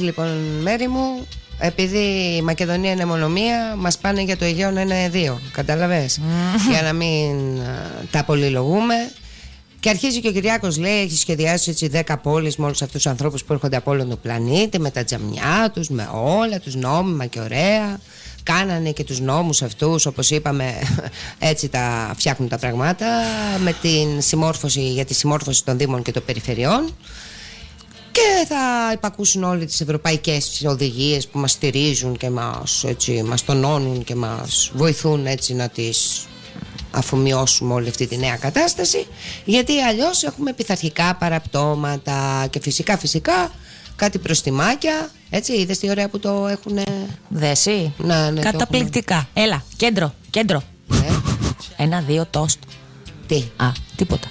Έτσι λοιπόν, μέρη μου, επειδή η Μακεδονία είναι μονομία, μας πάνε για το Αιγαίο να είναι δύο. Κατάλαβες; για να μην α, τα πολυλογούμε. Και αρχίζει και ο Κυριάκος λέει: Έχει σχεδιάσει έτσι 10 πόλεις με όλους αυτούς τους ανθρώπους που έρχονται από όλο τον πλανήτη, με τα τζαμιά τους, με όλα τους νόμιμα και ωραία. Κάνανε και τους νόμους αυτούς, όπως είπαμε, <laughs> έτσι τα φτιάχνουν τα πράγματα, με την συμμόρφωση, για τη συμμόρφωση των Δήμων και των Περιφερειών. Και θα υπακούσουν όλες τις ευρωπαϊκές οδηγίες που μας στηρίζουν και μας, έτσι, μας τονώνουν και μας βοηθούν έτσι να τις αφομοιώσουμε όλη αυτή τη νέα κατάσταση γιατί αλλιώς έχουμε πειθαρχικά παραπτώματα και φυσικά φυσικά κάτι προστιμάκια έτσι είδες τι ωραία που το έχουν Δέσει. να, ναι, το Καταπληκτικά. Έλα, κέντρο, κέντρο. Ένα, δύο, τόστ. Τι; Α, τίποτα.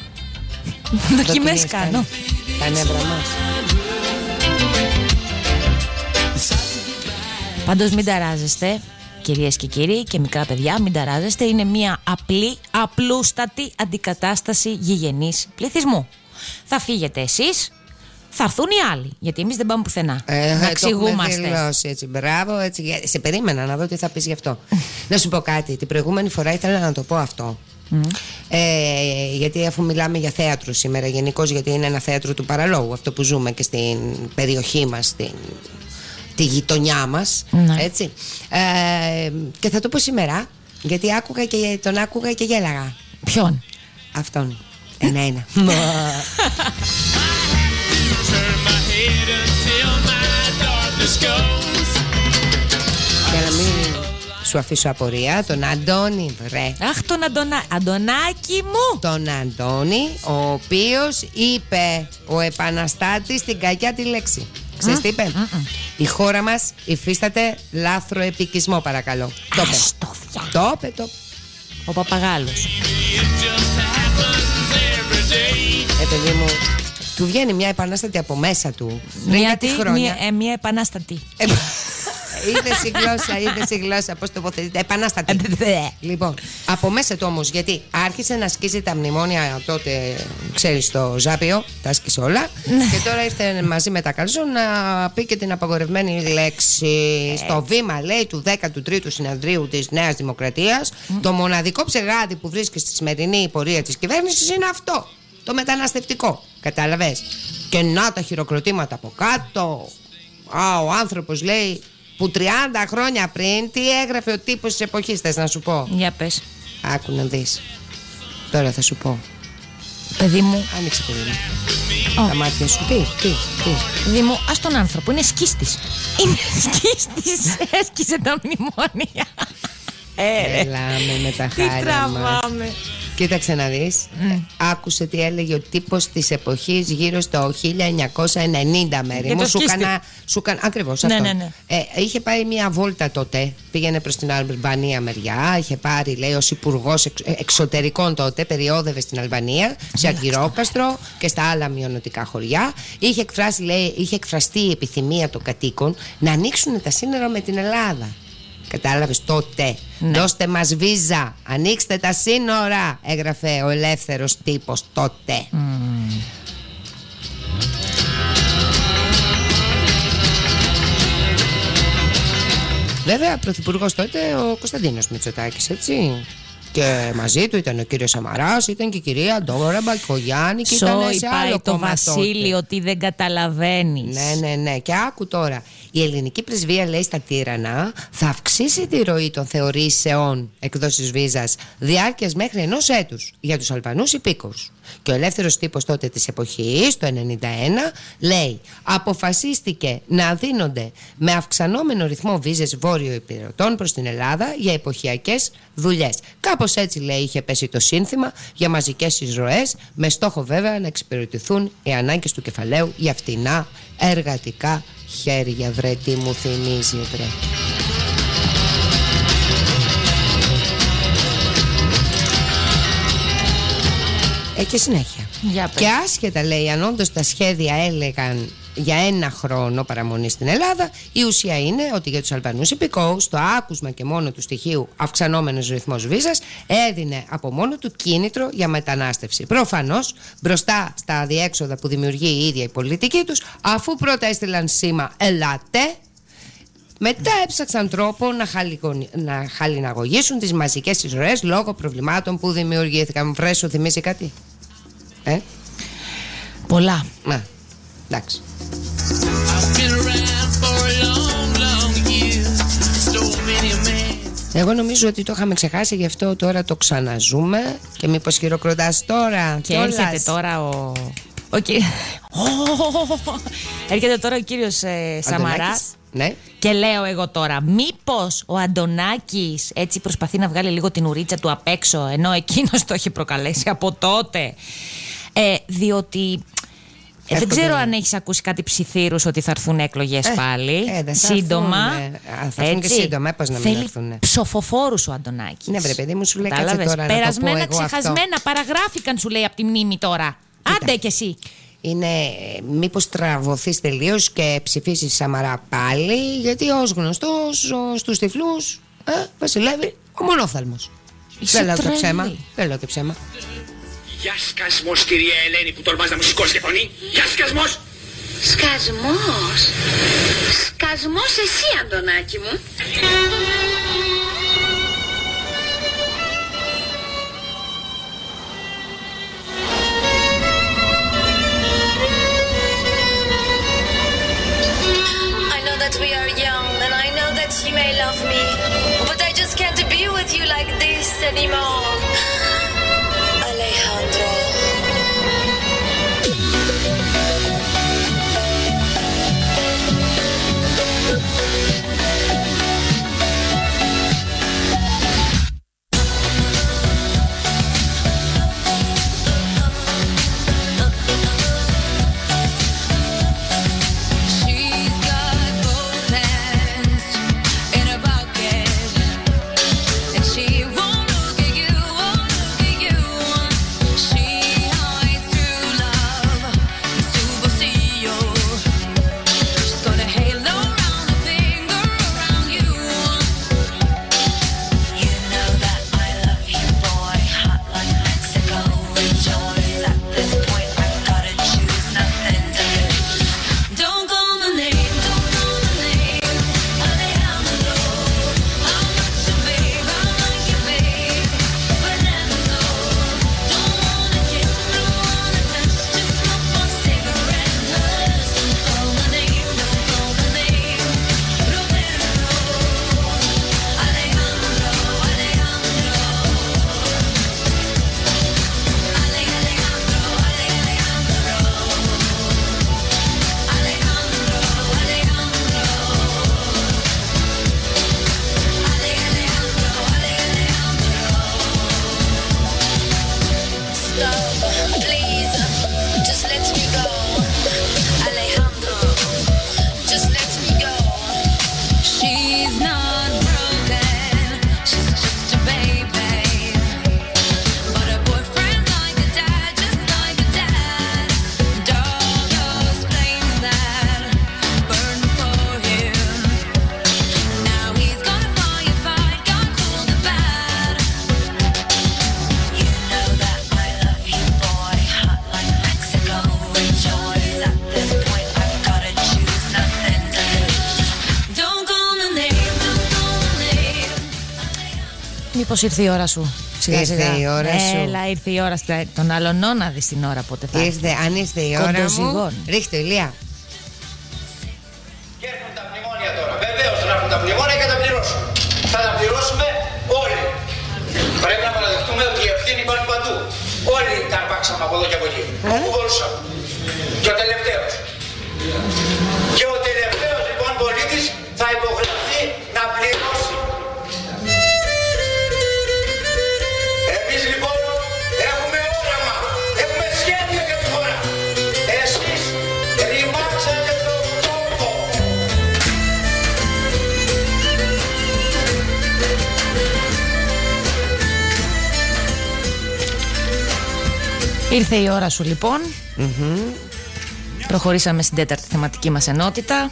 έχουμε. Δοκιμές Το κάνω. Τα νεύρα μας Πάντως μην ταράζεστε, κυρίες και κύριοι και μικρά παιδιά, μην ταράζεστε. Είναι μια απλή, απλούστατη αντικατάσταση γηγενής πληθυσμού. Θα φύγετε εσείς, θα έρθουν οι άλλοι. Γιατί εμείς δεν πάμε πουθενά. Ε, να το έχουμε εξηγούμαστε. δηλώσει έτσι. Μπράβο, έτσι. Για- Σε περίμενα να δω τι θα πεις γι' αυτό. να σου πω κάτι. Την προηγούμενη φορά ήθελα να το πω αυτό. Ε, γιατί αφού μιλάμε για θέατρο σήμερα, γενικώς γιατί είναι ένα θέατρο του παραλόγου, αυτό που ζούμε και στην περιοχή μας, στην τη γειτονιά μας. Ναι. Έτσι. Ε, και θα το πω σήμερα, γιατί άκουγα και, τον άκουγα και γέλαγα. Ποιον; Αυτόν. Ένα-ένα. <laughs> Για να μην σου αφήσω απορία, τον Αντώνη, βρε. Αχ, τον Αντωνα... Αντωνάκη μου! Τον Αντώνη, ο οποίος είπε ο επαναστάτης την κακιά τη λέξη. Ξέρεις τι είπε; Η χώρα μας υφίσταται λάθρο επικισμό, παρακαλώ. Το είπε. Το είπε, το είπε. Ο Παπαγάλος. Ε, παιδί μου, του βγαίνει μια επανάστατη από μέσα του. Πριν Μια, κάτι τι, χρόνια. μια, ε, μια επανάστατη. Είδες η γλώσσα, είδες η γλώσσα, πώς τοποθετείται. Επανάστατη. λοιπόν, από μέσα του όμως, γιατί άρχισε να σκίζει τα μνημόνια τότε, ξέρεις, στο Ζάπιο, τα άσκησε όλα. και τώρα ήρθε μαζί με τα καλζό να πει και την απαγορευμένη λέξη. Στο βήμα, λέει, του 13ου συνεδρίου της Νέας Δημοκρατίας, το μοναδικό ψεγάδι που βρίσκεις στη σημερινή πορεία της κυβέρνησης είναι αυτό. Το μεταναστευτικό. Κατάλαβες; Και να τα χειροκροτήματα από κάτω. Α, ο άνθρωπος λέει που 30 χρόνια πριν τι έγραφε ο τύπος της εποχής, θες να σου πω; Για πες. Άκου να δεις. Τώρα θα σου πω. Παιδί μου. Άνοιξε παιδί μου. Τα μάτια σου. Τι, τι, τι. Παιδί μου, ας τον άνθρωπο, είναι σκίστης. Είναι <laughs> σκίστης. Έσκησε τα μνημόνια. Ε, Έλαμε με τα Τι χάρια μας. Τραβάμε. Κοίταξε να δεις Άκουσε τι έλεγε ο τύπος της εποχής Γύρω στο 1990 μέρη Για μου το σου σκίστη. έκανα, σου έκανα Ακριβώς Ναι, αυτό ναι, ναι. Ε, Είχε πάει μια βόλτα τότε Πήγαινε προς την Αλβανία μεριά Είχε πάρει λέει ως υπουργός εξωτερικών τότε Περιόδευε στην Αλβανία Σε Αγκυρόκαστρο και στα άλλα μειονοτικά χωριά Είχε εκφράσει λέει Είχε εκφραστεί η επιθυμία των κατοίκων Να ανοίξουν τα σύνορα με την Ελλάδα Κατάλαβες τότε. Δώστε μας βίζα. Ανοίξτε τα σύνορα. Έγραφε ο ελεύθερος τύπος τότε. Βέβαια, πρωθυπουργός τότε ο Κωνσταντίνος Μητσοτάκης, έτσι. Και μαζί του ήταν ο κύριος Σαμαράς, ήταν και η κυρία Ντόρα Μπακογιάννη και ήταν Σόι σε πάει άλλο το κόμμα Βασίλειο ότι δεν καταλαβαίνεις. ναι, ναι, ναι. Και άκου τώρα. Η ελληνική πρεσβεία λέει στα τύρανα θα αυξήσει τη ροή των θεωρήσεων εκδόσης βίζας διάρκειας μέχρι ενός έτους για τους Αλβανούς υπήκοου. Και ο ελεύθερος τύπος τότε της εποχής, το 91, λέει: Αποφασίστηκε να δίνονται με αυξανόμενο ρυθμό βίζες βόρειο υπηρετών προς την Ελλάδα για εποχιακές δουλειές. Κάπως έτσι, λέει, είχε πέσει το σύνθημα για μαζικές εισρωές, με στόχο βέβαια να εξυπηρετηθούν οι ανάγκες του κεφαλαίου για φτηνά εργατικά χέρια. Βρε, τι μου θυμίζει, βρε. Ε, και συνέχεια. Για πες. Και άσχετα λέει αν όντως τα σχέδια έλεγαν για ένα χρόνο παραμονή στην Ελλάδα, η ουσία είναι ότι για τους Αλβανούς υπηκόους το άκουσμα και μόνο του στοιχείου αυξανόμενος ρυθμός βίζας έδινε από μόνο του κίνητρο για μετανάστευση. Προφανώς μπροστά στα αδιέξοδα που δημιουργεί η ίδια η πολιτική τους, αφού πρώτα έστειλαν σήμα Ελάτε, μετά έψαξαν τρόπο να, χαλικονι- να χαλιναγωγήσουν τις μαζικές εισρωές λόγω προβλημάτων που δημιουργήθηκαν. Βρε σου θυμίζει κάτι; Ε; Πολλά. Να, εντάξει. Εγώ νομίζω ότι το είχαμε ξεχάσει, γι' αυτό τώρα το ξαναζούμε και μήπως χειροκροτάς τώρα. Και κιόλας. έρχεται τώρα ο. ο κυ- <laughs> Έρχεται τώρα ο κύριος ε, Σαμαράς Αντωνάκης. Ναι. και λέω εγώ τώρα μήπως ο Αντωνάκης έτσι προσπαθεί να βγάλει λίγο την ουρίτσα του απ' έξω ενώ εκείνος το έχει προκαλέσει από τότε ε, διότι ε, δεν Έρχονται- ξέρω αν έχεις ακούσει κάτι ψιθύρους ότι θα έρθουν εκλογές Ε, πάλι ε, δεν θα σύντομα έρθουνε. Α, θα έρθουν και έτσι. σύντομα, ε, πώς να μην Θέλει έρθουνε. ψοφοφόρους ο Αντωνάκης Ναι, βρε παιδί μου, σου λέει κάτσε Κατάλαβες. τώρα να το πω Περασμένα, εγώ αυτό. ξεχασμένα, παραγράφηκαν σου λέει από τη μνήμη τώρα. Άντε κι εσύ. Είναι ε, μήπως τραβωθείς τελείως και ψηφίσεις Σαμαρά πάλι γιατί ως γνωστός ο- στους τυφλούς ε, βασιλεύει ο μονόφθαλμος. Είσαι Δεν λέω και τρελή. ψέμα. Δεν λέω και ψέμα. Γεια σκασμός κυρία Ελένη που τολμάς να μου σηκώσει και φωνή. Γεια σκασμός. Σκασμός. Σκασμός εσύ, Αντωνάκη μου. I know that we are young, and I know that you may love me, but I just can't be with you like this anymore. Ήρθε η ώρα σου; Σιγά Ήρθε σιγά. η ώρα σου. Έλα, ήρθε η ώρα στα- των άλλων να δεις την ώρα πότε θα Ήρθε, αν ήρθε η ώρα μου. Κοντοζυγών. Ρίχτε, ηλία. Η ώρα σου λοιπόν. Προχωρήσαμε στην τέταρτη θεματική μας ενότητα.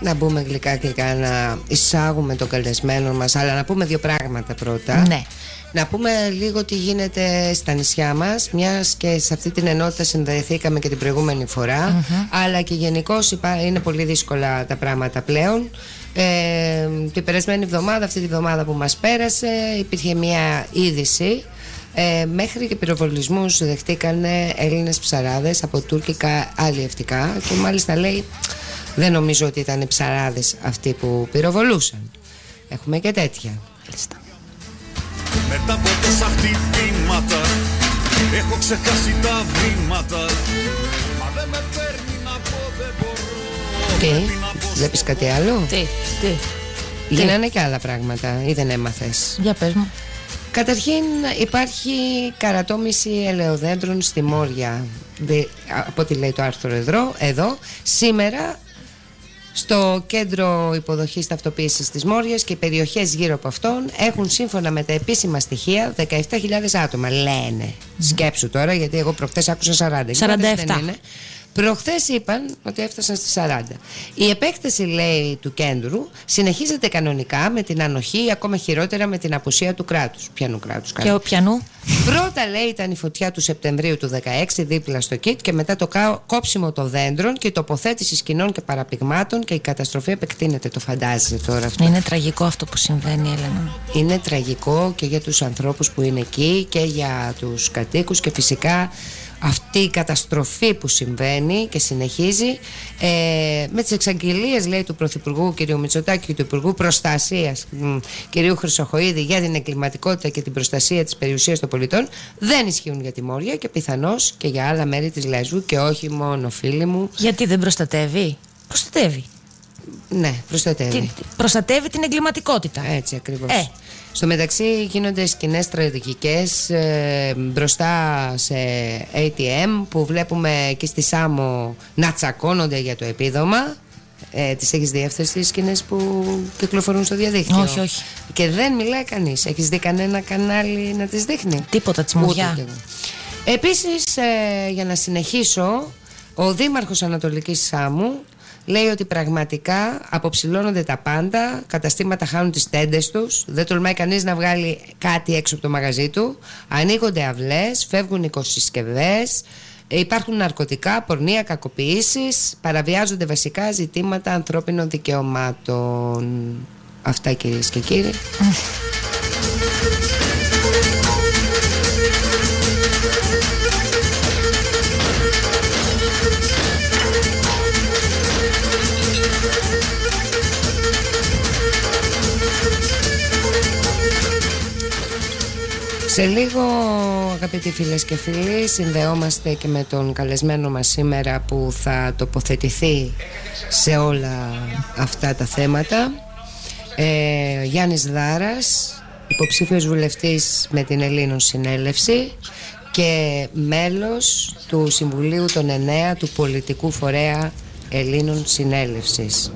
Να μπούμε γλυκά γλυκά να εισάγουμε τον καλεσμένο μας Αλλά να πούμε δύο πράγματα πρώτα Ναι. Να πούμε λίγο τι γίνεται στα νησιά μας Μιας και σε αυτή την ενότητα συνδεθήκαμε και την προηγούμενη φορά Αλλά και γενικώ είναι πολύ δύσκολα τα πράγματα πλέον ε, Την περασμένη εβδομάδα, αυτή τη εβδομάδα που μας πέρασε Υπήρχε μια είδηση ε, μέχρι και πυροβολισμούς δεχτήκαν Έλληνες ψαράδες από τουρκικά αλλιευτικά και μάλιστα λέει δεν νομίζω ότι ήταν οι ψαράδες αυτοί που πυροβολούσαν. Έχουμε και τέτοια. Μετά από τόσα χτυπήματα Έχω ξεχάσει τα βήματα Μα δεν με παίρνει να πω δεν μπορώ Τι, βλέπεις κάτι άλλο; Τι, τι. Γίνανε και άλλα πράγματα ή δεν έμαθες; Για πες μου. Καταρχήν υπάρχει καρατόμηση ελαιοδέντρων στη Μόρια Δι- από ό,τι λέει το άρθρο εδώ, εδώ σήμερα στο κέντρο υποδοχής ταυτοποίησης της Μόριας και οι περιοχές γύρω από αυτόν έχουν σύμφωνα με τα επίσημα στοιχεία 17.000 άτομα λένε σκέψου τώρα γιατί εγώ προχτές άκουσα 40 47. δεν είναι. Προχθές είπαν ότι έφτασαν στις 40. Η επέκταση, λέει, του κέντρου συνεχίζεται κανονικά με την ανοχή ή ακόμα χειρότερα με την απουσία του κράτους. Πιανού κράτους. Και ο πιανού. Πρώτα λέει ήταν η φωτιά του Σεπτεμβρίου του 16 δίπλα στο ΚΙΤ και μετά το κα- κόψιμο των δέντρων και η τοποθέτηση σκηνών και παραπηγμάτων και η καταστροφή επεκτείνεται. Το φαντάζεσαι τώρα αυτό. Είναι τραγικό αυτό που συμβαίνει, Έλενα. Είναι τραγικό και για τους ανθρώπους που είναι εκεί και για τους κατοίκους και φυσικά αυτή η καταστροφή που συμβαίνει και συνεχίζει ε, με τις εξαγγελίες λέει του Πρωθυπουργού κ. Μητσοτάκη και του Υπουργού Προστασίας μ, κ. Χρυσοχοίδη για την εγκληματικότητα και την προστασία της περιουσίας των πολιτών δεν ισχύουν για τη Μόρια και πιθανώς και για άλλα μέρη της Λέσβου και όχι μόνο φίλοι μου Γιατί δεν προστατεύει; Προστατεύει. ναι προστατεύει Τι- προστατεύει την εγκληματικότητα. Έτσι ακριβώς. Ε. Στο μεταξύ γίνονται σκηνές στρατηγικές ε, μπροστά σε ATM που βλέπουμε εκεί στη Σάμο να τσακώνονται για το επίδομα. Ε, τις έχεις δει αυτές τις σκηνές που κυκλοφορούν στο διαδίκτυο; Όχι, όχι. Και δεν μιλάει κανείς. Έχεις δει κανένα κανάλι να τις δείχνει; Τίποτα, τσιμουδιά. Ούτε κι εγώ. Επίσης, ε, για να συνεχίσω, ο Δήμαρχος Ανατολικής Σάμου λέει ότι πραγματικά αποψηλώνονται τα πάντα, καταστήματα χάνουν τις τέντες τους, δεν τολμάει κανείς να βγάλει κάτι έξω από το μαγαζί του, ανοίγονται αυλές, φεύγουν οικοσυσκευές, ε, υπάρχουν ναρκωτικά, πορνεία, κακοποιήσεις, παραβιάζονται βασικά ζητήματα ανθρώπινων δικαιωμάτων. Αυτά κυρίες και κύριοι. Σε λίγο αγαπητοί φίλες και φίλοι συνδεόμαστε και με τον καλεσμένο μας σήμερα που θα τοποθετηθεί σε όλα αυτά τα θέματα. Ε, Γιάννης Δάρας υποψήφιος βουλευτής με την Ελλήνων Συνέλευση και μέλος του Συμβουλίου των Εννέα του Πολιτικού Φορέα Ελλήνων Συνέλευσης.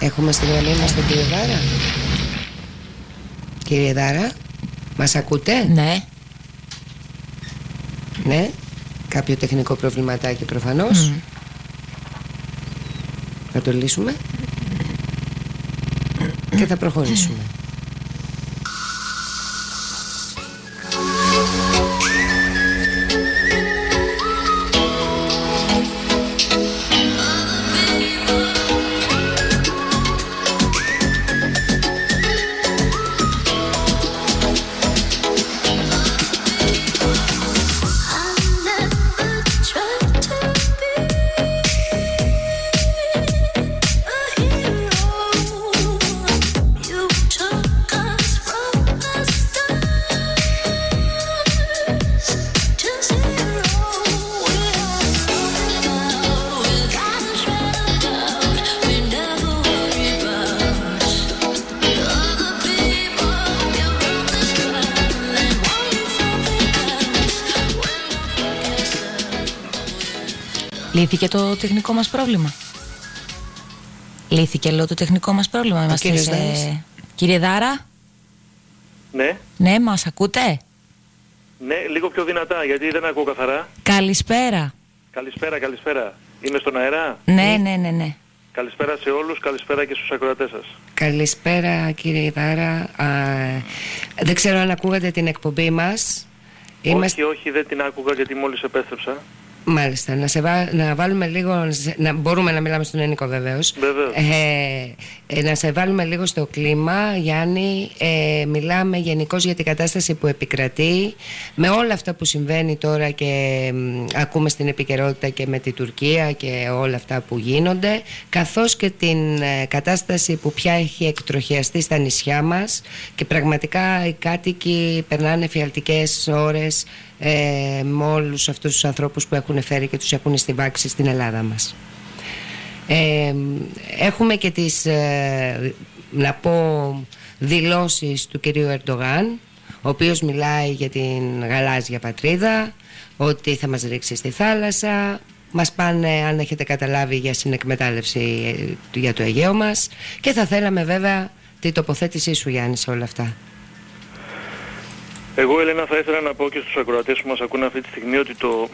Έχουμε στη γραμμή μας τον κύριο Δάρα Κύριε Δάρα, μας ακούτε; Ναι. Ναι, κάποιο τεχνικό προβληματάκι προφανώς. Μμμ. Θα το λύσουμε και θα προχωρήσουμε. Λύθηκε το τεχνικό μας πρόβλημα. Λύθηκε λέω το τεχνικό μας πρόβλημα. Είμαστε κύριος σε- Δάρας. Κύριε Δάρα, Ναι, ναι μας ακούτε; ναι, λίγο πιο δυνατά γιατί δεν ακούω καθαρά. Καλησπέρα. Καλησπέρα, καλησπέρα. Είμαι στον αέρα; Ναι, ναι, ναι, ναι. Καλησπέρα σε όλους, καλησπέρα και στους ακροατές σας. Καλησπέρα κύριε Δάρα. Α, δεν ξέρω αν ακούγατε την εκπομπή μας. Όχι, όχι, δεν την άκουγα γιατί μόλις επέστρεψα. Μάλιστα, να, σε βά- να βάλουμε λίγο, να σε- να μπορούμε να μιλάμε στον ελληνικό βεβαίως. Βεβαίως. Ε, ε, να σε βάλουμε λίγο στο κλίμα, Γιάννη. Ε, μιλάμε γενικώς για την κατάσταση που επικρατεί με όλα αυτά που συμβαίνει τώρα και μ, ακούμε στην επικαιρότητα και με τη Τουρκία και όλα αυτά που γίνονται καθώς και την ε, κατάσταση που πια έχει εκτροχιαστεί στα νησιά μας και πραγματικά οι κάτοικοι περνάνε φιαλτικές ώρες ε, με όλους αυτούς τους ανθρώπους που έχουν φέρει και τους έχουν στιβάξει στην Ελλάδα μας. Ε, έχουμε και τις, ε, να πω, δηλώσεις του κυρίου Ερντογάν, ο οποίος μιλάει για την γαλάζια πατρίδα, ότι θα μας ρίξει στη θάλασσα, μας πάνε, αν έχετε καταλάβει, για συνεκμετάλλευση ε, για το Αιγαίο μας και θα θέλαμε βέβαια τη τοποθέτησή σου Γιάννη σε όλα αυτά. Εγώ, Ελένα, θα ήθελα να πω και στους ακροατές που μας ακούν αυτή τη στιγμή ότι το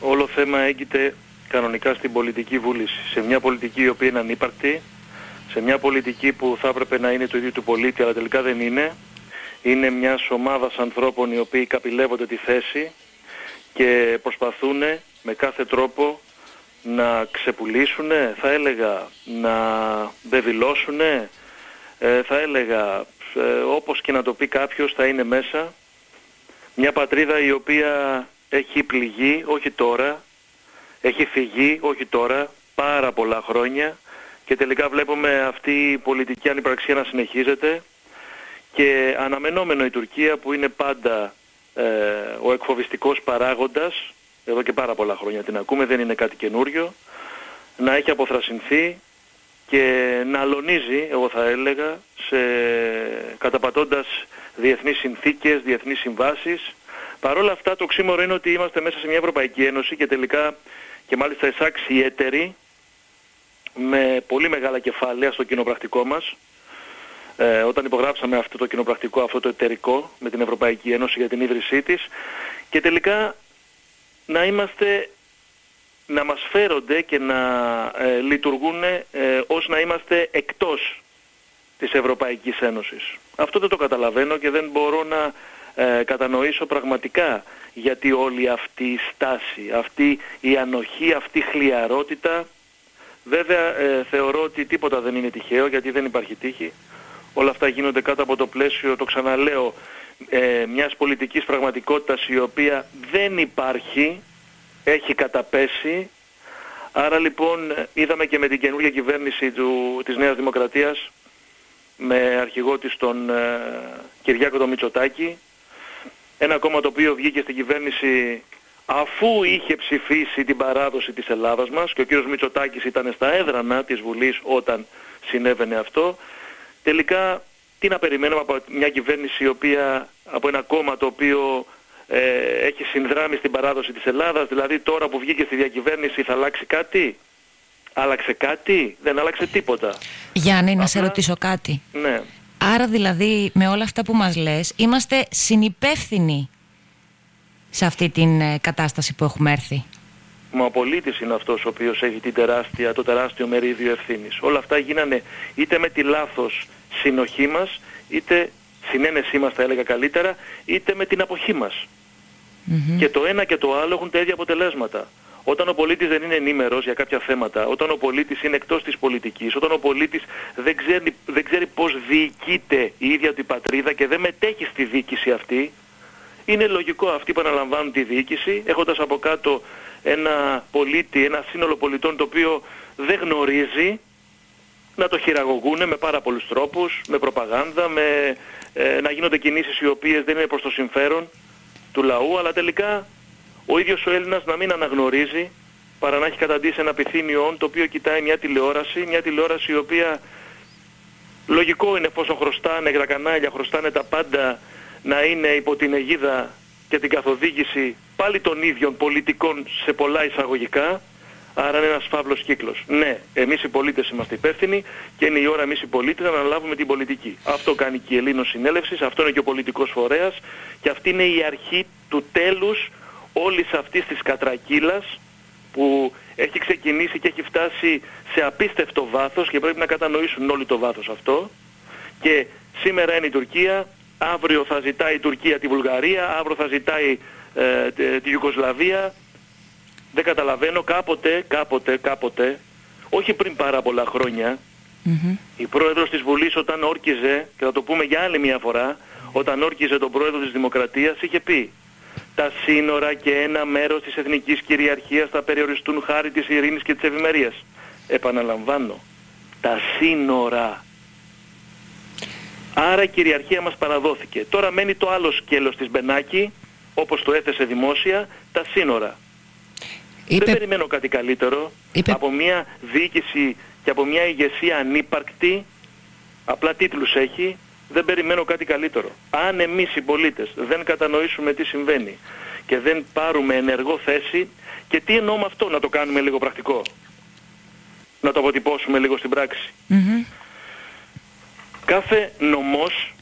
όλο θέμα έγκυται κανονικά στην πολιτική βούληση. Σε μια πολιτική η οποία είναι ανύπαρκτη, σε μια πολιτική που θα έπρεπε να είναι του ίδιου του πολίτη, αλλά τελικά δεν είναι. Είναι μιας ομάδας ανθρώπων οι οποίοι καπηλεύονται τη θέση και προσπαθούν με κάθε τρόπο να ξεπουλήσουν, θα έλεγα να βεβηλώσουν, ε, θα έλεγα ε, όπως και να το πει κάποιος θα είναι μέσα μια πατρίδα η οποία έχει πληγεί, όχι τώρα, έχει φυγεί, όχι τώρα, πάρα πολλά χρόνια και τελικά βλέπουμε αυτή η πολιτική ανυπαρξία να συνεχίζεται και αναμενόμενο η Τουρκία που είναι πάντα ε, ο εκφοβιστικός παράγοντας, εδώ και πάρα πολλά χρόνια την ακούμε, δεν είναι κάτι καινούριο, να έχει αποθρασινθεί και να αλωνίζει, εγώ θα έλεγα, σε, καταπατώντας διεθνείς συνθήκες, διεθνείς συμβάσεις. Παρ' όλα αυτά το ξύμορο είναι ότι είμαστε μέσα σε μια Ευρωπαϊκή Ένωση και τελικά και μάλιστα εισάξει έτεροι με πολύ μεγάλα κεφάλαια στο κοινοπρακτικό μας. Ε, όταν υπογράψαμε αυτό το κοινοπρακτικό, αυτό το εταιρικό με την Ευρωπαϊκή Ένωση για την ίδρυσή της και τελικά να είμαστε να μας φέρονται και να ε, λειτουργούν ε, ως να είμαστε εκτός της Ευρωπαϊκής Ένωσης. Αυτό δεν το καταλαβαίνω και δεν μπορώ να ε, κατανοήσω πραγματικά γιατί όλη αυτή η στάση, αυτή η ανοχή, αυτή η χλιαρότητα βέβαια ε, θεωρώ ότι τίποτα δεν είναι τυχαίο γιατί δεν υπάρχει τύχη. Όλα αυτά γίνονται κάτω από το πλαίσιο, το ξαναλέω, ε, μιας πολιτικής πραγματικότητας η οποία δεν υπάρχει, έχει καταπέσει. Άρα λοιπόν είδαμε και με την καινούργια κυβέρνηση του, της Νέας Δημοκρατίας με αρχηγό της τον ε, Κυριάκο το Μητσοτάκη. Ένα κόμμα το οποίο βγήκε στην κυβέρνηση αφού είχε ψηφίσει την παράδοση της Ελλάδας μας και ο κύριος Μητσοτάκης ήταν στα έδρανα της Βουλής όταν συνέβαινε αυτό. Τελικά τι να περιμένουμε από μια κυβέρνηση η οποία από ένα κόμμα το οποίο ε, έχει συνδράμει στην παράδοση της Ελλάδας δηλαδή τώρα που βγήκε στη διακυβέρνηση θα αλλάξει κάτι; Άλλαξε κάτι; Δεν άλλαξε τίποτα Γιάννη, να σε ρωτήσω κάτι. ναι Άρα δηλαδή με όλα αυτά που μας λες είμαστε συνυπεύθυνοι σε αυτή την ε, κατάσταση που έχουμε έρθει; Μα ο πολίτης είναι αυτός ο οποίος έχει την τεράστια, το τεράστιο μερίδιο ευθύνης. Όλα αυτά γίνανε είτε με τη λάθος συνοχή μας, είτε συνένεσή μας θα έλεγα καλύτερα, είτε με την αποχή μας. Και το ένα και το άλλο έχουν τα ίδια αποτελέσματα. Όταν ο πολίτης δεν είναι ενήμερος για κάποια θέματα, όταν ο πολίτης είναι εκτός της πολιτικής, όταν ο πολίτης δεν ξέρει, δεν ξέρει πώς διοικείται η ίδια του η πατρίδα και δεν μετέχει στη διοίκηση αυτή, είναι λογικό αυτοί που αναλαμβάνουν τη διοίκηση, έχοντας από κάτω ένα πολίτη, ένα σύνολο πολιτών το οποίο δεν γνωρίζει, να το χειραγωγούν με πάρα πολλούς τρόπους, με προπαγάνδα, με ε, να γίνονται κινήσεις οι οποίες δεν είναι προς το συμφέρον του λαού, αλλά τελικά ο ίδιος ο Έλληνας να μην αναγνωρίζει παρά να έχει καταντήσει ένα πυθύνιο το οποίο κοιτάει μια τηλεόραση, μια τηλεόραση η οποία λογικό είναι εφόσον χρωστάνε τα κανάλια, χρωστάνε τα πάντα να είναι υπό την αιγίδα και την καθοδήγηση πάλι των ίδιων πολιτικών σε πολλά εισαγωγικά, άρα είναι ένας φαύλος κύκλος. Ναι, εμείς οι πολίτες είμαστε υπεύθυνοι και είναι η ώρα εμείς οι πολίτες να αναλάβουμε την πολιτική. Αυτό κάνει και η Ελλήνος Συνέλευσης, αυτό είναι και ο πολιτικός φορέας και αυτή είναι η αρχή του τέλους όλης αυτής της κατρακύλας που έχει ξεκινήσει και έχει φτάσει σε απίστευτο βάθος και πρέπει να κατανοήσουν όλοι το βάθος αυτό και σήμερα είναι η Τουρκία, αύριο θα ζητάει η Τουρκία τη Βουλγαρία, αύριο θα ζητάει ε, τη- τη Ιουγκοσλαβία. Δεν καταλαβαίνω κάποτε, κάποτε, κάποτε, όχι πριν πάρα πολλά χρόνια, η πρόεδρος της Βουλής όταν όρκιζε, και θα το πούμε για άλλη μια φορά, όταν όρκιζε τον πρόεδρο της Δημοκρατίας είχε πει τα σύνορα και ένα μέρος της εθνικής κυριαρχίας θα περιοριστούν χάρη της ειρήνης και της ευημερίας. Επαναλαμβάνω, τα σύνορα. Άρα η κυριαρχία μας παραδόθηκε. Τώρα μένει το άλλο σκέλος της Μπενάκη, όπως το έθεσε δημόσια, τα σύνορα. Δεν περιμένω κάτι καλύτερο από μια διοίκηση και από μια ηγεσία ανύπαρκτη, απλά τίτλους έχει, δεν περιμένω κάτι καλύτερο. Αν εμείς οι πολίτες δεν κατανοήσουμε τι συμβαίνει και δεν πάρουμε ενεργό θέση και τι εννοώ με αυτό να το κάνουμε λίγο πρακτικό. Να το αποτυπώσουμε λίγο στην πράξη. Κάθε νομός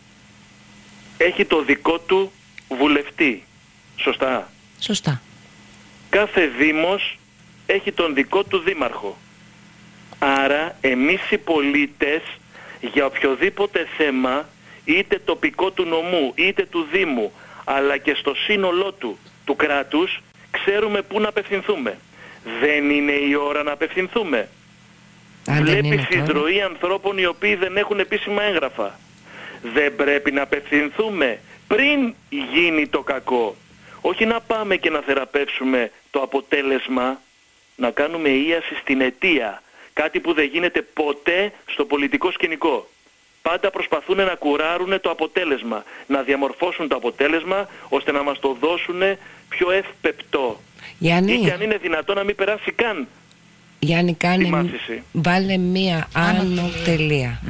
έχει το δικό του βουλευτή. Σωστά. Σωστά. Κάθε δήμος έχει τον δικό του δήμαρχο. Άρα εμείς οι πολίτες για οποιοδήποτε θέμα είτε τοπικό του νομού είτε του Δήμου αλλά και στο σύνολό του του κράτους ξέρουμε πού να απευθυνθούμε. Δεν είναι η ώρα να απευθυνθούμε. Αν δεν Βλέπεις είναι τώρα. εισρωή ανθρώπων οι οποίοι δεν έχουν επίσημα έγγραφα. Δεν πρέπει να απευθυνθούμε πριν γίνει το κακό. Όχι να πάμε και να θεραπεύσουμε το αποτέλεσμα, να κάνουμε ίαση στην αιτία. Κάτι που δεν γίνεται ποτέ στο πολιτικό σκηνικό. Πάντα προσπαθούν να κουράρουν το αποτέλεσμα, να διαμορφώσουν το αποτέλεσμα ώστε να μας το δώσουν πιο εύπεπτο. Γιάννη, Ή και αν είναι δυνατό να μην περάσει καν Γιάννη τη κάνε, μάθηση. βάλε μία άνω τελεία.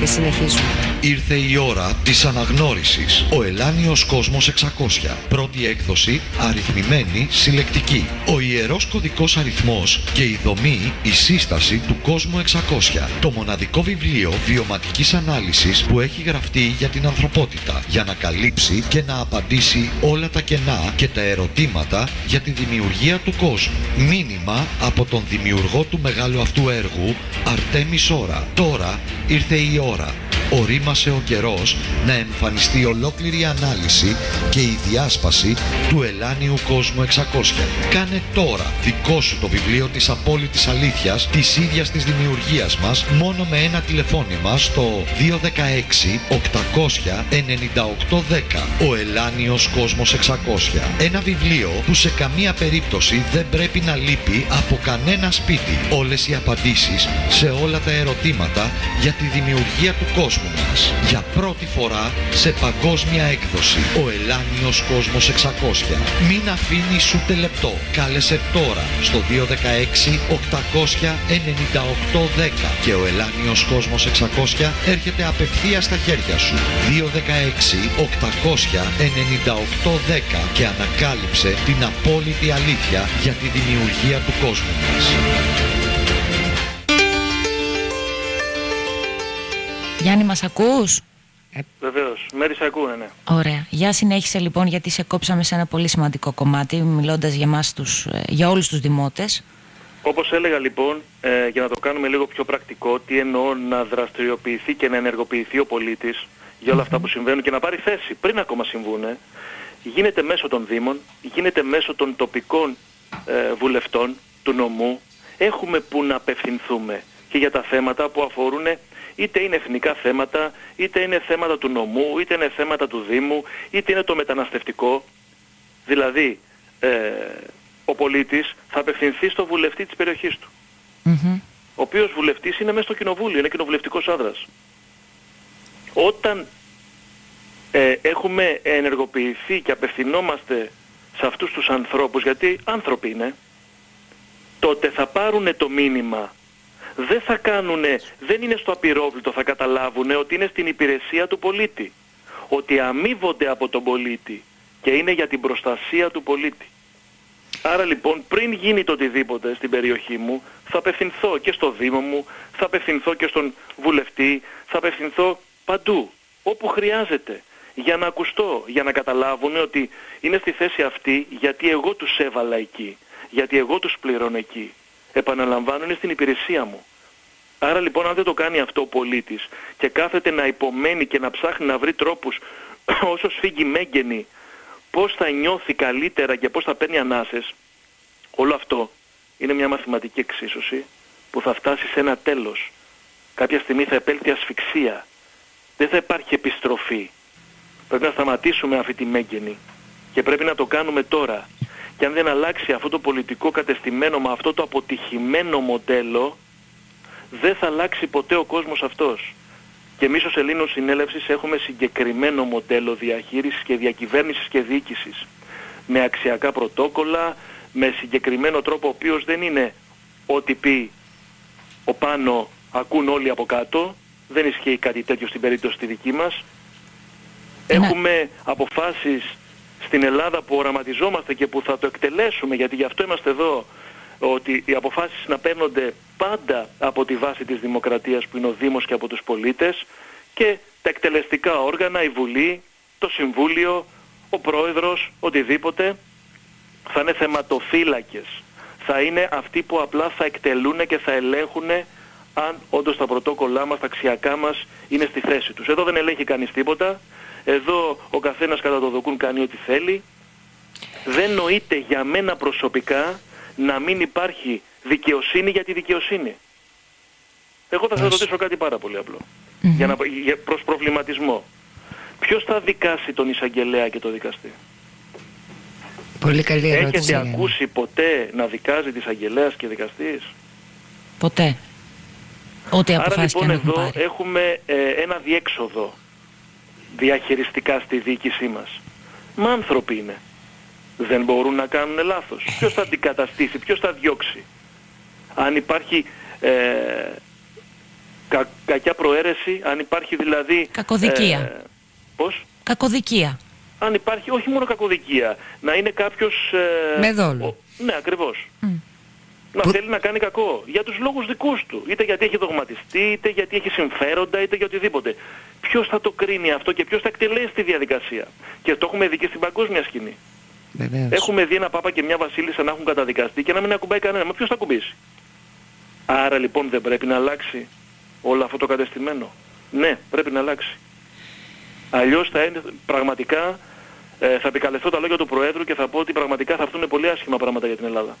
Και συνεχίζουμε. Ήρθε η ώρα της αναγνώρισης. Ο Ελάνιος Κόσμος 600. Πρώτη έκδοση, αριθμημένη, συλλεκτική. Ο ιερός κωδικός αριθμός και η δομή, η σύσταση του Κόσμου 600. Το μοναδικό βιβλίο βιωματικής ανάλυσης που έχει γραφτεί για την ανθρωπότητα. Για να καλύψει και να απαντήσει όλα τα κενά και τα ερωτήματα για τη δημιουργία του κόσμου. Μήνυμα από τον δημιουργό του μεγάλου αυτού έργου, Αρτέμις Ώρα. Τώρα ήρθε η ώρα. Ορίμασε ο καιρός να εμφανιστεί ολόκληρη η ανάλυση και η διάσπαση του ελάνιου κόσμου 600. Κάνε τώρα δικό σου το βιβλίο της απόλυτης αλήθειας της ίδιας της δημιουργίας μας μόνο με ένα τηλεφώνημα στο 216 800 9810. Ο ελάνιος κόσμος 600. Ένα βιβλίο που σε καμία περίπτωση δεν πρέπει να λείπει από κανένα σπίτι. Όλες οι απαντήσεις σε όλα τα ερωτήματα για τη δημιουργία του κόσμου μας. Για πρώτη φορά σε παγκόσμια έκδοση. Ο Ελάνιος Κόσμος 600. Μην αφήνεις ούτε λεπτό. Κάλεσε τώρα στο 216 800 9810 και ο Ελάνιος Κόσμος 600 έρχεται απευθείας στα χέρια σου. 216 800 9810 και ανακάλυψε την απόλυτη αλήθεια για τη δημιουργία του κόσμου μας. Γιάννη, μας ακούς; Βεβαίως. Μέρη σε ακούνε, ναι. Ωραία. Για συνέχισε λοιπόν γιατί σε κόψαμε σε ένα πολύ σημαντικό κομμάτι μιλώντας για, μας τους, ε, για όλους τους δημότες. Όπως έλεγα λοιπόν, ε, για να το κάνουμε λίγο πιο πρακτικό, τι εννοώ να δραστηριοποιηθεί και να ενεργοποιηθεί ο πολίτης για όλα αυτά που συμβαίνουν και να πάρει θέση πριν ακόμα συμβούνε, γίνεται μέσω των Δήμων, γίνεται μέσω των τοπικών ε, βουλευτών του νομού, έχουμε που να απευθυνθούμε και για τα θέματα που αφορούν είτε είναι εθνικά θέματα, είτε είναι θέματα του νομού, είτε είναι θέματα του Δήμου, είτε είναι το μεταναστευτικό. Δηλαδή, ε, ο πολίτης θα απευθυνθεί στο βουλευτή της περιοχής του. Ο οποίος βουλευτής είναι μέσα στο κοινοβούλιο, είναι κοινοβουλευτικός άνδρας. Όταν ε, έχουμε ενεργοποιηθεί και απευθυνόμαστε σε αυτούς τους ανθρώπους, γιατί άνθρωποι είναι, τότε θα πάρουν το μήνυμα. Δεν θα κάνουν, δεν είναι στο απειρόβλητο, θα καταλάβουν ότι είναι στην υπηρεσία του πολίτη. Ότι αμείβονται από τον πολίτη και είναι για την προστασία του πολίτη. Άρα λοιπόν πριν γίνει το οτιδήποτε στην περιοχή μου θα απευθυνθώ και στο Δήμο μου, θα απευθυνθώ και στον βουλευτή, θα απευθυνθώ παντού, όπου χρειάζεται, για να ακουστώ, για να καταλάβουν ότι είναι στη θέση αυτή γιατί εγώ τους έβαλα εκεί, γιατί εγώ τους πληρώνω εκεί. Επαναλαμβάνω είναι στην υπηρεσία μου. Άρα λοιπόν αν δεν το κάνει αυτό ο πολίτης και κάθεται να υπομένει και να ψάχνει να βρει τρόπους <clears throat> όσο σφίγγει μέγενη πώς θα νιώθει καλύτερα και πώς θα παίρνει ανάσες, όλο αυτό είναι μια μαθηματική εξίσωση που θα φτάσει σε ένα τέλος. Κάποια στιγμή θα επέλθει ασφυξία. Δεν θα υπάρχει επιστροφή. Πρέπει να σταματήσουμε αυτή τη μέγενη και πρέπει να το κάνουμε τώρα. Και αν δεν αλλάξει αυτό το πολιτικό κατεστημένο με αυτό το αποτυχημένο μοντέλο, δεν θα αλλάξει ποτέ ο κόσμος αυτός. Και εμείς ως Ελλήνος Συνέλευσης έχουμε συγκεκριμένο μοντέλο διαχείρισης και διακυβέρνησης και διοίκησης. Με αξιακά πρωτόκολλα, με συγκεκριμένο τρόπο ο οποίος δεν είναι ό,τι πει ο πάνω ακούν όλοι από κάτω. Δεν ισχύει κάτι τέτοιο στην περίπτωση τη δική μας. Έχουμε αποφάσεις στην Ελλάδα που οραματιζόμαστε και που θα το εκτελέσουμε γιατί γι' αυτό είμαστε εδώ ότι οι αποφάσεις να παίρνονται πάντα από τη βάση της δημοκρατίας που είναι ο Δήμος και από τους πολίτες και τα εκτελεστικά όργανα, η Βουλή, το Συμβούλιο, ο πρόεδρος, οτιδήποτε, θα είναι θεματοφύλακες. Θα είναι αυτοί που απλά θα εκτελούν και θα ελέγχουν αν όντως τα πρωτόκολλά μας, τα αξιακά μας είναι στη θέση τους. Εδώ δεν ελέγχει κανείς τίποτα. Εδώ ο καθένας κατά το δοκούν κάνει ό,τι θέλει. Δεν νοείται για μένα προσωπικά να μην υπάρχει δικαιοσύνη για τη δικαιοσύνη. Εγώ θα σας ρωτήσω κάτι πάρα πολύ απλό. Για να, για, προς προβληματισμό. Ποιος θα δικάσει τον εισαγγελέα και τον δικαστή; Πολύ καλή ερώτηση. Έχετε Γιάννη. ακούσει ποτέ να δικάζει της αγγελέας και δικαστής; Ποτέ. Ό,τι Άρα αποφάσεις και λοιπόν αν έχουν εδώ πάρει. έχουμε ε, ένα διέξοδο διαχειριστικά στη διοίκησή μας. Μα άνθρωποι είναι. Δεν μπορούν να κάνουν λάθος. <laughs> Ποιος θα αντικαταστήσει, ποιος θα διώξει. Αν υπάρχει ε, κα, κακιά προαίρεση, αν υπάρχει δηλαδή... Κακοδικία. Ε, πώς; Κακοδικία. Αν υπάρχει όχι μόνο κακοδικία, να είναι κάποιος... Ε, Με δόλο. ο- ναι, ακριβώς. Να θέλει να κάνει κακό. Για τους λόγους δικούς του. Είτε γιατί έχει δογματιστεί, είτε γιατί έχει συμφέροντα, είτε για οτιδήποτε. Ποιος θα το κρίνει αυτό και ποιος θα εκτελέσει τη διαδικασία. Και το έχουμε δει και στην παγκόσμια σκηνή. Βεβαίως. Έχουμε δει ένα πάπα και μια βασίλισσα να έχουν καταδικαστεί και να μην ακουμπάει κανένα. Μα ποιος θα ακουμπήσει; Άρα λοιπόν δεν πρέπει να αλλάξει όλο αυτό το κατεστημένο. Ναι, πρέπει να αλλάξει. Αλλιώς θα είναι πραγματικά, ε, θα επικαλεστώ τα λόγια του Προέδρου και θα πω ότι πραγματικά θα έρθουν πολύ άσχημα πράγματα για την Ελλάδα.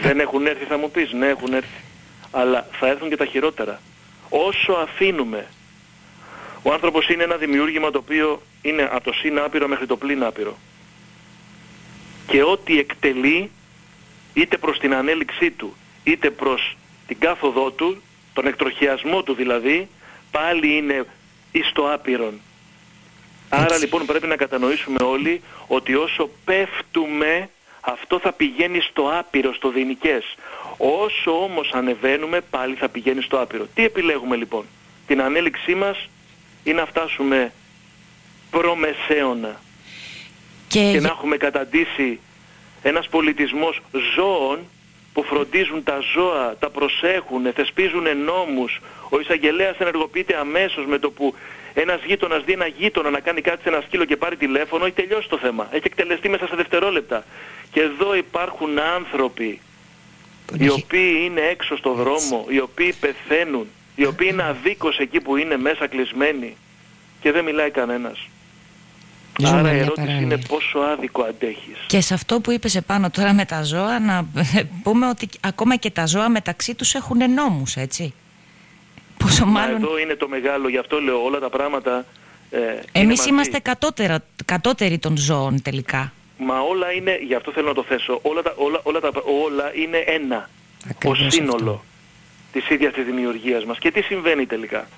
Δεν έχουν έρθει θα μου πεις, ναι έχουν έρθει. Αλλά θα έρθουν και τα χειρότερα. Όσο αφήνουμε, ο άνθρωπος είναι ένα δημιούργημα το οποίο είναι από το συν άπειρο μέχρι το πλήν άπειρο. Και ό,τι εκτελεί, είτε προς την ανέλυξή του, είτε προς την κάθοδό του, τον εκτροχιασμό του δηλαδή, πάλι είναι εις το άπειρον. Άρα λοιπόν πρέπει να κατανοήσουμε όλοι ότι όσο πέφτουμε αυτό θα πηγαίνει στο άπειρο, στο δυνικές. Όσο όμως ανεβαίνουμε πάλι θα πηγαίνει στο άπειρο. Τι επιλέγουμε λοιπόν; Την ανέλυξή μας ή να φτάσουμε προμεσαίωνα; Και, και να έχουμε καταντήσει ένας πολιτισμός ζώων που φροντίζουν τα ζώα, τα προσέχουν, θεσπίζουν νόμους. Ο εισαγγελέας ενεργοποιείται αμέσως με το που ένας γείτονας δει ένα γείτονα να κάνει κάτι σε ένα σκύλο και πάρει τηλέφωνο, έχει τελειώσει το θέμα. Έχει εκτελεστεί μέσα σε δευτερόλεπτα. Και εδώ υπάρχουν άνθρωποι οι οποίοι είναι έξω στο δρόμο, οι οποίοι πεθαίνουν, οι οποίοι είναι αδίκως εκεί που είναι μέσα κλεισμένοι και δεν μιλάει κανένας. Ζούμε Άρα η μια ερώτηση παράνοια. είναι πόσο άδικο αντέχεις. Και σε αυτό που είπες επάνω τώρα με τα ζώα, να <laughs> πούμε ότι ακόμα και τα ζώα μεταξύ τους έχουν νόμους, έτσι. Πόσο Μα μάλλον εδώ είναι το μεγάλο, γι' αυτό λέω όλα τα πράγματα ε, είναι εμείς μαζί. είμαστε κατώτερα, κατώτεροι των ζώων τελικά. Μα όλα είναι, γι' αυτό θέλω να το θέσω, όλα, τα, όλα, όλα, τα, όλα είναι ένα. Ακριβώς ο σύνολο της ίδιας της δημιουργίας μας. Και τι συμβαίνει τελικά;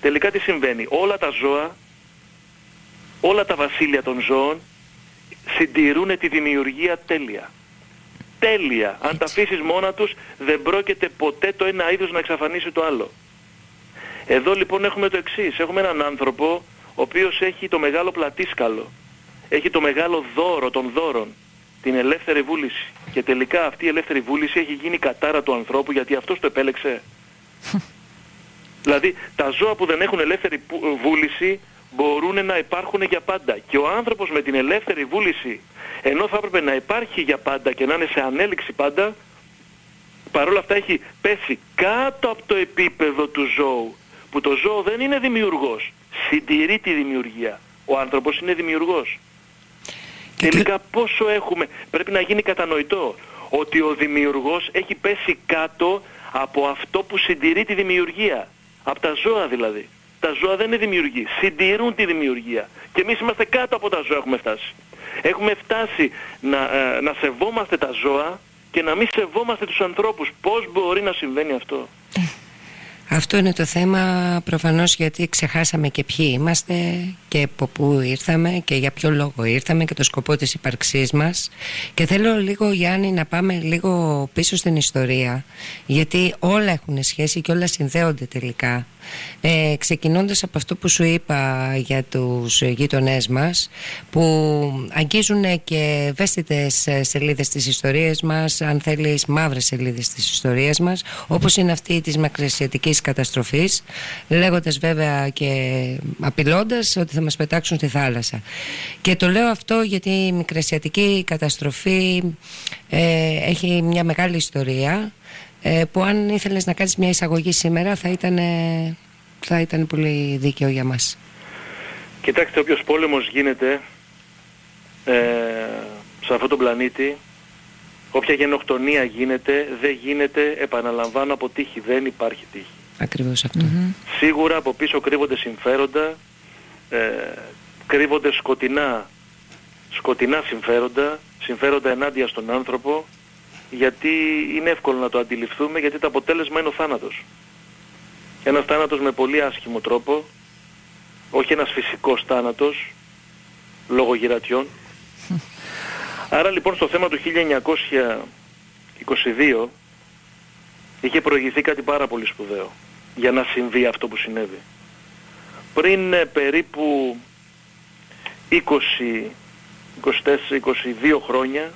Τελικά τι συμβαίνει; Όλα τα ζώα, όλα τα βασίλεια των ζώων συντηρούν τη δημιουργία τέλεια. Τέλεια. Αν τα αφήσεις μόνα τους δεν πρόκειται ποτέ το ένα είδος να εξαφανίσει το άλλο. Εδώ λοιπόν έχουμε το εξής. Έχουμε έναν άνθρωπο ο οποίος έχει το μεγάλο πλατήσκαλο. Έχει το μεγάλο δώρο των δώρων. Την ελεύθερη βούληση. Και τελικά αυτή η ελεύθερη βούληση έχει γίνει κατάρα του ανθρώπου γιατί αυτός το επέλεξε. <laughs> δηλαδή τα ζώα που δεν έχουν ελεύθερη που- βούληση μπορούν να υπάρχουν για πάντα. Και ο άνθρωπος με την ελεύθερη βούληση ενώ θα έπρεπε να υπάρχει για πάντα και να είναι σε ανέλυξη πάντα παρόλα αυτά έχει πέσει κάτω από το επίπεδο του ζώου που το ζώο δεν είναι δημιουργός συντηρεί τη δημιουργία. Ο άνθρωπος είναι δημιουργός. Τελικά πόσο έχουμε πρέπει να γίνει κατανοητό ότι ο δημιουργός έχει πέσει κάτω από αυτό που συντηρεί τη δημιουργία. Από τα ζώα δηλαδή. Τα ζώα δεν είναι δημιουργοί, συντηρούν τη δημιουργία. Και εμείς είμαστε κάτω από τα ζώα έχουμε φτάσει. Έχουμε φτάσει να, ε, να σεβόμαστε τα ζώα και να μην σεβόμαστε τους ανθρώπους. Πώς μπορεί να συμβαίνει αυτό; Αυτό είναι το θέμα προφανώς γιατί ξεχάσαμε και ποιοι είμαστε και από πού ήρθαμε και για ποιο λόγο ήρθαμε και το σκοπό της ύπαρξής μας. Και θέλω λίγο Γιάννη να πάμε λίγο πίσω στην ιστορία γιατί όλα έχουν σχέση και όλα συνδέονται τελικά. Ε, ξεκινώντας από αυτό που σου είπα για τους γείτονές μας που αγγίζουν και ευαίσθητες ε, σελίδες της ιστορίας μας αν θέλεις μαύρες σελίδες της ιστορίας μας όπως είναι αυτή της μακροασιατικής καταστροφής λέγοντας βέβαια και απειλώντας ότι θα μας πετάξουν στη θάλασσα και το λέω αυτό γιατί η μικρασιατική καταστροφή ε, έχει μια μεγάλη ιστορία ε, που αν ήθελες να κάνεις μια εισαγωγή σήμερα θα ήταν, ε, θα ήταν πολύ δίκαιο για μας Κοιτάξτε, όποιος πόλεμος γίνεται ε, σε αυτόν τον πλανήτη, όποια γενοκτονία γίνεται, δεν γίνεται, επαναλαμβάνω, από τύχη. Δεν υπάρχει τύχη. Ακριβώς αυτό Σίγουρα από πίσω κρύβονται συμφέροντα, ε, κρύβονται σκοτεινά, σκοτεινά συμφέροντα, συμφέροντα ενάντια στον άνθρωπο, γιατί είναι εύκολο να το αντιληφθούμε, γιατί το αποτέλεσμα είναι ο θάνατος. Ένας θάνατος με πολύ άσχημο τρόπο, όχι ένας φυσικός θάνατος, λόγω γυρατιών. <laughs> Άρα λοιπόν στο θέμα του 1922 είχε προηγηθεί κάτι πάρα πολύ σπουδαίο για να συμβεί αυτό που συνέβη. Πριν ε, περίπου 20, 24, 22 χρόνια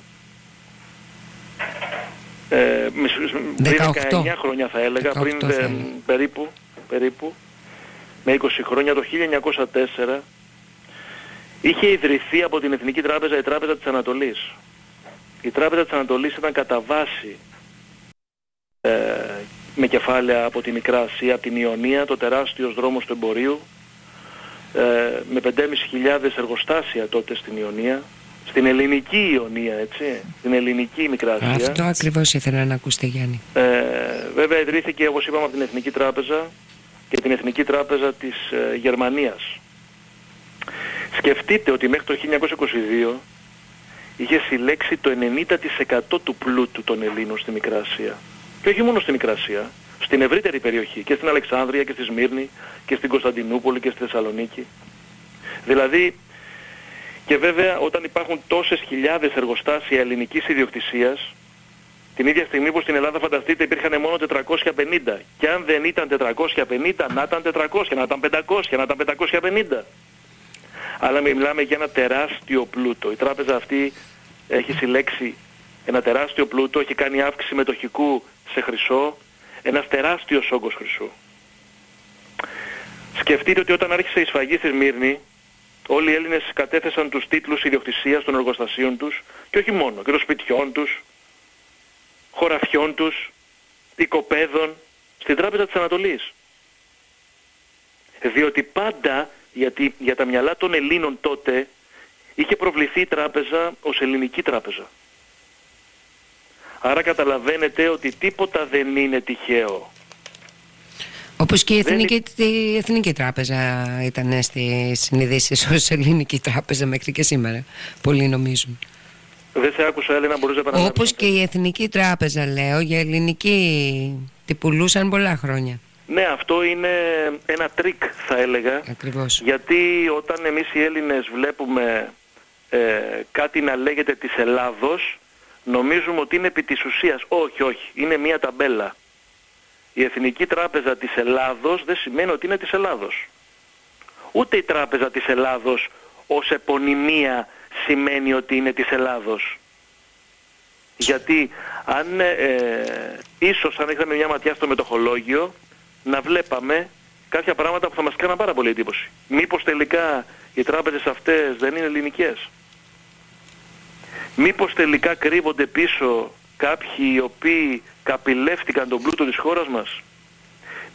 ε, μισ- πριν 18. 19 χρόνια θα έλεγα, 18 πριν θα ε, έλεγα. περίπου, περίπου, με 20 χρόνια, το 1904, είχε ιδρυθεί από την Εθνική Τράπεζα η Τράπεζα της Ανατολής. Η Τράπεζα της Ανατολής ήταν κατά βάση ε, με κεφάλαια από τη Μικρά Ασία, από την Ιωνία, το τεράστιος δρόμος του εμπορίου, ε, με 5.500 εργοστάσια τότε στην Ιωνία, στην ελληνική Ιωνία, έτσι, στην ελληνική Μικρά Ασία. αυτό ακριβώς ήθελα να ακούσετε Γιάννη Ε, βέβαια ιδρύθηκε όπως είπαμε από την Εθνική Τράπεζα και την Εθνική Τράπεζα της ε, Γερμανίας. Σκεφτείτε ότι μέχρι το 1922 είχε συλλέξει το 90% του πλούτου των Ελλήνων στη Μικρά Ασία. Και όχι μόνο στη Μικρά Ασία, στην ευρύτερη περιοχή και στην Αλεξάνδρεια και στη Σμύρνη και στην Κωνσταντινούπολη και στη Θεσσαλονίκη. Δηλαδή, και βέβαια όταν υπάρχουν τόσες χιλιάδες εργοστάσια ελληνικής ιδιοκτησίας, την ίδια στιγμή που στην Ελλάδα φανταστείτε υπήρχαν μόνο 450. Και αν δεν ήταν 450, να ήταν 400, να ήταν 500, να ήταν 550. Αλλά μιλάμε για ένα τεράστιο πλούτο. Η τράπεζα αυτή έχει συλλέξει ένα τεράστιο πλούτο, έχει κάνει αύξηση μετοχικού σε χρυσό, ένας τεράστιος όγκος χρυσού. Σκεφτείτε ότι όταν άρχισε η σφαγή στη Σμύρνη, όλοι οι Έλληνες κατέθεσαν τους τίτλους ιδιοκτησίας των εργοστασίων τους και όχι μόνο, και των σπιτιών τους, χωραφιών τους, οικοπαίδων, στην Τράπεζα της Ανατολής. Διότι πάντα, γιατί για τα μυαλά των Ελλήνων τότε, είχε προβληθεί η τράπεζα ως ελληνική τράπεζα. Άρα καταλαβαίνετε ότι τίποτα δεν είναι τυχαίο. Όπως και η Δεν Εθνική, η Εθνική Τράπεζα ήταν στη συνειδήσεις ως ελληνική τράπεζα μέχρι και σήμερα. Πολλοί νομίζουν. Δεν σε άκουσα, Έλενα, μπορείς να επαναλάβεις. Όπως και η Εθνική Τράπεζα λέω για ελληνική τη πουλούσαν πολλά χρόνια. Ναι, αυτό είναι ένα τρίκ θα έλεγα. Ακριβώς. Γιατί όταν εμείς οι Έλληνες βλέπουμε ε, κάτι να λέγεται της Ελλάδος, νομίζουμε ότι είναι επί της ουσίας. Όχι, όχι. Είναι μία ταμπέλα. Η Εθνική Τράπεζα της Ελλάδος δεν σημαίνει ότι είναι της Ελλάδος. Ούτε η Τράπεζα της Ελλάδος ως επωνυμία σημαίνει ότι είναι της Ελλάδος. Γιατί αν ε, ε, ίσως αν είχαμε μια ματιά στο μετοχολόγιο να βλέπαμε κάποια πράγματα που θα μας κάναν πάρα πολύ εντύπωση. Μήπως τελικά οι τράπεζες αυτές δεν είναι ελληνικές. Μήπως τελικά κρύβονται πίσω κάποιοι οι οποίοι καπηλεύτηκαν τον πλούτο της χώρας μας;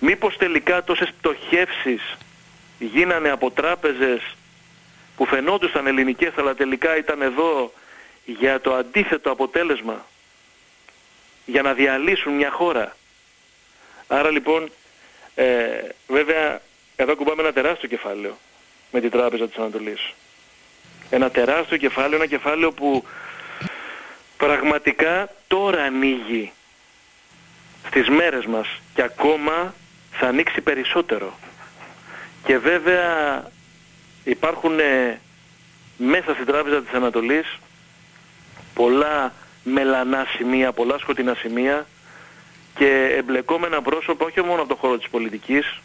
Μήπως τελικά τόσες πτωχεύσεις γίνανε από τράπεζες που φαινόντουσαν ελληνικές αλλά τελικά ήταν εδώ για το αντίθετο αποτέλεσμα. Για να διαλύσουν μια χώρα; Άρα λοιπόν, ε, βέβαια, εδώ κουμπάμε ένα τεράστιο κεφάλαιο με την Τράπεζα της Ανατολής. Ένα τεράστιο κεφάλαιο, ένα κεφάλαιο που πραγματικά τώρα ανοίγει στις μέρες μας και ακόμα θα ανοίξει περισσότερο. Και βέβαια υπάρχουν ε, μέσα στην Τράπεζα της Ανατολής πολλά μελανά σημεία, πολλά σκοτεινά σημεία και εμπλεκόμενα πρόσωπα όχι μόνο από το χώρο της πολιτικής,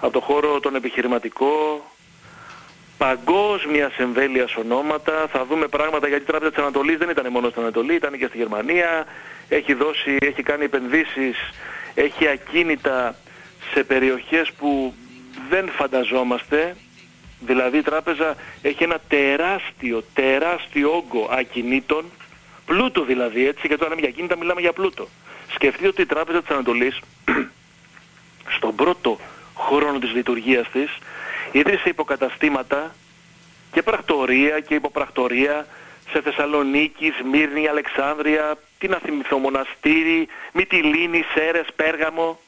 από το χώρο τον επιχειρηματικό, παγκόσμια εμβέλεια ονόματα. Θα δούμε πράγματα γιατί η Τράπεζα της Ανατολής δεν ήταν μόνο στην Ανατολή, ήταν και στη Γερμανία. Έχει, δώσει, έχει κάνει επενδύσεις, έχει ακίνητα σε περιοχές που δεν φανταζόμαστε. Δηλαδή η τράπεζα έχει ένα τεράστιο, τεράστιο όγκο ακινήτων, πλούτο δηλαδή έτσι, γιατί όταν λέμε για ακίνητα μιλάμε για πλούτο. Σκεφτείτε ότι η Τράπεζα της Ανατολής <clears throat> στον πρώτο χρόνο της λειτουργίας της ίδρυσε υποκαταστήματα και πρακτορία και υποπρακτορία σε Θεσσαλονίκη, Σμύρνη, Αλεξάνδρεια, τι να θυμηθώ, Μοναστήρι, Μυτιλίνη, Σέρες, Πέργαμο,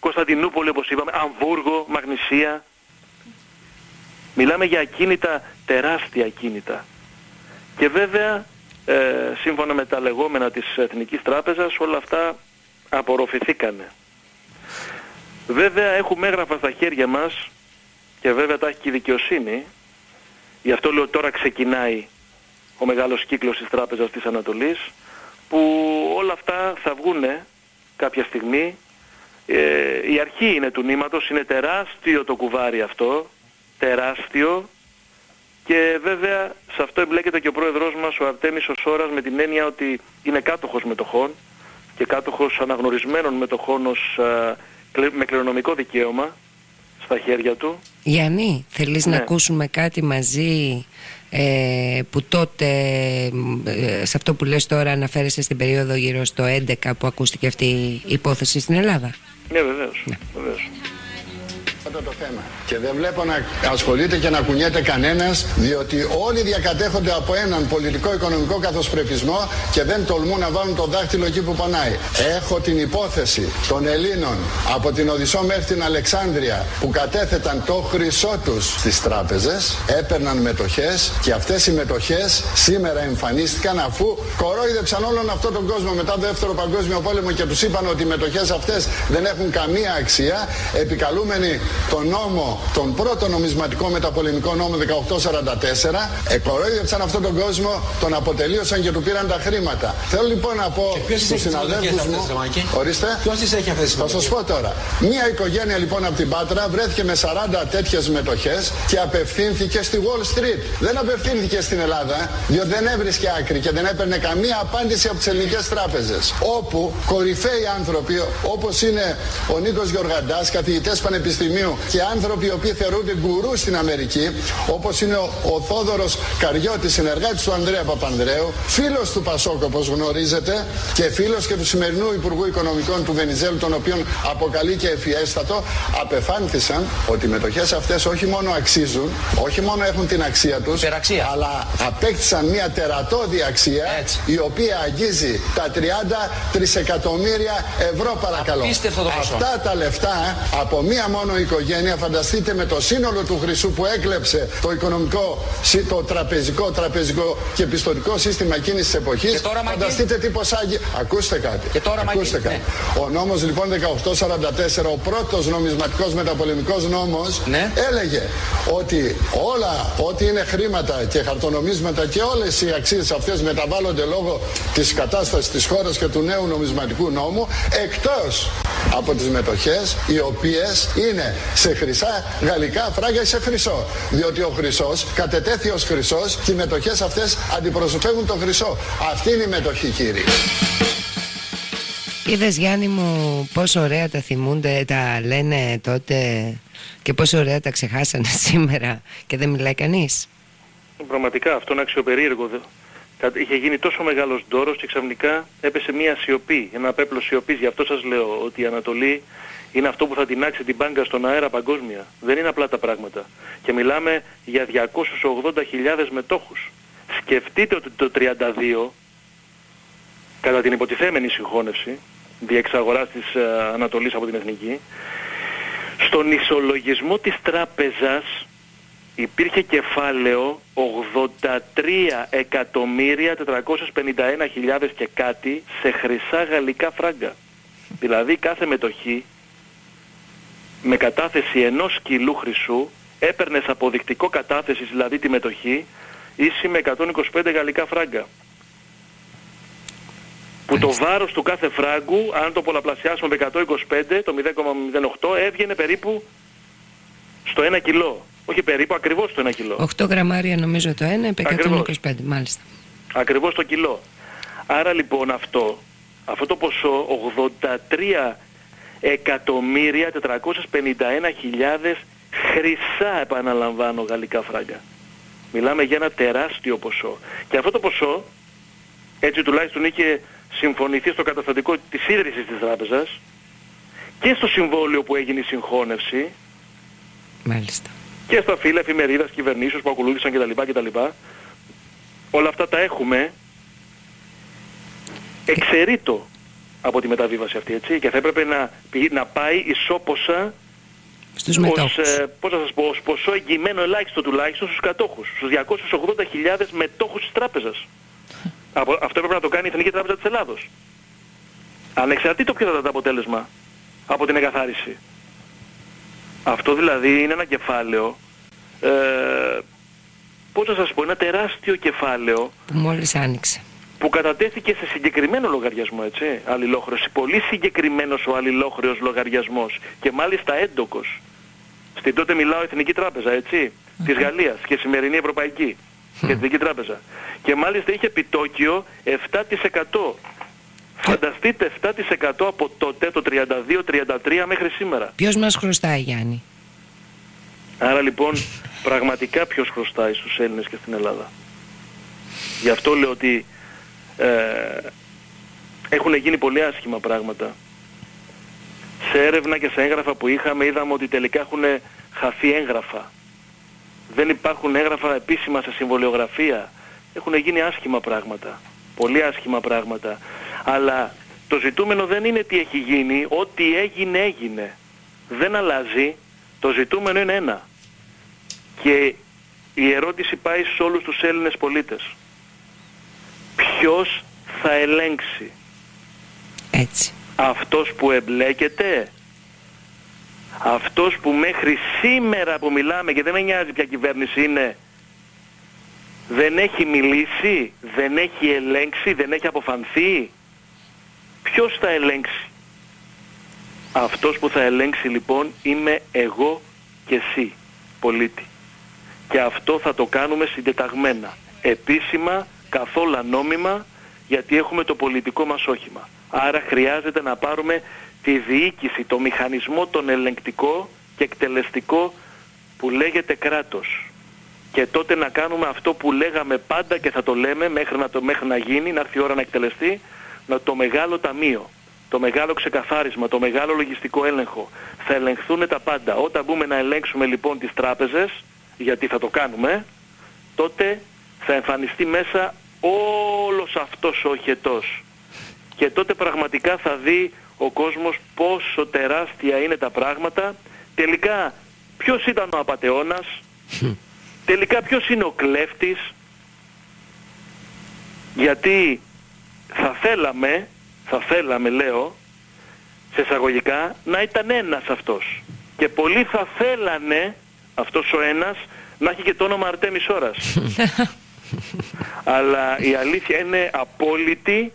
Κωνσταντινούπολη όπως είπαμε, Αμβούργο, Μαγνησία. Μιλάμε για ακίνητα, τεράστια ακίνητα. Και βέβαια, ε, σύμφωνα με τα λεγόμενα της Εθνικής Τράπεζας, όλα αυτά απορροφηθήκανε. Βέβαια έχουμε έγγραφα στα χέρια μας και βέβαια τα έχει και η δικαιοσύνη. Γι' αυτό λέω τώρα ξεκινάει ο μεγάλος κύκλος της Τράπεζας της Ανατολής που όλα αυτά θα βγούνε κάποια στιγμή. Ε, η αρχή είναι του νήματος, είναι τεράστιο το κουβάρι αυτό, τεράστιο και βέβαια σε αυτό εμπλέκεται και ο πρόεδρός μας, ο Αρτέμις ο Σόρας, με την έννοια ότι είναι κάτοχος μετοχών και κάτοχος αναγνωρισμένων μετοχών ως, α, κλε- με κληρονομικό δικαίωμα στα χέρια του. Γιάννη, θέλεις να Ναι. ακούσουμε κάτι μαζί ε, που τότε ε, σε αυτό που λες τώρα αναφέρεσαι στην περίοδο γύρω στο 11 που ακούστηκε αυτή η υπόθεση στην Ελλάδα; Ναι βεβαίως. βεβαίως. Αυτό το θέμα. Και δεν βλέπω να ασχολείται και να κουνιέται κανένας, διότι όλοι διακατέχονται από έναν πολιτικό-οικονομικό καθοσπρεπισμό και δεν τολμούν να βάλουν το δάχτυλο εκεί που πονάει. Έχω την υπόθεση των Ελλήνων από την Οδυσσό μέχρι την Αλεξάνδρεια που κατέθεταν το χρυσό τους στις τράπεζες, έπαιρναν μετοχές και αυτές οι μετοχές σήμερα εμφανίστηκαν αφού κορόιδεψαν όλον αυτόν τον κόσμο μετά το δεύτερο παγκόσμιο πόλεμο και τους είπαν ότι οι μετοχές αυτές δεν έχουν καμία αξία, επικαλούμενοι τον νόμο, τον πρώτο νομισματικό μεταπολεμικό νόμο 1844, εκορόιδεψαν αυτόν τον κόσμο, τον αποτελείωσαν και του πήραν τα χρήματα. Θέλω λοιπόν να πω στους συναδέλφους μου, ορίστε, Ποιος τις έχει αυτές τις θα σας πω τώρα. Μία οικογένεια λοιπόν από την Πάτρα βρέθηκε με 40 τέτοιες μετοχές και απευθύνθηκε στη Wall Street. Δεν απευθύνθηκε στην Ελλάδα, διότι δεν έβρισκε άκρη και δεν έπαιρνε καμία απάντηση από τις ελληνικές τράπεζες. Όπου κορυφαίοι άνθρωποι όπως είναι ο Νίκος Γιοργαντάς, καθηγητές πανεπιστημίου και άνθρωποι οι οποίοι θεωρούνται γκουρού στην Αμερική, όπως είναι ο, ο Θόδωρος Καριώτης, συνεργάτης του Ανδρέα Παπανδρέου, φίλος του Πασόκ όπως γνωρίζετε και φίλος και του σημερινού Υπουργού Οικονομικών του Βενιζέλου, τον οποίον αποκαλεί και εφιέστατο, απεφάνθησαν ότι οι μετοχές αυτές όχι μόνο αξίζουν, όχι μόνο έχουν την αξία τους, αλλά απέκτησαν μια τερατώδη αξία η οποία αγγίζει τα 30 τρισεκατομμύρια ευρώ παρακαλώ. Απίστευτο το ποσό. Αυτά τα λεφτά από μία μόνο οικογένεια, φανταστείτε με το σύνολο του χρυσού που έκλεψε το οικονομικό, συ- το τραπεζικό, τραπεζικό και πιστοτικό σύστημα εκείνης της εποχής, Και τώρα, Μάκη. φανταστείτε τι ποσάγει. Ακούστε κάτι. Και τώρα, Μάκη, Ακούστε ναι. κάτι. Ο νόμος λοιπόν 1844, ο πρώτος νομισματικός μεταπολεμικός νόμος, έλεγε ότι όλα ό,τι είναι χρήματα και χαρτονομίσματα και όλες οι αξίες αυτές μεταβάλλονται λόγω της κατάστασης της χώρας και του νέου νομισματικού νόμου εκτός από τις μετοχές οι οποίες είναι σε χρυσά γαλλικά φράγκα ή σε χρυσό. Διότι ο χρυσός κατετέθη ως χρυσός και οι μετοχές αυτές αντιπροσωπεύουν το χρυσό. Αυτή είναι η μετοχή κύριε. Είδες Γιάννη μου πόσο ωραία τα θυμούνται, τα λένε τότε και πόσο ωραία τα ξεχάσανε <laughs> σήμερα και δεν μιλάει κανείς. Πραγματικά αυτό είναι αξιοπερίεργο. δε. Κα- Είχε γίνει τόσο μεγάλος ντόρος και ξαφνικά έπεσε μια σιωπή, ένα πέπλο σιωπής. Γι' αυτό σας λέω ότι η Ανατολή είναι αυτό που θα τεινάξει την μπάγκα στον αέρα παγκόσμια. Δεν είναι απλά τα πράγματα. Και μιλάμε για 280.000 μετόχους. Σκεφτείτε ότι το 32, κατά την υποτιθέμενη συγχώνευση, διεξαγοράς της ε, Ανατολής από την Εθνική, στον ισολογισμό της τράπεζας υπήρχε κεφάλαιο 83 εκατομμύρια 451 και κάτι σε χρυσά γαλλικά φράγκα. Δηλαδή κάθε μετοχή με κατάθεση ενός κιλού χρυσού έπαιρνες αποδεικτικό κατάθεσης δηλαδή τη μετοχή ίση με 125 γαλλικά φράγκα. Που το βάρος του κάθε φράγκου, αν το πολλαπλασιάσουμε με 125, το 0,08, έβγαινε περίπου στο 1 κιλό. Όχι περίπου, ακριβώς στο 1 κιλό. 8 γραμμάρια νομίζω το ένα, επί Ακριβώς. 125 μάλιστα. Ακριβώς το κιλό. Άρα λοιπόν αυτό, αυτό το ποσό 83 εκατομμύρια 451 χιλιάδες χρυσά επαναλαμβάνω γαλλικά φράγκα. Μιλάμε για ένα τεράστιο ποσό. Και αυτό το ποσό, έτσι τουλάχιστον είχε συμφωνηθεί στο καταστατικό της ίδρυσης της τράπεζας και στο συμβόλαιο που έγινε η συγχώνευση Μάλιστα. και στα φύλλα εφημερίδας κυβερνήσεως που ακολούθησαν κτλ. κτλ. Όλα αυτά τα έχουμε εξαιρείτο από τη μεταβίβαση αυτή, έτσι, και θα έπρεπε να, πη- να πάει ισόποσα Στους ως, μετόχους. ε, πώς θα σας πω, ως ποσό εγγυημένο ελάχιστο τουλάχιστον στους κατόχους, στους 280.000 μετόχους της τράπεζας. Από, αυτό έπρεπε να το κάνει η Εθνική Τράπεζα της Ελλάδος. Ανεξαρτήτως ποιο θα ήταν το αποτέλεσμα από την εγκαθάριση. Αυτό δηλαδή είναι ένα κεφάλαιο, ε, πώς να σας πω, ένα τεράστιο κεφάλαιο Που μόλις άνοιξε. Που κατατέθηκε σε συγκεκριμένο λογαριασμό, έτσι, αλληλόχρεωση. Πολύ συγκεκριμένος ο αλληλόχρεος λογαριασμός και μάλιστα έντοκος. Στην τότε μιλάω Εθνική Τράπεζα, έτσι, της Γαλλίας και σημερινή Ευρωπαϊκή και Εθνική Τράπεζα. Και μάλιστα είχε επιτόκιο 7%. Φανταστείτε 7% από τότε, το 32-33 μέχρι σήμερα. Ποιος μας χρωστάει Γιάννη; Άρα λοιπόν πραγματικά ποιος χρωστάει στους Έλληνες και στην Ελλάδα; Γι' αυτό λέω ότι ε, έχουν γίνει πολύ άσχημα πράγματα. Σε έρευνα και σε έγγραφα που είχαμε είδαμε ότι τελικά έχουν χαθεί έγγραφα. Δεν υπάρχουν έγγραφα επίσημα σε συμβολιογραφία. Έχουν γίνει άσχημα πράγματα. Πολύ άσχημα πράγματα. Αλλά το ζητούμενο δεν είναι τι έχει γίνει. Ό,τι έγινε έγινε. Δεν αλλάζει. Το ζητούμενο είναι ένα. Και η ερώτηση πάει σε όλους τους Έλληνες πολίτες. Ποιος θα ελέγξει; Έτσι. Αυτός που εμπλέκεται; Αυτός που μέχρι σήμερα που μιλάμε και δεν με νοιάζει ποια κυβέρνηση είναι δεν έχει μιλήσει, δεν έχει ελέγξει, δεν έχει αποφανθεί; Ποιος θα ελέγξει; Αυτός που θα ελέγξει λοιπόν είμαι εγώ και εσύ, πολίτη. Και αυτό θα το κάνουμε συντεταγμένα, επίσημα, καθόλου νόμιμα, γιατί έχουμε το πολιτικό μας όχημα. Άρα χρειάζεται να πάρουμε τη διοίκηση, το μηχανισμό τον ελεγκτικό και εκτελεστικό που λέγεται κράτος. Και τότε να κάνουμε αυτό που λέγαμε πάντα και θα το λέμε μέχρι να, το, μέχρι να γίνει, να έρθει η ώρα να εκτελεστεί, να το μεγάλο ταμείο, το μεγάλο ξεκαθάρισμα, το μεγάλο λογιστικό έλεγχο. Θα ελεγχθούν τα πάντα. Όταν μπούμε να ελέγξουμε λοιπόν τις τράπεζες, γιατί θα το κάνουμε, τότε θα εμφανιστεί μέσα όλος αυτός ο οχετός. Και τότε πραγματικά θα δει ο κόσμος πόσο τεράστια είναι τα πράγματα. Τελικά ποιος ήταν ο απατεώνας, <laughs> τελικά ποιος είναι ο κλέφτης, γιατί θα θέλαμε, θα θέλαμε λέω, σε εισαγωγικά, να ήταν ένας αυτός. Και πολλοί θα θέλανε αυτός ο ένας να έχει και το όνομα Αρτέμις Ώρας. <laughs> <laughs> Αλλά η αλήθεια είναι απόλυτη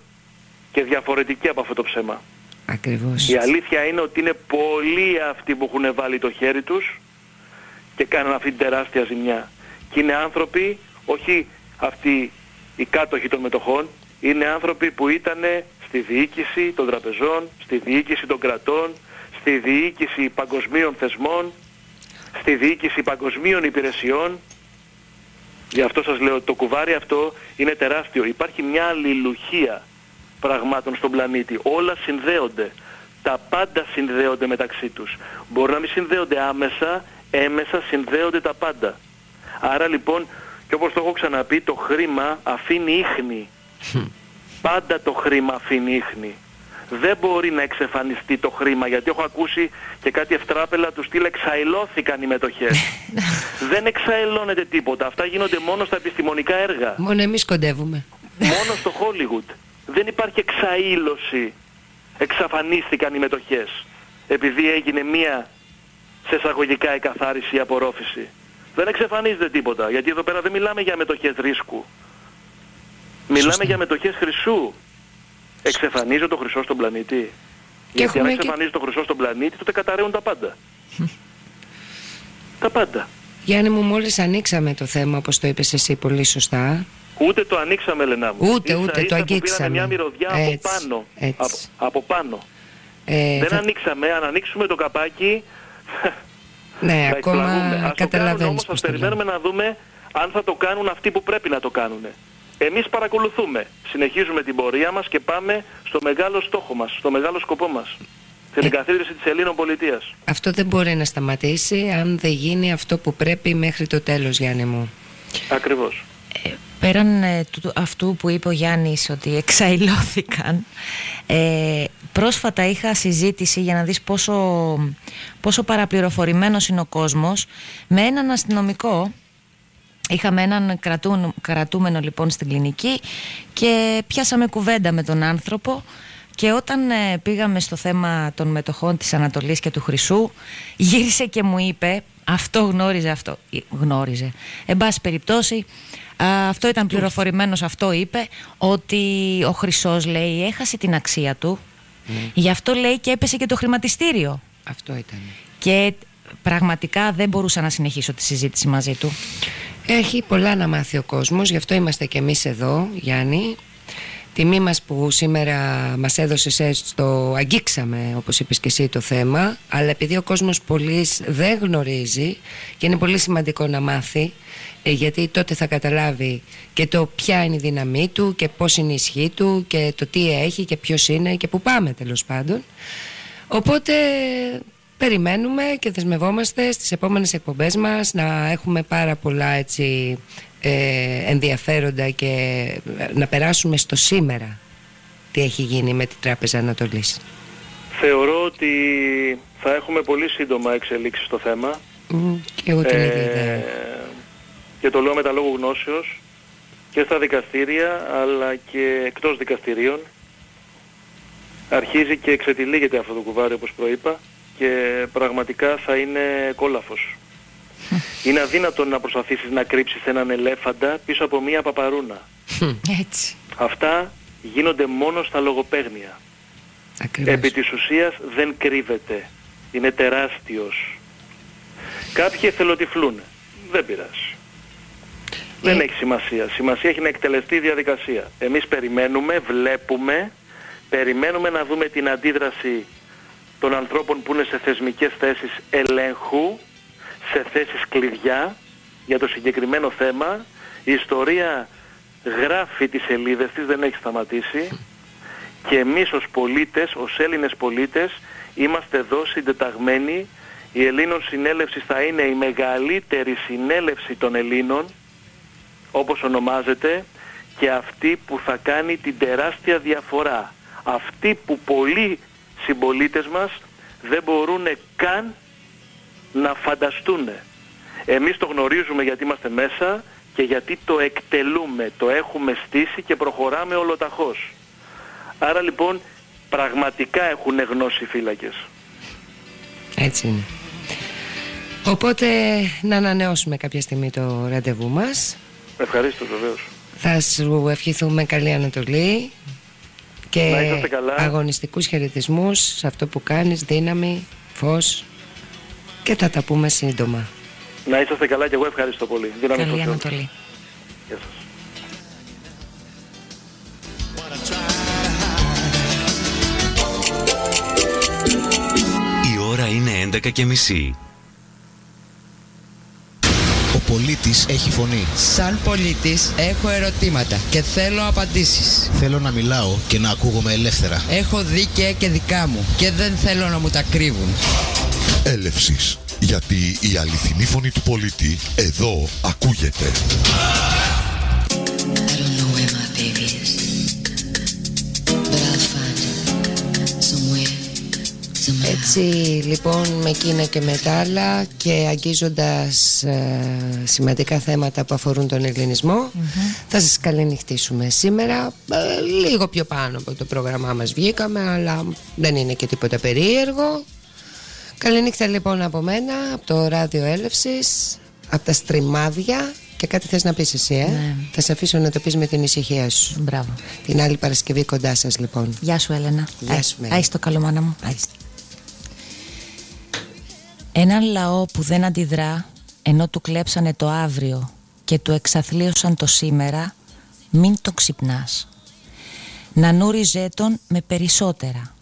και διαφορετική από αυτό το ψέμα. Ακριβώς. Η αλήθεια είναι ότι είναι πολλοί αυτοί που έχουν βάλει το χέρι τους και κάνουν αυτή την τεράστια ζημιά. Και είναι άνθρωποι, όχι αυτοί οι κάτοχοι των μετοχών, είναι άνθρωποι που ήταν στη διοίκηση των τραπεζών, στη διοίκηση των κρατών, στη διοίκηση παγκοσμίων θεσμών, στη διοίκηση παγκοσμίων υπηρεσιών. Γι' αυτό σας λέω, το κουβάρι αυτό είναι τεράστιο. Υπάρχει μια αλληλουχία πραγμάτων στον πλανήτη. Όλα συνδέονται. Τα πάντα συνδέονται μεταξύ τους. Μπορεί να μην συνδέονται άμεσα, έμεσα συνδέονται τα πάντα. Άρα λοιπόν, και όπως το έχω ξαναπεί, το χρήμα αφήνει ίχνη. Πάντα το χρήμα αφήνει ίχνη. Δεν μπορεί να εξαφανιστεί το χρήμα, γιατί έχω ακούσει και κάτι ευτράπελα τους στυλ εξαελώθηκαν οι μετοχές. <laughs> Δεν εξαελώνεται τίποτα. Αυτά γίνονται μόνο στα επιστημονικά έργα. Μόνο εμείς κοντεύουμε. Μόνο στο Hollywood. Δεν υπάρχει εξαήλωση. Εξαφανίστηκαν οι μετοχές. Επειδή έγινε μία σε εισαγωγικά εκαθάριση απορρόφηση. Δεν εξαφανίζεται τίποτα. Γιατί εδώ πέρα δεν μιλάμε για μετοχές ρίσκου. Μιλάμε για μετοχές χρυσού. Εξαφανίζει το χρυσό στον πλανήτη. Γιατί αν έχουμε και- εξαφανίζει το χρυσό στον πλανήτη, τότε καταραίουν τα πάντα. τα πάντα. Γιάννη μου μόλις ανοίξαμε το θέμα όπως το είπες εσύ πολύ σωστά. Ούτε το ανοίξαμε, Ελένα μου. Ούτε, Ίσα ούτε, ίσα το που αγγίξαμε. Πήραμε μια μυρωδιά Έτσι, από πάνω. έτσι. Από, από πάνω. Ε, Δεν θα- ανοίξαμε, αν ανοίξουμε το καπάκι Ναι, θα ακόμα εκπλαγούμε. Ας το κάνουν καταλαβαίνεις όμως, πώς ας το λέω. περιμένουμε να δούμε αν θα το κάνουν αυτοί που πρέπει να το κάνουν. Εμείς παρακολουθούμε, συνεχίζουμε την πορεία μας και πάμε στο μεγάλο στόχο μας, στο μεγάλο σκοπό μας. Την Ε. εγκαθίδρυση της Ελλήνων πολιτείας. Αυτό δεν μπορεί να σταματήσει αν δεν γίνει αυτό που πρέπει μέχρι το τέλος Γιάννη μου. Ακριβώς. Πέραν ε, του, αυτού που είπε ο Γιάννης ότι εξαϊλώθηκαν ε, πρόσφατα είχα συζήτηση για να δεις πόσο, πόσο παραπληροφορημένος είναι ο κόσμος με έναν αστυνομικό Είχαμε έναν κρατούν, κρατούμενο λοιπόν στην κλινική και πιάσαμε κουβέντα με τον άνθρωπο και όταν ε, πήγαμε στο θέμα των μετοχών της Ανατολής και του Χρυσού γύρισε και μου είπε αυτό γνώριζε αυτό ε, γνώριζε εν πάση περιπτώσει α, αυτό ήταν πληροφορημένος αυτό είπε ότι ο Χρυσός λέει έχασε την αξία του. Γι' αυτό λέει και έπεσε και το χρηματιστήριο. Αυτό ήταν. και πραγματικά δεν μπορούσα να συνεχίσω τη συζήτηση μαζί του Έχει πολλά να μάθει ο κόσμος, γι' αυτό είμαστε και εμείς εδώ, Γιάννη. Τιμή μας που σήμερα μας έδωσες έστω, αγγίξαμε όπως είπες και εσύ το θέμα, αλλά επειδή ο κόσμος πολλής δεν γνωρίζει και είναι πολύ σημαντικό να μάθει, ε, γιατί τότε θα καταλάβει και το ποια είναι η δύναμή του και πώς είναι η ισχύ του και το τι έχει και ποιος είναι και που πάμε τέλος πάντων. Οπότε περιμένουμε και δεσμευόμαστε στις επόμενες εκπομπές μας να έχουμε πάρα πολλά έτσι ε, ενδιαφέροντα και ε, να περάσουμε στο σήμερα τι έχει γίνει με την Τράπεζα Ανατολής. Θεωρώ ότι θα έχουμε πολύ σύντομα εξελίξεις στο θέμα. Μμ, Και εγώ την ίδια Ε, ιδέα. και το λέω με τα λόγου γνώσεως και στα δικαστήρια αλλά και εκτός δικαστηρίων αρχίζει και εξετυλίγεται αυτό το κουβάρι όπως προείπα και πραγματικά θα είναι κόλαφος. Είναι αδύνατο να προσπαθήσεις να κρύψεις έναν ελέφαντα πίσω από μία παπαρούνα. Έτσι. Αυτά γίνονται μόνο στα λογοπαίγνια. Ακριβώς. Επί της ουσίας δεν κρύβεται. Είναι τεράστιος. Κάποιοι εθελοτυφλούν. Δεν πειράζει. Δεν έχει σημασία. Σημασία έχει να εκτελεστεί η διαδικασία. Εμείς περιμένουμε, βλέπουμε, περιμένουμε να δούμε την αντίδραση των ανθρώπων που είναι σε θεσμικές θέσεις ελέγχου, σε θέσεις κλειδιά για το συγκεκριμένο θέμα. Η ιστορία γράφει τις σελίδες της, δεν έχει σταματήσει. Και εμείς ως πολίτες, ως Έλληνες πολίτες είμαστε εδώ συντεταγμένοι. Η Ελλήνων Συνέλευση θα είναι η μεγαλύτερη συνέλευση των Ελλήνων όπως ονομάζεται και αυτή που θα κάνει την τεράστια διαφορά. Αυτή που πολλοί συμπολίτες μας δεν μπορούν καν να φανταστούν εμείς το γνωρίζουμε γιατί είμαστε μέσα και γιατί το εκτελούμε, το έχουμε στήσει και προχωράμε ολοταχώς Άρα λοιπόν πραγματικά έχουν γνώση οι φύλακες. Έτσι είναι. Οπότε να ανανεώσουμε κάποια στιγμή το ραντεβού μας. Ευχαρίστως βεβαίως. Θα σου ευχηθούμε καλή Ανατολή και Να είσαστε καλά. αγωνιστικούς χαιρετισμούς σε αυτό που κάνεις, δύναμη, φως και θα τα πούμε σύντομα. Να είσαστε καλά και εγώ ευχαριστώ πολύ. Δύναμη Καλή στο Θεό. Ανατολή. Γεια σας. Η ώρα είναι 11 και μισή. Ο πολίτης έχει φωνή. Σαν πολίτης έχω ερωτήματα και θέλω απαντήσεις. Θέλω να μιλάω και να ακούγομαι ελεύθερα. Έχω δίκαια και δικά μου και δεν θέλω να μου τα κρύβουν. Έλευσης. Γιατί η αληθινή φωνή του πολίτη εδώ ακούγεται. Έτσι λοιπόν με εκείνα και με τα άλλα και αγγίζοντας ε, σημαντικά θέματα που αφορούν τον ελληνισμό θα σας καληνυχτήσουμε σήμερα ε, λίγο πιο πάνω από το πρόγραμμά μας βγήκαμε αλλά δεν είναι και τίποτα περίεργο Καληνύχτα λοιπόν από μένα από το ράδιο έλευσης από τα στριμάδια και κάτι θες να πεις εσύ ε; Ναι. θα σε αφήσω να το πεις με την ησυχία σου Μπράβο. την άλλη Παρασκευή κοντά σας λοιπόν Γεια σου Έλενα. Γεια σου, Μέλη. Άιστο καλό μάνα μου. Άιστο. Έναν λαό που δεν αντιδρά ενώ του κλέψανε το αύριο και του εξαθλίωσαν το σήμερα μην το ξυπνάς. Να νούριζε τον με περισσότερα.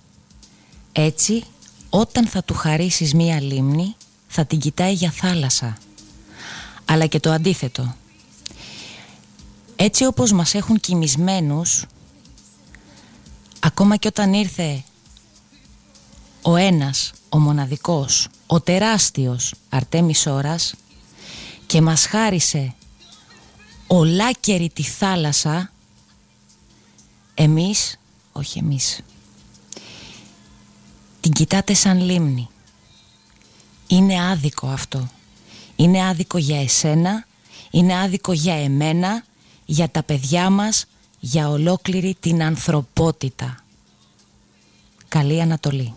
Έτσι, όταν θα του χαρίσεις μία λίμνη, θα την κοιτάει για θάλασσα. Αλλά και το αντίθετο. Έτσι όπως μας έχουν κοιμισμένους, ακόμα και όταν ήρθε ο ένας, ο μοναδικός, ο τεράστιος Αρτέμις Ώρας και μας χάρισε ολάκερη τη θάλασσα, εμείς, όχι εμείς, την κοιτάτε σαν λίμνη. Είναι άδικο αυτό. Είναι άδικο για εσένα, είναι άδικο για εμένα, για τα παιδιά μας, για ολόκληρη την ανθρωπότητα. Καλή Ανατολή.